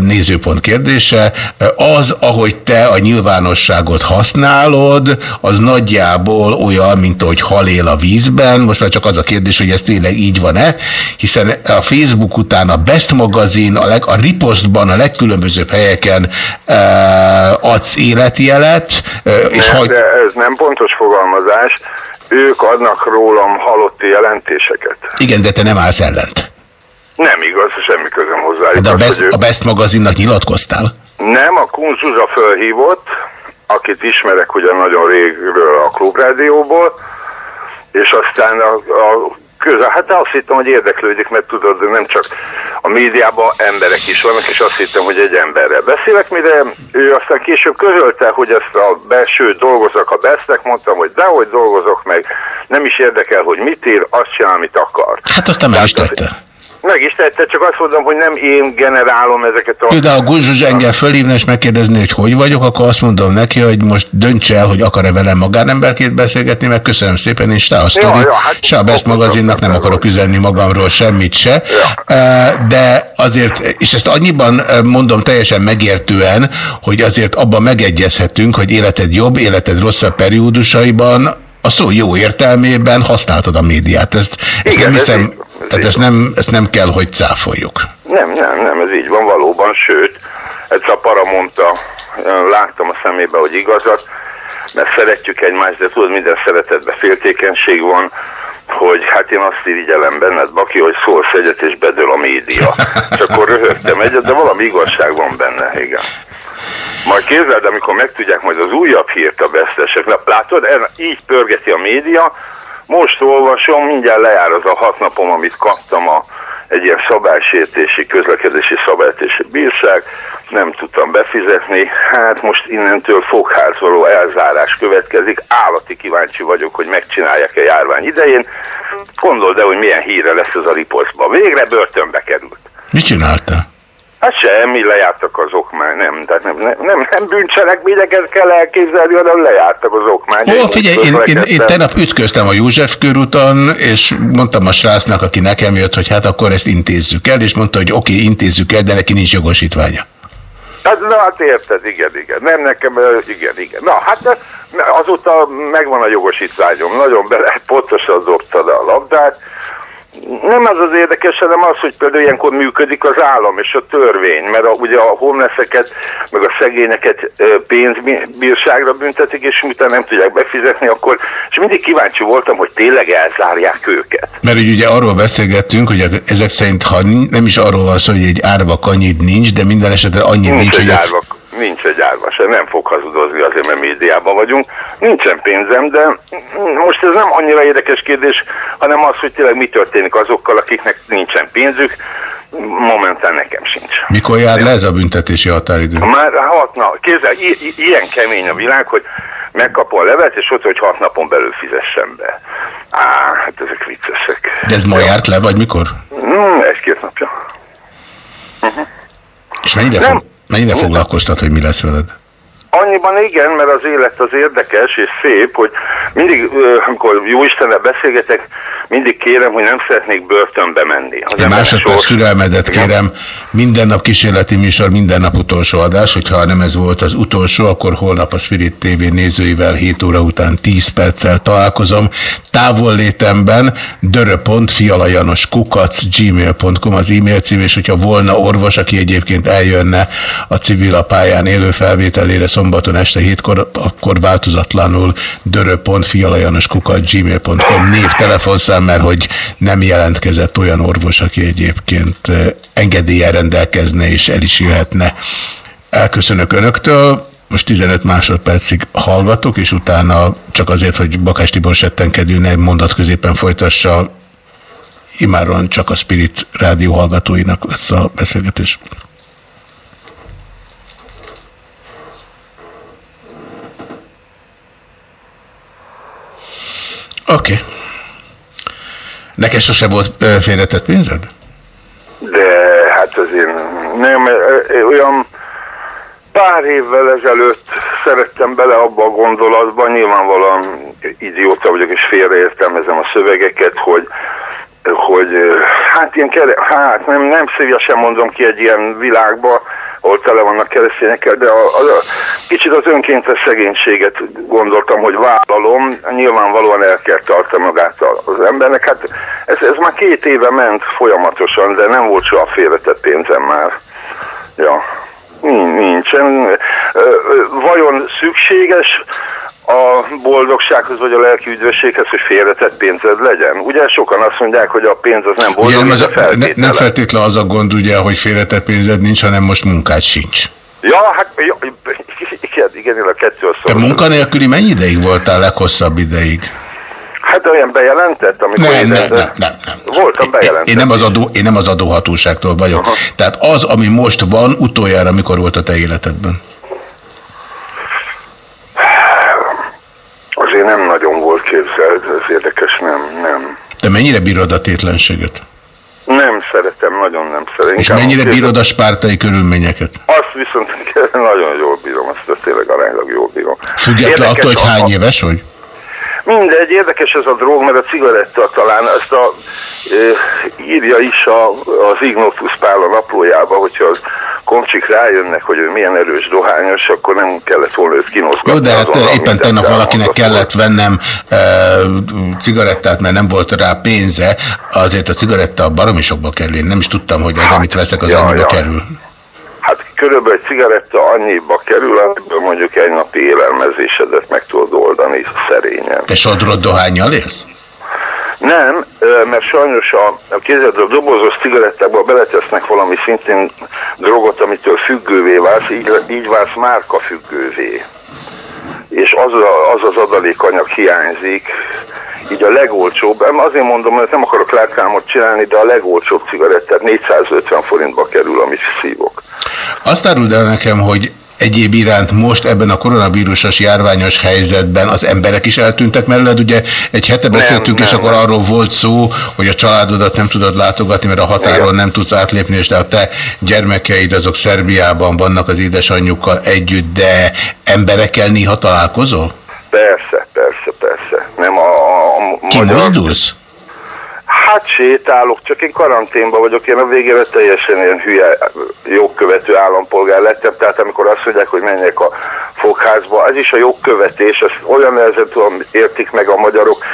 Speaker 1: nézőpont kérdése. Az, ahogy te a nyilvánosságot használod, az nagyjából olyan, mint ahogy halél a vízben. Most már csak az a kérdés, hogy ez tényleg így van-e, hiszen a Facebook után a Best magazin, a, leg, a Ripostban, a legkülönbözőbb helyeken adsz életjelet, és hagy...
Speaker 9: ez nem pontos fogalmazás. Ők adnak rólam halotti jelentéseket.
Speaker 1: Igen, de te nem állsz ellent.
Speaker 9: Nem igaz, semmi közöm hozzá.
Speaker 1: De a Best,
Speaker 9: ők-
Speaker 1: a Best magazinnak nyilatkoztál?
Speaker 9: Nem, a Kun Zsuzsa fölhívott, akit ismerek ugye nagyon régről a klubrádióból, és aztán a, a közel, hát azt hittem, hogy érdeklődik, mert tudod, de nem csak a médiában emberek is vannak, és azt hittem, hogy egy emberrel beszélek, mire ő aztán később közölte, hogy ezt a belső dolgozok a besznek, mondtam, hogy dehogy dolgozok meg, nem is érdekel, hogy mit ír, azt csinál, amit akar.
Speaker 1: Hát aztán meg is tette.
Speaker 9: Meg is tette, csak azt mondom, hogy nem én generálom ezeket a...
Speaker 1: Ő, de ha Guzsuzs engem fölhívna és megkérdezni, hogy hogy vagyok, akkor azt mondom neki, hogy most döntse el, hogy akar-e velem magánemberként beszélgetni, meg köszönöm szépen, és se a sztori,
Speaker 9: ja, hát
Speaker 1: se a Best magazinnak nem akarok üzenni magamról semmit se. De azért, és ezt annyiban mondom teljesen megértően, hogy azért abban megegyezhetünk, hogy életed jobb, életed rosszabb periódusaiban a szó jó értelmében használtad a médiát. Ezt, ezt
Speaker 9: Igen,
Speaker 1: nem
Speaker 9: ez
Speaker 1: hiszem,
Speaker 9: így
Speaker 1: tehát ezt nem, ezt nem kell, hogy cáfoljuk.
Speaker 9: Nem, nem, nem, ez így van valóban, sőt, egyszer a para mondta, láttam a szemébe, hogy igazat, mert szeretjük egymást, de tudod, minden szeretetben féltékenység van, hogy hát én azt irigyelem benned, Baki, hogy szólsz egyet és bedől a média. És akkor röhögtem egyet, de valami igazság van benne, igen. Majd képzeld, amikor megtudják majd az újabb hírt a besztesek. Na, látod, ez- így pörgeti a média. Most olvasom, mindjárt lejár az a hat napom, amit kaptam a, egy ilyen szabálysértési, közlekedési szabálysértési bírság. Nem tudtam befizetni. Hát most innentől fogházoló elzárás következik. Állati kíváncsi vagyok, hogy megcsinálják-e járvány idején. Gondold el, hogy milyen híre lesz ez a riposzba. Végre börtönbe került.
Speaker 1: Mit csináltál?
Speaker 9: Hát semmi, lejártak az okmány, nem, tehát nem, nem, nem, nem bűncselekményeket kell elképzelni, hanem lejártak az okmány.
Speaker 1: Ó, figyelj, én, én, én tegnap ütköztem a József körúton, és mondtam a srácnak, aki nekem jött, hogy hát akkor ezt intézzük el, és mondta, hogy oké, okay, intézzük el, de neki nincs jogosítványa.
Speaker 9: Hát, na hát érted, igen, igen. Nem nekem, igen, igen. Na hát azóta megvan a jogosítványom, nagyon bele, pontosan dobtad a labdát. Nem az az érdekes, hanem az, hogy például ilyenkor működik az állam és a törvény, mert a, ugye a homelesseket, meg a szegényeket pénzbírságra büntetik, és miután nem tudják befizetni, akkor, és mindig kíváncsi voltam, hogy tényleg elzárják őket.
Speaker 1: Mert úgy ugye arról beszélgettünk, hogy ezek szerint, ha nem is arról van szó, hogy egy árva annyit nincs, de minden esetre annyit nincs,
Speaker 9: Nincs
Speaker 1: hogy ez...
Speaker 9: árva, nincs egy árva se, nem fog hazudozni azért, mert médiában vagyunk. Nincsen pénzem, de most ez nem annyira érdekes kérdés, hanem az, hogy tényleg mi történik azokkal, akiknek nincsen pénzük, momentán nekem sincs.
Speaker 1: Mikor jár le ez a büntetési határidő?
Speaker 9: Már hat nap, kézzel, ilyen kemény a világ, hogy megkapom a levet, és ott, hogy hat napon belül fizessen be. Á, hát ezek viccesek.
Speaker 1: De ez ma járt le, vagy mikor?
Speaker 9: Hmm, egy-két napja.
Speaker 1: És mennyire, fog, mennyire foglalkoztat, hogy mi lesz veled?
Speaker 9: Annyiban igen, mert az élet az érdekes és szép, hogy mindig, amikor jó Istennel beszélgetek, mindig kérem, hogy nem szeretnék börtönbe menni. Az embernek
Speaker 1: másodperc türelmedet kérem, minden nap kísérleti műsor, minden nap utolsó adás, hogyha nem ez volt az utolsó, akkor holnap a Spirit TV nézőivel 7 óra után 10 perccel találkozom. Távollétemben dörö.fialajanoskukac gmail.com az e-mail cím, és hogyha volna orvos, aki egyébként eljönne a civil a pályán élő felvételére szombaton este 7-kor, akkor változatlanul dörö.fialajanoskukac gmail.com név, telefonszám, mert hogy nem jelentkezett olyan orvos, aki egyébként engedéllyel rendelkezne és el is jöhetne. Elköszönök Önöktől, most 15 másodpercig hallgatok, és utána csak azért, hogy Bakás Tibor settenkedő ne mondat középen folytassa, imáron csak a Spirit rádió hallgatóinak lesz a beszélgetés. Oké. Okay. Neked sose volt félretett pénzed?
Speaker 9: De hát azért nem, ö, ö, olyan pár évvel ezelőtt szerettem bele abba a gondolatba, nyilvánvalóan idióta vagyok és félreértelmezem a szövegeket, hogy hogy hát ilyen kere, hát nem, nem szívesen mondom ki egy ilyen világba, ahol tele vannak keresztényekkel, de a, a, kicsit az önkéntes szegénységet gondoltam, hogy vállalom, nyilvánvalóan el kell tartani magát az embernek. Hát ez, ez már két éve ment folyamatosan, de nem volt soha félretett pénzem már. Ja, Nin- nincsen. Vajon szükséges a boldogsághoz vagy a lelki üdvösséghez, hogy félretett pénzed legyen? Ugye sokan azt mondják, hogy a pénz az nem
Speaker 1: Ugye
Speaker 9: boldog,
Speaker 1: nem, az
Speaker 9: feltétele.
Speaker 1: nem feltétlen az a gond, ugye, hogy félretett pénzed nincs, hanem most munkád sincs.
Speaker 9: Ja, hát ja, igen, igen, a kettő az
Speaker 1: Te munkanélküli mennyi ideig voltál leghosszabb ideig?
Speaker 9: Hát olyan bejelentett, amikor
Speaker 1: Nem,
Speaker 9: én,
Speaker 1: nem, nem, nem,
Speaker 9: voltam bejelentett.
Speaker 1: Én nem, az adó, én nem az adóhatóságtól vagyok. Aha. Tehát az, ami most van, utoljára mikor volt a te életedben?
Speaker 9: Azért nem nagyon volt képzeld, ez érdekes, nem, nem.
Speaker 1: Te mennyire bírod a tétlenséget?
Speaker 9: Szeretem, nagyon nem szeretem.
Speaker 1: És mennyire bírod a spártai körülményeket?
Speaker 9: Azt viszont nagyon jól bírom, azt tényleg aránylag jól bírom.
Speaker 1: Független attól, hogy hány éves vagy?
Speaker 9: Mindegy, érdekes ez a drog, mert a cigaretta talán ezt a e, írja is a, az Ignotus Pál a naplójába, hogyha az komcsik rájönnek, hogy ő milyen erős dohányos, akkor nem kellett volna őt kínozgatni.
Speaker 1: Jó, de hát
Speaker 9: azonnal
Speaker 1: éppen
Speaker 9: mindent
Speaker 1: tegnap valakinek kellett vennem e, cigarettát, mert nem volt rá pénze, azért a cigaretta baromi sokba kerül. Én nem is tudtam, hogy az, amit veszek, az
Speaker 9: ja,
Speaker 1: annyiba
Speaker 9: ja.
Speaker 1: kerül.
Speaker 9: Hát körülbelül egy cigaretta annyiba kerül, amiből mondjuk egy napi élelmezésedet meg tudod oldani szerényen.
Speaker 1: Te sodrod dohányjal élsz?
Speaker 9: Nem, mert sajnos a, a kézed a dobozos cigarettákba beletesznek valami szintén drogot, amitől függővé válsz, így, így válsz márka függővé. És az, a, az az adalékanyag hiányzik, így a legolcsóbb, azért mondom, mert nem akarok lárkámot csinálni, de a legolcsóbb cigarettát 450 forintba kerül, amit szívok.
Speaker 1: Azt áruld el nekem, hogy Egyéb iránt most ebben a koronavírusos járványos helyzetben az emberek is eltűntek mellett. Ugye egy hete beszéltünk,
Speaker 9: nem,
Speaker 1: és akkor
Speaker 9: nem.
Speaker 1: arról volt szó, hogy a családodat nem tudod látogatni, mert a határon nem tudsz átlépni, és de a te gyermekeid azok Szerbiában vannak az édesanyjukkal együtt, de emberekkel néha találkozol?
Speaker 9: Persze, persze, persze. Nem a, a, a
Speaker 1: Kimozdulsz?
Speaker 9: Hát sétálok, csak én karanténban vagyok, én a végére teljesen ilyen hülye jogkövető állampolgár lettem, tehát amikor azt mondják, hogy menjek a fogházba, ez is a jogkövetés, ezt olyan nehezen tudom, értik meg a magyarok,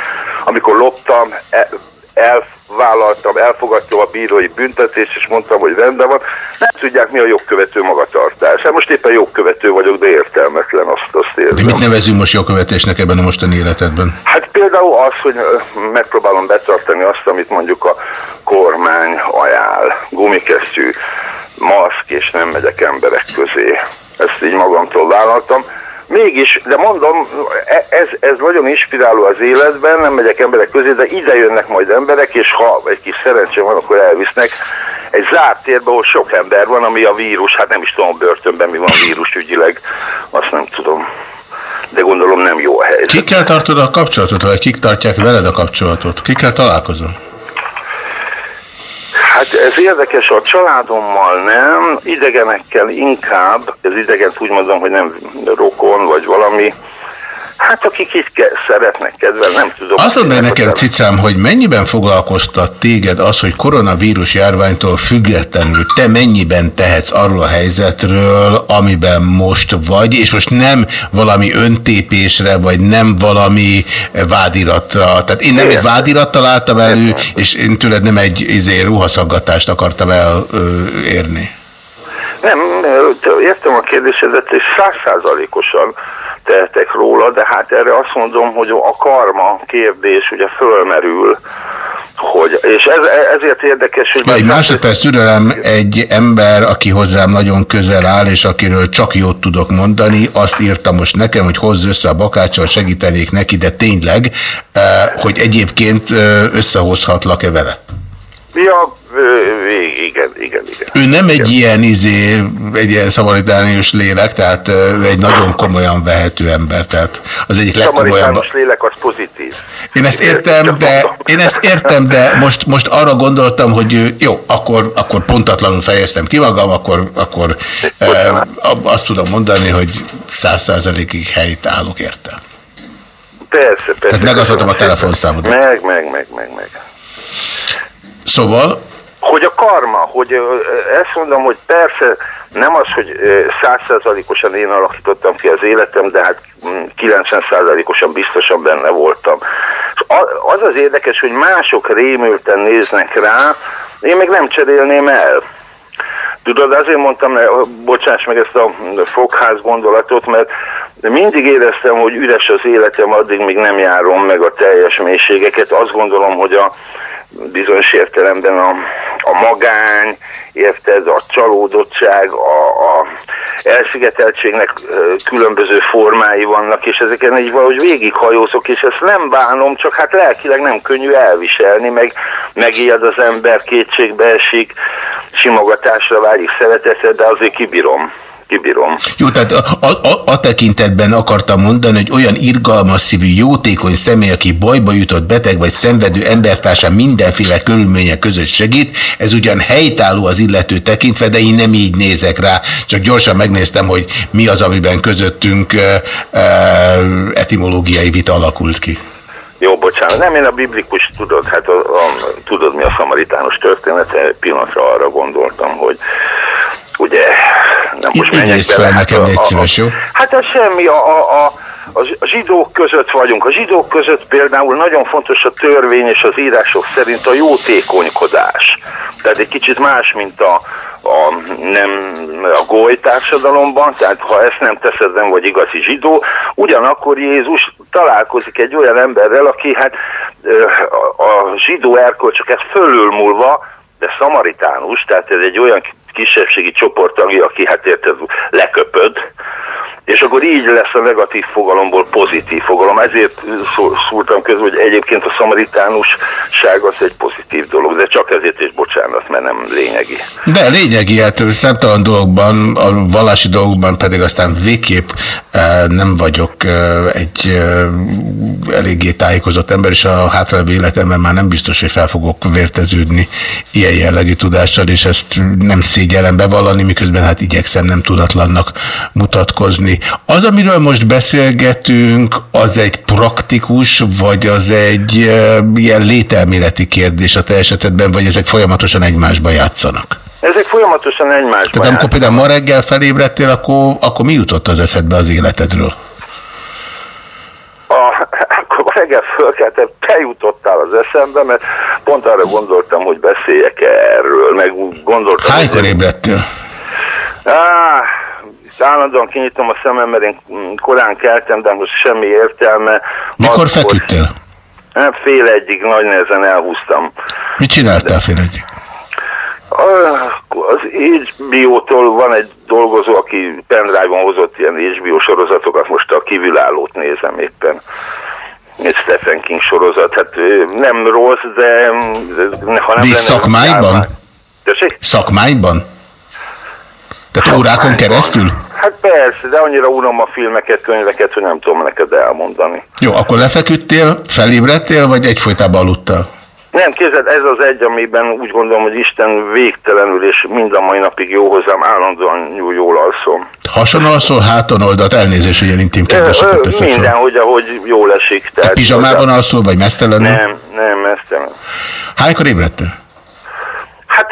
Speaker 9: amikor loptam, e- elvállaltam, elfogadtam a bírói büntetést, és mondtam, hogy rendben van, nem tudják mi a jogkövető magatartás. Hát most éppen jogkövető vagyok, de értelmetlen, azt, azt
Speaker 1: De
Speaker 9: érzem.
Speaker 1: mit nevezünk most jogkövetésnek ebben a mostani életedben?
Speaker 9: Hát például az, hogy megpróbálom betartani azt, amit mondjuk a kormány ajánl. Gumikesztyű, maszk, és nem megyek emberek közé. Ezt így magamtól vállaltam. Mégis, de mondom, e- ez, ez nagyon inspiráló az életben, nem megyek emberek közé, de ide jönnek majd emberek, és ha egy kis szerencsé van, akkor elvisznek egy zárt térbe, ahol sok ember van, ami a vírus, hát nem is tudom, börtönben mi van vírusügyileg, azt nem tudom. De gondolom nem jó a helyzet.
Speaker 1: Kikkel tartod a kapcsolatot, vagy kik tartják veled a kapcsolatot? Kikkel találkozol?
Speaker 9: Hát ez érdekes, a családommal nem, idegenekkel inkább, ez idegent úgy mondom, hogy nem rokon vagy valami, hát akik itt ke- szeretnek kedvel, nem tudom.
Speaker 1: Azt mondd nekem,
Speaker 9: a-
Speaker 1: cicám, hogy mennyiben foglalkoztat téged az, hogy koronavírus járványtól függetlenül te mennyiben tehetsz arról a helyzetről, amiben most vagy, és most nem valami öntépésre, vagy nem valami vádiratra. Tehát én nem egy
Speaker 9: Értem.
Speaker 1: vádirat találtam elő, és én tőled nem egy izé, ruhaszaggatást akartam elérni.
Speaker 9: Nem, értem a kérdésedet, és százszázalékosan tehetek róla, de hát erre azt mondom, hogy a karma kérdés ugye fölmerül, hogy, és ez, ezért érdekes, hogy...
Speaker 1: Egy másodperc türelem, egy ember, aki hozzám nagyon közel áll, és akiről csak jót tudok mondani, azt írta most nekem, hogy hozz össze a bakáccsal, segítenék neki, de tényleg, eh, hogy egyébként eh, összehozhatlak-e vele.
Speaker 9: Ja, igen, igen, igen.
Speaker 1: Ő nem egy ilyen izé, egy ilyen szamaritánius lélek, tehát eh, ő egy nagyon komolyan vehető ember, tehát az egyik legkomolyabb.
Speaker 9: Lélek az pozitív.
Speaker 1: Én ezt értem, de, én ezt értem, de most, most arra gondoltam, hogy jó, akkor, akkor pontatlanul fejeztem ki magam, akkor, akkor e, azt tudom mondani, hogy száz százalékig helyt állok érte.
Speaker 9: Persze, persze.
Speaker 1: Tehát megadhatom a telefonszámodat.
Speaker 9: Meg, meg, meg, meg, meg.
Speaker 1: Szóval,
Speaker 9: Hogy a karma, hogy ezt mondom, hogy persze nem az, hogy százszázalékosan én alakítottam ki az életem, de hát mm, 90%-osan biztosan benne voltam. Az az érdekes, hogy mások rémülten néznek rá, én meg nem cserélném el. Tudod, azért mondtam, ne- bocsáss meg ezt a fogház gondolatot, mert mindig éreztem, hogy üres az életem, addig még nem járom meg a teljes mélységeket. Azt gondolom, hogy a bizonyos értelemben a, a magány, érted, a csalódottság, a, a elszigeteltségnek különböző formái vannak, és ezeken így valahogy végighajózok, és ezt nem bánom, csak hát lelkileg nem könnyű elviselni, meg megijed az ember, kétségbe esik, simogatásra vágyik szeretetre, de azért kibírom. Kibírom.
Speaker 1: jó, tehát a, a, a, tekintetben akartam mondani, hogy olyan irgalmas szívű, jótékony személy, aki bajba jutott beteg vagy szenvedő embertársán mindenféle körülmények között segít, ez ugyan helytálló az illető tekintve, de én nem így nézek rá, csak gyorsan megnéztem, hogy mi az, amiben közöttünk e, e, etimológiai vita alakult ki.
Speaker 9: Jó, bocsánat. Nem, én a biblikus, tudod, hát a, a, tudod mi a szamaritánus története, egy pillanatra arra gondoltam, hogy ugye, nem most
Speaker 1: Idézd fel
Speaker 9: hát
Speaker 1: nekem,
Speaker 9: a-
Speaker 1: légy szíves, jó?
Speaker 9: Hát ez semmi, a, a, a, a zsidók között vagyunk. A zsidók között például nagyon fontos a törvény és az írások szerint a jótékonykodás. Tehát egy kicsit más, mint a, a, nem, a goly társadalomban, tehát ha ezt nem teszed, nem vagy igazi zsidó. Ugyanakkor Jézus találkozik egy olyan emberrel, aki hát a, a zsidó erkölcsöket fölülmúlva, de szamaritánus, tehát ez egy olyan kisebbségi csoport, aki hát érted, leköpöd, és akkor így lesz a negatív fogalomból pozitív fogalom. Ezért szúrtam közben, hogy egyébként a szamaritánusság az egy pozitív dolog, de csak ezért is bocsánat, mert nem lényegi.
Speaker 1: De lényegi, hát szemtalan dologban, a vallási dolgokban pedig aztán végképp eh, nem vagyok eh, egy eh, eléggé tájékozott ember, és a hátralévő életemben már nem biztos, hogy fel fogok vérteződni ilyen jellegű tudással, és ezt nem szégyellem bevallani, miközben hát igyekszem nem tudatlannak mutatkozni. Az, amiről most beszélgetünk, az egy praktikus, vagy az egy ilyen lételméleti kérdés a te esetedben, vagy ezek folyamatosan egymásba játszanak?
Speaker 9: Ezek folyamatosan egymásban
Speaker 1: Tehát amikor például ma reggel felébredtél, akkor, akkor mi jutott az eszedbe az életedről?
Speaker 9: a, akkor reggel fölkeltem, te jutottál az eszembe, mert pont arra gondoltam, hogy beszéljek erről, meg gondoltam...
Speaker 1: Hánykor ébredtél?
Speaker 9: Á, állandóan kinyitom a szemem, mert én korán keltem, de most semmi értelme.
Speaker 1: Mikor
Speaker 9: Az,
Speaker 1: feküdtél?
Speaker 9: Nem, fél egyig nagy nehezen elhúztam.
Speaker 1: Mit csináltál fél egyik?
Speaker 9: Az HBO-tól van egy dolgozó, aki pendrive-on hozott ilyen HBO sorozatokat, most a kívülállót nézem éppen. Stephen King sorozat, hát nem rossz, de ha nem
Speaker 1: De
Speaker 9: lenne...
Speaker 1: szakmályban?
Speaker 9: Tessék?
Speaker 1: Szakmályban? Tehát órákon keresztül?
Speaker 9: Hát persze, de annyira unom a filmeket, könyveket, hogy nem tudom neked elmondani.
Speaker 1: Jó, akkor lefeküdtél, felébredtél, vagy egyfolytában aludtál?
Speaker 9: Nem, képzeld, ez az egy, amiben úgy gondolom, hogy Isten végtelenül és mind a mai napig jó hozzám, állandóan jó, jól alszom.
Speaker 1: Hason alszol, háton oldalt, elnézés, hogy ilyen intim kérdéseket teszek
Speaker 9: Minden,
Speaker 1: fel.
Speaker 9: hogy ahogy jól esik.
Speaker 1: Te
Speaker 9: Tehát
Speaker 1: pizsamában alszol, vagy mesztelenül?
Speaker 9: Nem, nem, nem.
Speaker 1: Hánykor ébredtél?
Speaker 9: Hát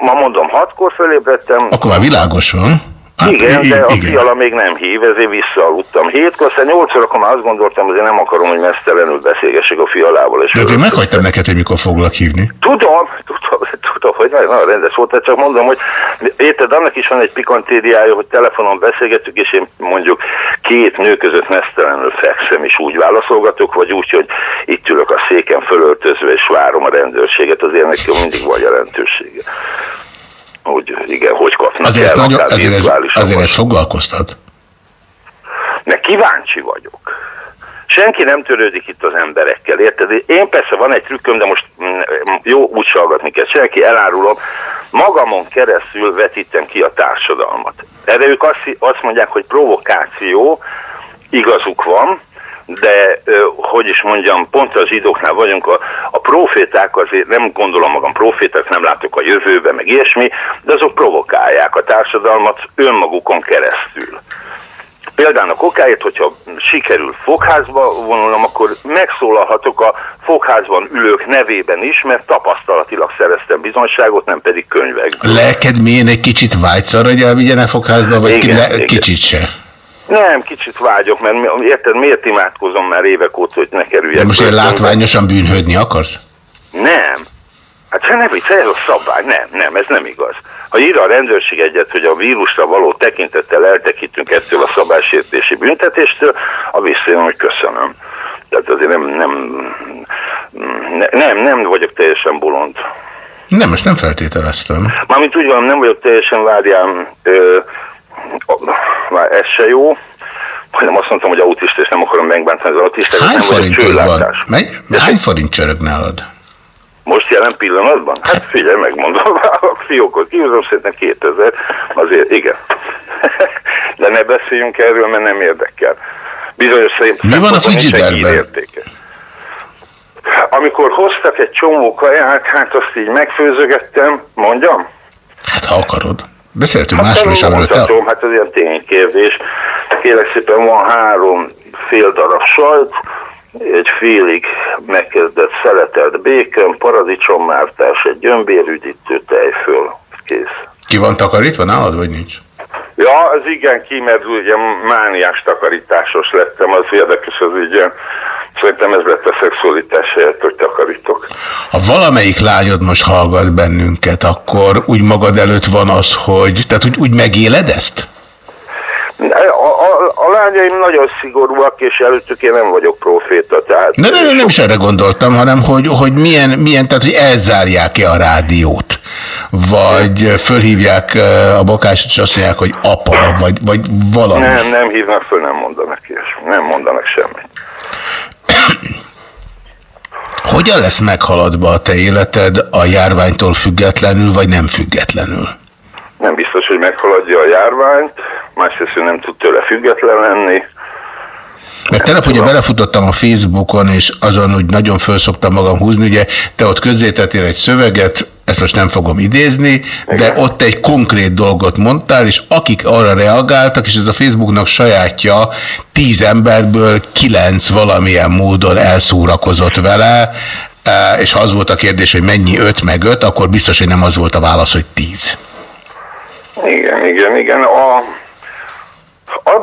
Speaker 9: ma mondom, hatkor fölébredtem.
Speaker 1: Akkor már világos van. Hát,
Speaker 9: igen, de a fiala még nem hív, ezért visszaaludtam. Hétkor, aztán nyolcszor, akkor már azt gondoltam, hogy én nem akarom, hogy mesztelenül beszélgessek a fialával. És
Speaker 1: De én meghagytam neked, hogy mikor foglak hívni.
Speaker 9: Tudom, tudom, tudom, hogy nagyon, rendes volt, tehát csak mondom, hogy érted, annak is van egy pikantériája, hogy telefonon beszélgetünk, és én mondjuk két nő között mesztelenül fekszem, és úgy válaszolgatok, vagy úgy, hogy itt ülök a széken fölöltözve, és várom a rendőrséget, azért nekem mindig van jelentősége. Hogy igen, hogy kapnak
Speaker 1: Azért,
Speaker 9: el,
Speaker 1: nagyon, azért, ez, azért ez foglalkoztat.
Speaker 9: Mert kíváncsi vagyok. Senki nem törődik itt az emberekkel, érted? Én persze van egy trükköm, de most mm, jó úgy hallgatni kell. Senki elárulom, magamon keresztül vetítem ki a társadalmat. Erre ők azt, azt mondják, hogy provokáció, igazuk van, de hogy is mondjam, pont a zsidóknál vagyunk, a, a proféták azért nem gondolom magam proféták, nem látok a jövőbe, meg ilyesmi, de azok provokálják a társadalmat önmagukon keresztül. Példának okáért, hogyha sikerül fogházba vonulnom, akkor megszólalhatok a fogházban ülők nevében is, mert tapasztalatilag szereztem bizonyságot, nem pedig könyvekből.
Speaker 1: Lelked milyen egy kicsit vágysz arra, hogy elvigyenek fogházba, vagy
Speaker 9: Igen,
Speaker 1: ki, le,
Speaker 9: igen.
Speaker 1: kicsit se?
Speaker 9: Nem, kicsit vágyok, mert érted, miért imádkozom már évek óta, hogy ne kerüljek.
Speaker 1: De most
Speaker 9: börtönbe?
Speaker 1: látványosan bűnhődni akarsz?
Speaker 9: Nem. Hát te nem viccelj, ez a szabály. Nem, nem, ez nem igaz. Ha ír a rendőrség egyet, hogy a vírusra való tekintettel eltekintünk ettől a szabálysértési büntetéstől, a visszajön, hogy köszönöm. Tehát azért nem, nem, ne- nem, nem vagyok teljesen bolond.
Speaker 1: Nem, ezt nem feltételeztem.
Speaker 9: Mármint úgy van, nem vagyok teljesen várjám, ö, már ez se jó, hanem azt mondtam, hogy autista, és nem akarom megbántani az autistákat,
Speaker 1: Hány forintod van?
Speaker 9: csőlátás.
Speaker 1: Megy? Hány forint csörög nálad?
Speaker 9: Most jelen pillanatban? Hát figyelj, megmondom, a fiókot kihúzom, szerintem 2000, azért igen. De ne beszéljünk erről, mert nem érdekel. Bizonyos szerint
Speaker 1: Mi van a
Speaker 9: írértéke. Amikor hoztak egy csomó kaját, hát azt így megfőzögettem, mondjam?
Speaker 1: Hát ha akarod. Beszéltünk
Speaker 9: Hát
Speaker 1: másról is, amiről te...
Speaker 9: mondhatom, hát ez ilyen ténykérdés. Kérlek szépen van három fél darab sajt, egy félig megkezdett szeletelt békön, paradicsommártás, egy gyömbérüdítő tejföl. Kész.
Speaker 1: Ki van takarítva nálad, vagy nincs?
Speaker 9: Ja, az igen ki, mert ugye mániás takarításos lettem, az érdekes az ügyen. Szerintem ez lett a szexualitás helyett, hogy takarítok.
Speaker 1: Ha valamelyik lányod most hallgat bennünket, akkor úgy magad előtt van az, hogy... Tehát úgy, úgy megéled ezt?
Speaker 9: A, a, a lányaim nagyon szigorúak, és előttük én nem vagyok proféta, tehát...
Speaker 1: Ne, ne, ne, nem is erre gondoltam, hanem hogy, hogy milyen, milyen, tehát hogy elzárják-e a rádiót. Vagy fölhívják a bakást, és azt mondják, hogy apa, vagy, vagy valami.
Speaker 9: Nem, nem hívnak föl, nem mondanak ilyesmi. Nem mondanak semmit.
Speaker 1: Hogyan lesz meghaladva a te életed a járványtól függetlenül, vagy nem függetlenül?
Speaker 9: Nem biztos, hogy meghaladja a járványt, másrészt nem tud tőle független lenni.
Speaker 1: Mert tegnap ugye belefutottam a Facebookon, és azon úgy nagyon föl szoktam magam húzni, ugye te ott közzétettél egy szöveget, ezt most nem fogom idézni, de ott egy konkrét dolgot mondtál, és akik arra reagáltak, és ez a Facebooknak sajátja, tíz emberből kilenc valamilyen módon elszórakozott vele, eh, és ha az volt a kérdés, hogy mennyi öt meg öt, akkor biztos, hogy nem az volt a válasz, hogy tíz.
Speaker 9: Igen, igen, igen. A,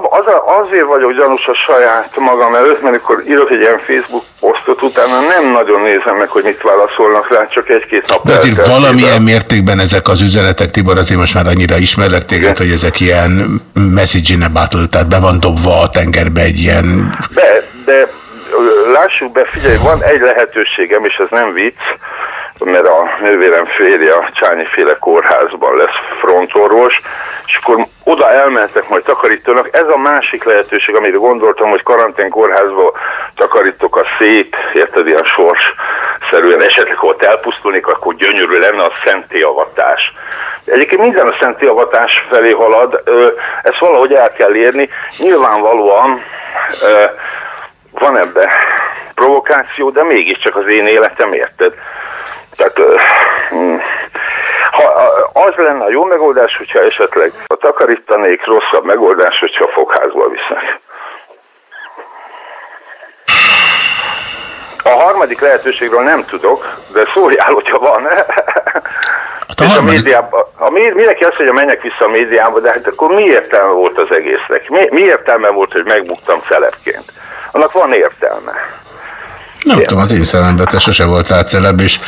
Speaker 9: az, azért vagyok gyanús a saját magam előtt, mert amikor írok egy ilyen Facebook posztot, utána nem nagyon nézem meg, hogy mit válaszolnak rá, csak egy-két nap
Speaker 1: De azért valamilyen mértékben ezek az üzenetek, Tibor, azért most már annyira ismerlek téged, hogy ezek ilyen message in a battle, tehát be van dobva a tengerbe egy ilyen...
Speaker 9: De, de lássuk be, figyelj, van egy lehetőségem, és ez nem vicc, mert a nővérem férje a Csányi-féle kórházban lesz frontorvos, és akkor oda elmentek, majd takarítanak. Ez a másik lehetőség, amire gondoltam, hogy karantén kórházba takarítok a szép, érted, ilyen sorsszerűen, esetleg ha ott elpusztulnék, akkor gyönyörű lenne a szentélyavatás. Egyébként minden a szentélyavatás felé halad, ezt valahogy el kell érni. Nyilvánvalóan van ebbe provokáció, de mégiscsak az én életem, érted? Tehát ö, hm, ha a- az lenne a jó megoldás, hogyha esetleg a takarítanék, rosszabb megoldás, hogyha fogházba visznek. A harmadik lehetőségről nem tudok, de szóljál, hogyha van.
Speaker 1: Hát a
Speaker 9: És a
Speaker 1: harmadik-
Speaker 9: médiában, a médi, mindenki azt mondja, menjek vissza a médiába, de hát akkor mi értelme volt az egésznek? Mi, mi értelme volt, hogy megbuktam celebként? Annak van értelme.
Speaker 1: Nem tudom, az én szememben te sose voltál celeb, és...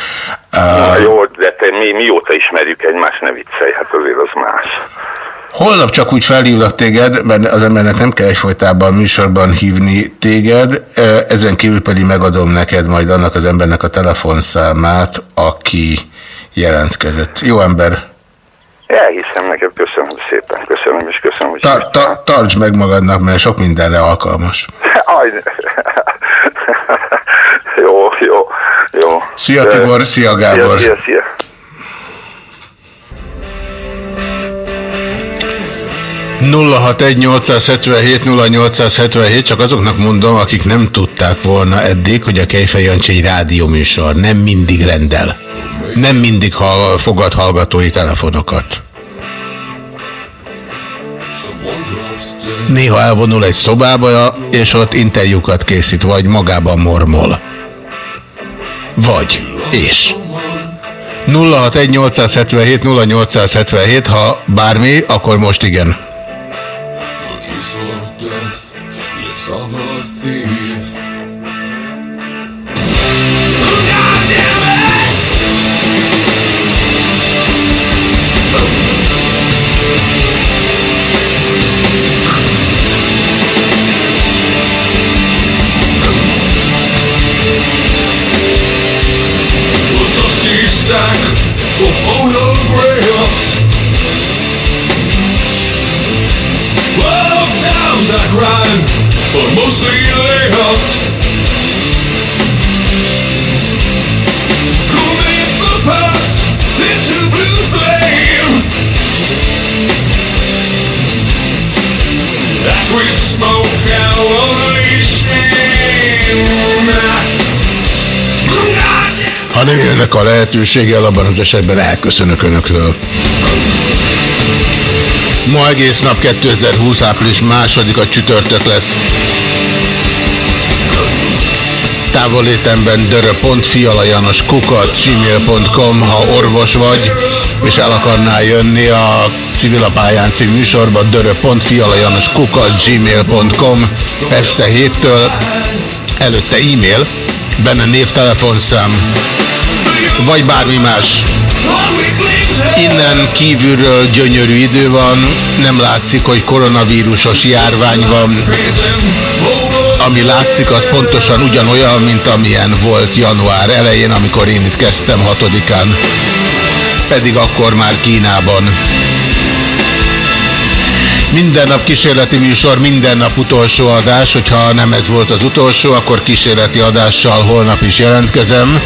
Speaker 1: Uh,
Speaker 9: jó, de te mi, mióta ismerjük egymást, ne viccelj, hát azért az más.
Speaker 1: holnap csak úgy felhívlak téged, mert az embernek nem kell egyfolytában műsorban hívni téged, Ö, ezen kívül pedig megadom neked majd annak az embernek a telefonszámát, aki jelentkezett. Jó ember,
Speaker 9: Elhiszem neked, köszönöm szépen, köszönöm és köszönöm, hogy
Speaker 1: ta tartsd meg magadnak, mert sok mindenre alkalmas.
Speaker 9: Aj, jó, jó, jó.
Speaker 1: Szia, Tibor, szia, Gábor.
Speaker 9: Szia, szia, szia.
Speaker 1: ...061-877-0877, csak azoknak mondom, akik nem tudták volna eddig, hogy a Kejfej Jancsi egy rádióműsor, nem mindig rendel. Nem mindig hall, fogad hallgatói telefonokat. Néha elvonul egy szobába, és ott interjúkat készít, vagy magában mormol. Vagy, és. 061-877-0877, ha bármi, akkor most igen.
Speaker 10: Rhyme, but mostly left. Commit the past into blue flame. Acrid smoke and lonely shame.
Speaker 1: Ha nem jönnek a lehetőséggel, abban az esetben elköszönök Önöktől. Ma egész nap 2020 április második a csütörtök lesz. Távolétemben dörö.fialajanos kukat gmail.com, ha orvos vagy, és el akarnál jönni a civilapályán című műsorba, dörö.fialajanos kukat gmail.com, este héttől, előtte e-mail, benne név, telefonszám, vagy bármi más. Innen kívülről gyönyörű idő van, nem látszik, hogy koronavírusos járvány van. Ami látszik, az pontosan ugyanolyan, mint amilyen volt január elején, amikor én itt kezdtem hatodikán. pedig akkor már Kínában. Minden nap kísérleti műsor, minden nap utolsó adás, hogyha nem ez volt az utolsó, akkor kísérleti adással holnap is jelentkezem.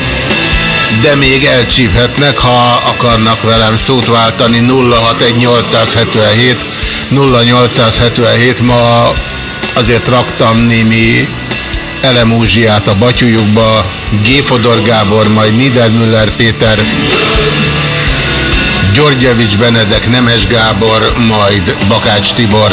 Speaker 1: De még elcsíphetnek, ha akarnak velem szót váltani 061877 0877 ma azért raktam némi elemúzsiát a batyujukba, G. Gábor, majd Niedermüller Péter, Györgyevics Benedek, Nemes Gábor, majd Bakács Tibor.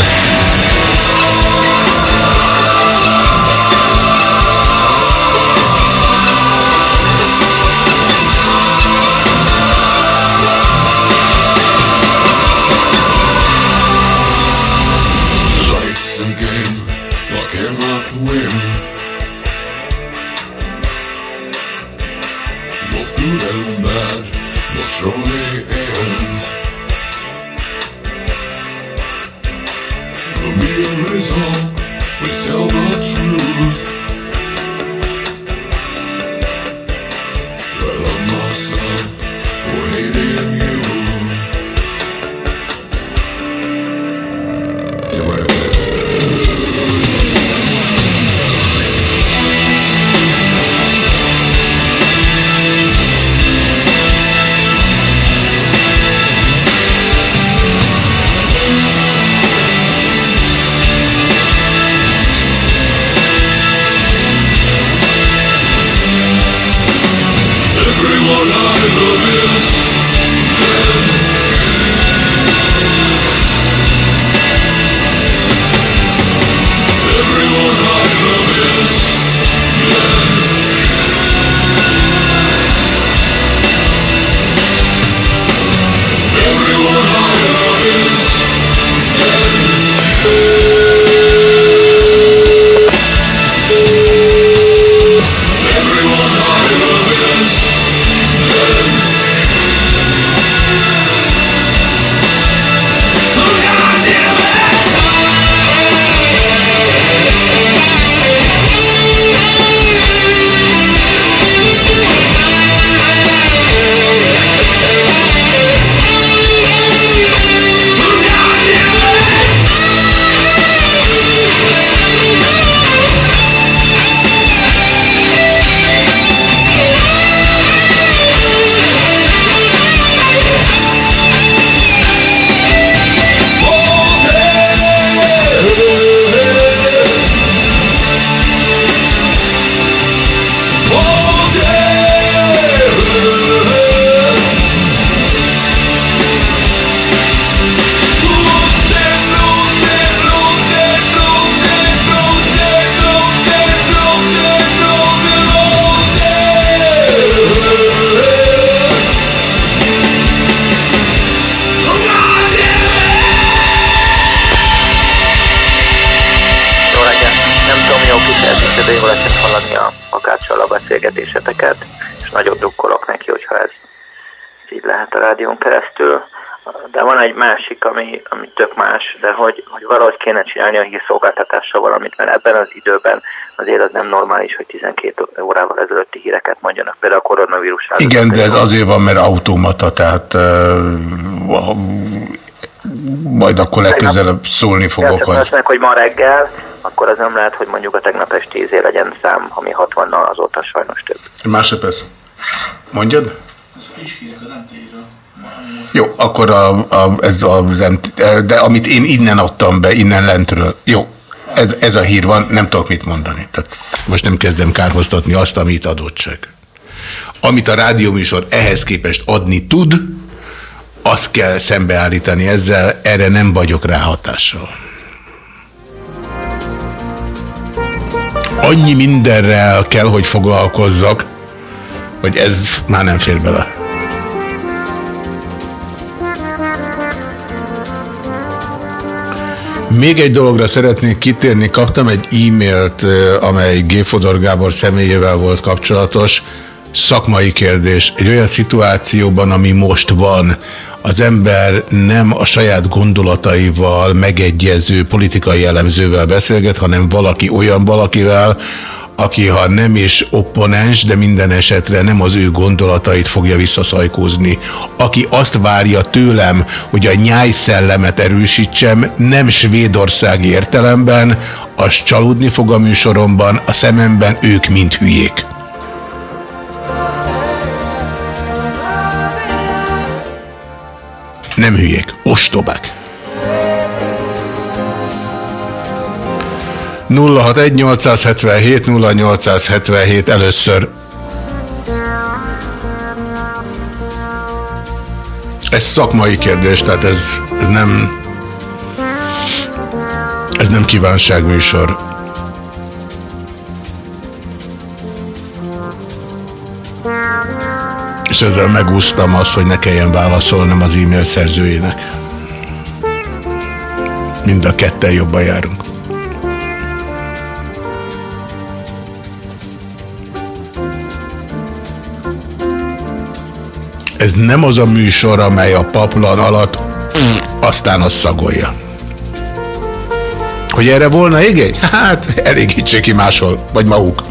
Speaker 11: Hogy, hogy valahogy kéne csinálni a hírszolgáltatással valamit, mert ebben az időben azért az nem normális, hogy 12 órával ezelőtti híreket mondjanak, például a koronavírus
Speaker 1: Igen, de ez azért van, mert automata, tehát uh, majd akkor legközelebb szólni fogok.
Speaker 11: Azt meg, hogy ma reggel, akkor az nem lehet, hogy mondjuk a tegnap esti izé legyen szám, ami 60-nal azóta sajnos több.
Speaker 1: Másodperc. Mondjad?
Speaker 12: Ez friss hírek az MTI-ről.
Speaker 1: Jó, akkor a, a, ez az, de amit én innen adtam be, innen lentről. Jó, ez, ez a hír van, nem tudok mit mondani. Tehát most nem kezdem kárhoztatni azt, amit adottság. Amit a rádióműsor ehhez képest adni tud, azt kell szembeállítani ezzel, erre nem vagyok rá hatással. Annyi mindenrel kell, hogy foglalkozzak, hogy ez már nem fér bele. Még egy dologra szeretnék kitérni. Kaptam egy e-mailt, amely G. Fodor Gábor személyével volt kapcsolatos. Szakmai kérdés. Egy olyan szituációban, ami most van, az ember nem a saját gondolataival megegyező politikai elemzővel beszélget, hanem valaki olyan valakivel, aki ha nem is opponens, de minden esetre nem az ő gondolatait fogja visszaszajkózni. Aki azt várja tőlem, hogy a nyáj szellemet erősítsem, nem svédországi értelemben, az csalódni fog a műsoromban, a szememben ők mind hülyék. Nem hülyék, ostobák. 061 0877 először. Ez szakmai kérdés, tehát ez, ez nem ez nem kívánságműsor. És ezzel megúsztam azt, hogy ne kelljen válaszolnom az e-mail szerzőjének. Mind a ketten jobban járunk. Ez nem az a műsor, amely a paplan alatt aztán azt szagolja. Hogy erre volna igény? Hát elégítsék ki máshol, vagy maguk.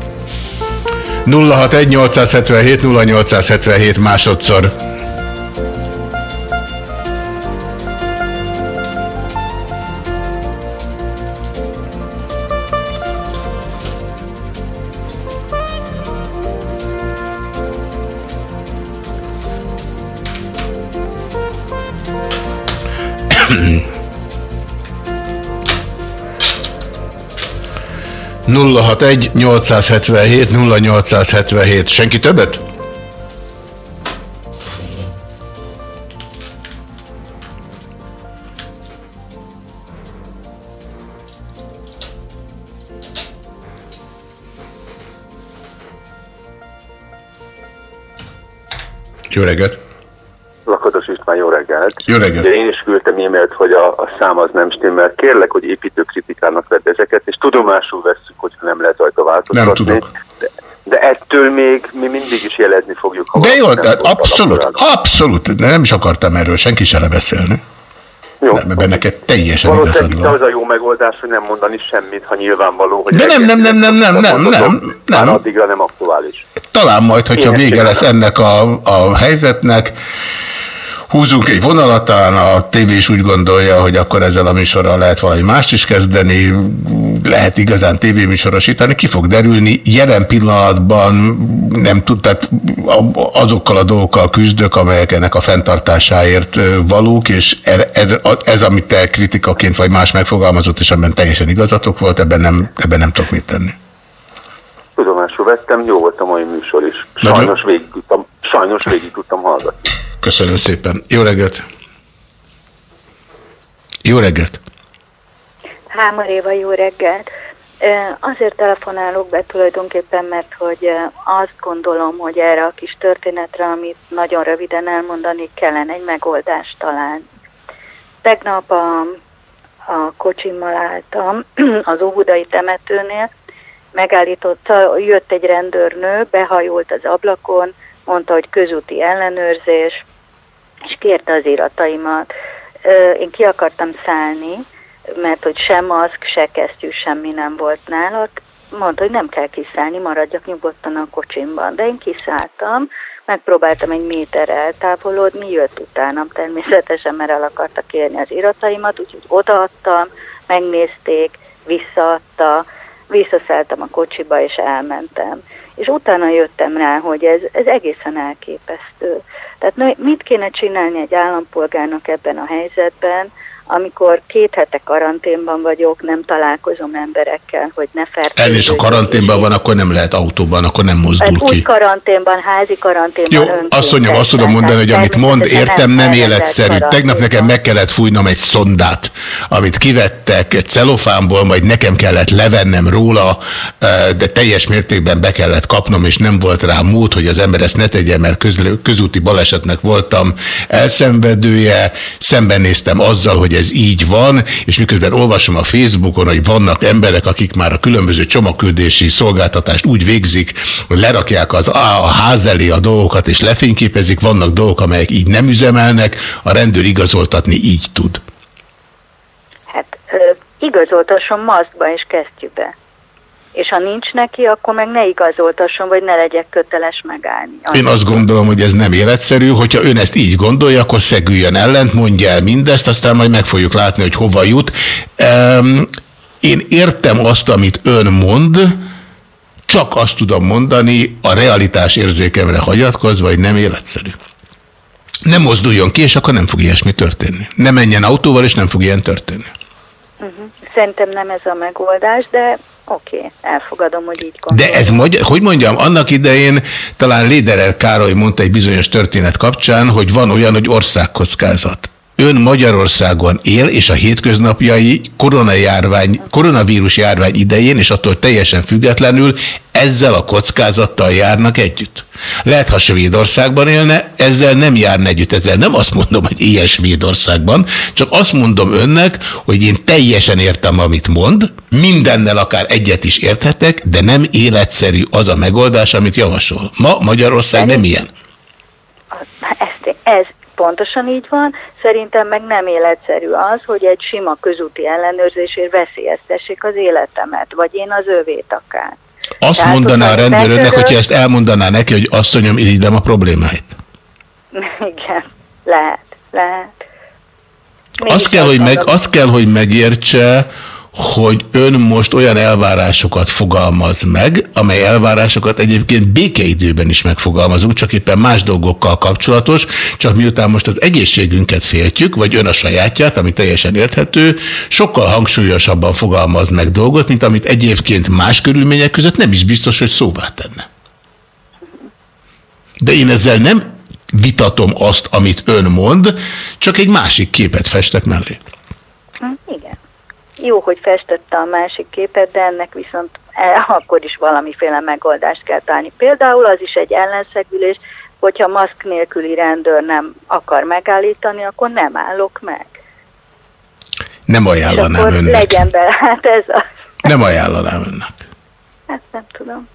Speaker 1: 061 877 0877 másodszor. Nulla hat egy 877 0877 Senki többet? Jó reggelt!
Speaker 6: Reggelt!
Speaker 1: Jó reggelt!
Speaker 6: Ugye én is küldtem e-mailt, hogy a, a szám az nem stimmel. Kérlek, hogy építőkritikának vedd ezeket, és tudomásul vesszük, hogyha nem lehet rajta változtatni.
Speaker 1: Nem tudok.
Speaker 6: De, de ettől még mi mindig is jelezni fogjuk. Ha
Speaker 1: De jó, de abszolút, abszolút. De nem is akartam erről senki se lebeszélni.
Speaker 6: Jó.
Speaker 1: Nem, ebben neked teljesen igazad van.
Speaker 6: az a jó megoldás, hogy nem mondani semmit, ha nyilvánvaló, hogy
Speaker 1: De nem, nem, nem, nem, nem, nem, nem, nem.
Speaker 6: addigra nem aktuális.
Speaker 1: Talán majd, hogyha vége lesz ennek a, a helyzetnek, húzunk egy vonalat, talán a tévé is úgy gondolja, hogy akkor ezzel a műsorral lehet valami mást is kezdeni, lehet igazán tévéműsorosítani, ki fog derülni. Jelen pillanatban nem tud, tehát azokkal a dolgokkal küzdök, amelyek ennek a fenntartásáért valók, és ez, ez, ez, amit te kritikaként vagy más megfogalmazott, és ebben teljesen igazatok volt, ebben nem, ebben nem tudok mit tenni.
Speaker 6: Tudomásul vettem, jó volt a mai műsor is. Sajnos végig tudtam, sajnos végig tudtam hallgatni.
Speaker 1: Köszönöm szépen. Jó reggelt! Jó reggelt!
Speaker 13: Hámor Éva, jó reggelt! Azért telefonálok be tulajdonképpen, mert hogy azt gondolom, hogy erre a kis történetre, amit nagyon röviden elmondani kellene, egy megoldást találni. Tegnap a, a kocsimmal álltam az óbudai temetőnél, megállította, jött egy rendőrnő, behajolt az ablakon, mondta, hogy közúti ellenőrzés, és kérte az irataimat. Én ki akartam szállni, mert hogy sem maszk, se kesztyű, semmi nem volt nála. Mondta, hogy nem kell kiszállni, maradjak nyugodtan a kocsimban. De én kiszálltam, megpróbáltam egy méter eltávolodni, jött utánam természetesen, mert el akarta kérni az irataimat, úgyhogy odaadtam, megnézték, visszaadta, visszaszálltam a kocsiba és elmentem. És utána jöttem rá, hogy ez, ez egészen elképesztő. Tehát mit kéne csinálni egy állampolgárnak ebben a helyzetben, amikor két hete karanténban vagyok, nem találkozom emberekkel, hogy ne fertőződjek.
Speaker 1: Elnézést, a karanténban van, akkor nem lehet autóban, akkor nem mozdul
Speaker 13: Hát úgy
Speaker 1: ki.
Speaker 13: karanténban, házi karanténban.
Speaker 1: Jó, azt mondjam, azt tudom mondani, hogy amit mond, értem, nem életszerű. Tegnap nekem meg kellett fújnom egy szondát, amit kivettek egy celofánból, majd nekem kellett levennem róla, de teljes mértékben be kellett kapnom, és nem volt rá mód, hogy az ember ezt ne tegye, mert közúti balesetnek voltam elszenvedője. Szembenéztem azzal, hogy ez így van, és miközben olvasom a Facebookon, hogy vannak emberek, akik már a különböző csomagküldési szolgáltatást úgy végzik, hogy lerakják az, a ház elé a dolgokat és lefényképezik, vannak dolgok, amelyek így nem üzemelnek, a rendőr igazoltatni így tud.
Speaker 13: Hát igazoltasson maszkba és kesztyűbe. És ha nincs neki, akkor meg ne igazoltasson, vagy ne legyek köteles megállni.
Speaker 1: Én azt gondolom, hogy ez nem életszerű, hogyha ön ezt így gondolja, akkor szegüljön ellent, mondja el mindezt, aztán majd meg fogjuk látni, hogy hova jut. Um, én értem azt, amit ön mond, csak azt tudom mondani, a realitás érzékemre hagyatkozva, hogy nem életszerű. Nem mozduljon ki, és akkor nem fog ilyesmi történni. Ne menjen autóval, és nem fog ilyen történni.
Speaker 13: Uh -huh. Szerintem nem ez a megoldás, de oké, okay, elfogadom, hogy így gondolom.
Speaker 1: De ez, hogy mondjam, annak idején talán Léderer Károly mondta egy bizonyos történet kapcsán, hogy van olyan, hogy országkockázat ön Magyarországon él, és a hétköznapjai koronajárvány, koronavírus járvány idején, és attól teljesen függetlenül ezzel a kockázattal járnak együtt. Lehet, ha Svédországban élne, ezzel nem járna együtt. Ezzel nem azt mondom, hogy ilyen Svédországban, csak azt mondom önnek, hogy én teljesen értem, amit mond, mindennel akár egyet is érthetek, de nem életszerű az a megoldás, amit javasol. Ma Magyarország nem ilyen.
Speaker 13: Ez, ez pontosan így van, szerintem meg nem életszerű az, hogy egy sima közúti ellenőrzésért veszélyeztessék az életemet, vagy én az övét akár.
Speaker 1: Azt Tehát, mondaná a rendőröknek, hogyha ezt elmondaná neki, hogy asszonyom, irigylem a problémáit?
Speaker 13: Igen, lehet, lehet.
Speaker 1: azt kell, hogy meg, azt kell, hogy megértse, hogy ön most olyan elvárásokat fogalmaz meg, amely elvárásokat egyébként békeidőben is megfogalmazunk, csak éppen más dolgokkal kapcsolatos, csak miután most az egészségünket féltjük, vagy ön a sajátját, ami teljesen érthető, sokkal hangsúlyosabban fogalmaz meg dolgot, mint amit egyébként más körülmények között nem is biztos, hogy szóvá tenne. De én ezzel nem vitatom azt, amit ön mond, csak egy másik képet festek mellé.
Speaker 13: Igen. Jó, hogy festette a másik képet, de ennek viszont e, akkor is valamiféle megoldást kell találni. Például az is egy ellenszegülés, hogyha maszk nélküli rendőr nem akar megállítani, akkor nem állok meg.
Speaker 1: Nem ajánlanám önnek.
Speaker 13: legyen be, hát ez az.
Speaker 1: Nem ajánlanám önnek.
Speaker 13: Hát nem tudom.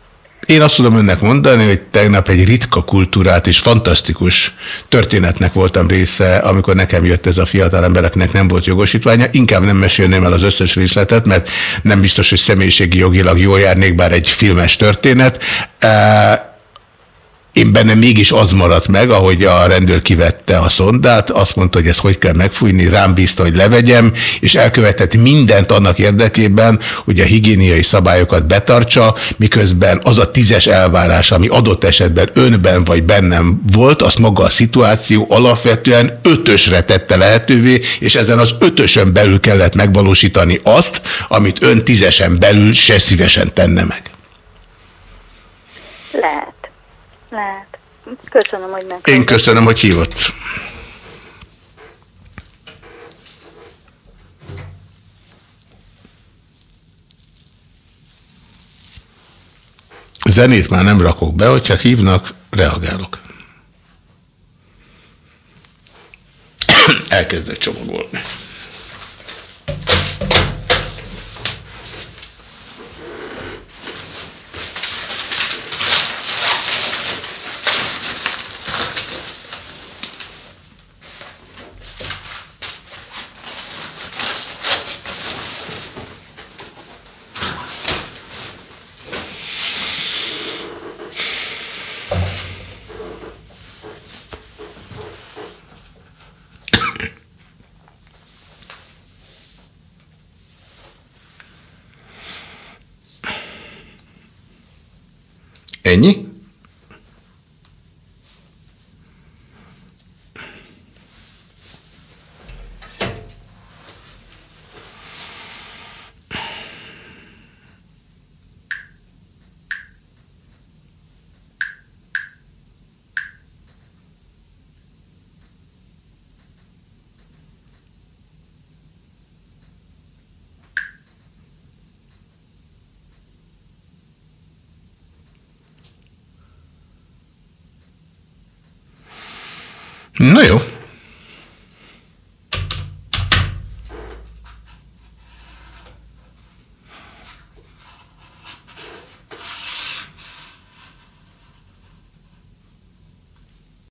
Speaker 1: Én azt tudom önnek mondani, hogy tegnap egy ritka kultúrát és fantasztikus történetnek voltam része, amikor nekem jött ez a fiatal embereknek nem volt jogosítványa. Inkább nem mesélném el az összes részletet, mert nem biztos, hogy személyiségi jogilag jól járnék, bár egy filmes történet én benne mégis az maradt meg, ahogy a rendőr kivette a szondát, azt mondta, hogy ezt hogy kell megfújni, rám bízta, hogy levegyem, és elkövetett mindent annak érdekében, hogy a higiéniai szabályokat betartsa, miközben az a tízes elvárás, ami adott esetben önben vagy bennem volt, azt maga a szituáció alapvetően ötösre tette lehetővé, és ezen az ötösön belül kellett megvalósítani azt, amit ön tízesen belül se szívesen tenne meg.
Speaker 13: Lehet. Lehet. Köszönöm, hogy meg.
Speaker 1: Én köszönöm, hogy hívott. Zenét már nem rakok be, hogyha hívnak, reagálok. Elkezdek csomagolni. Ennyi? Na jó.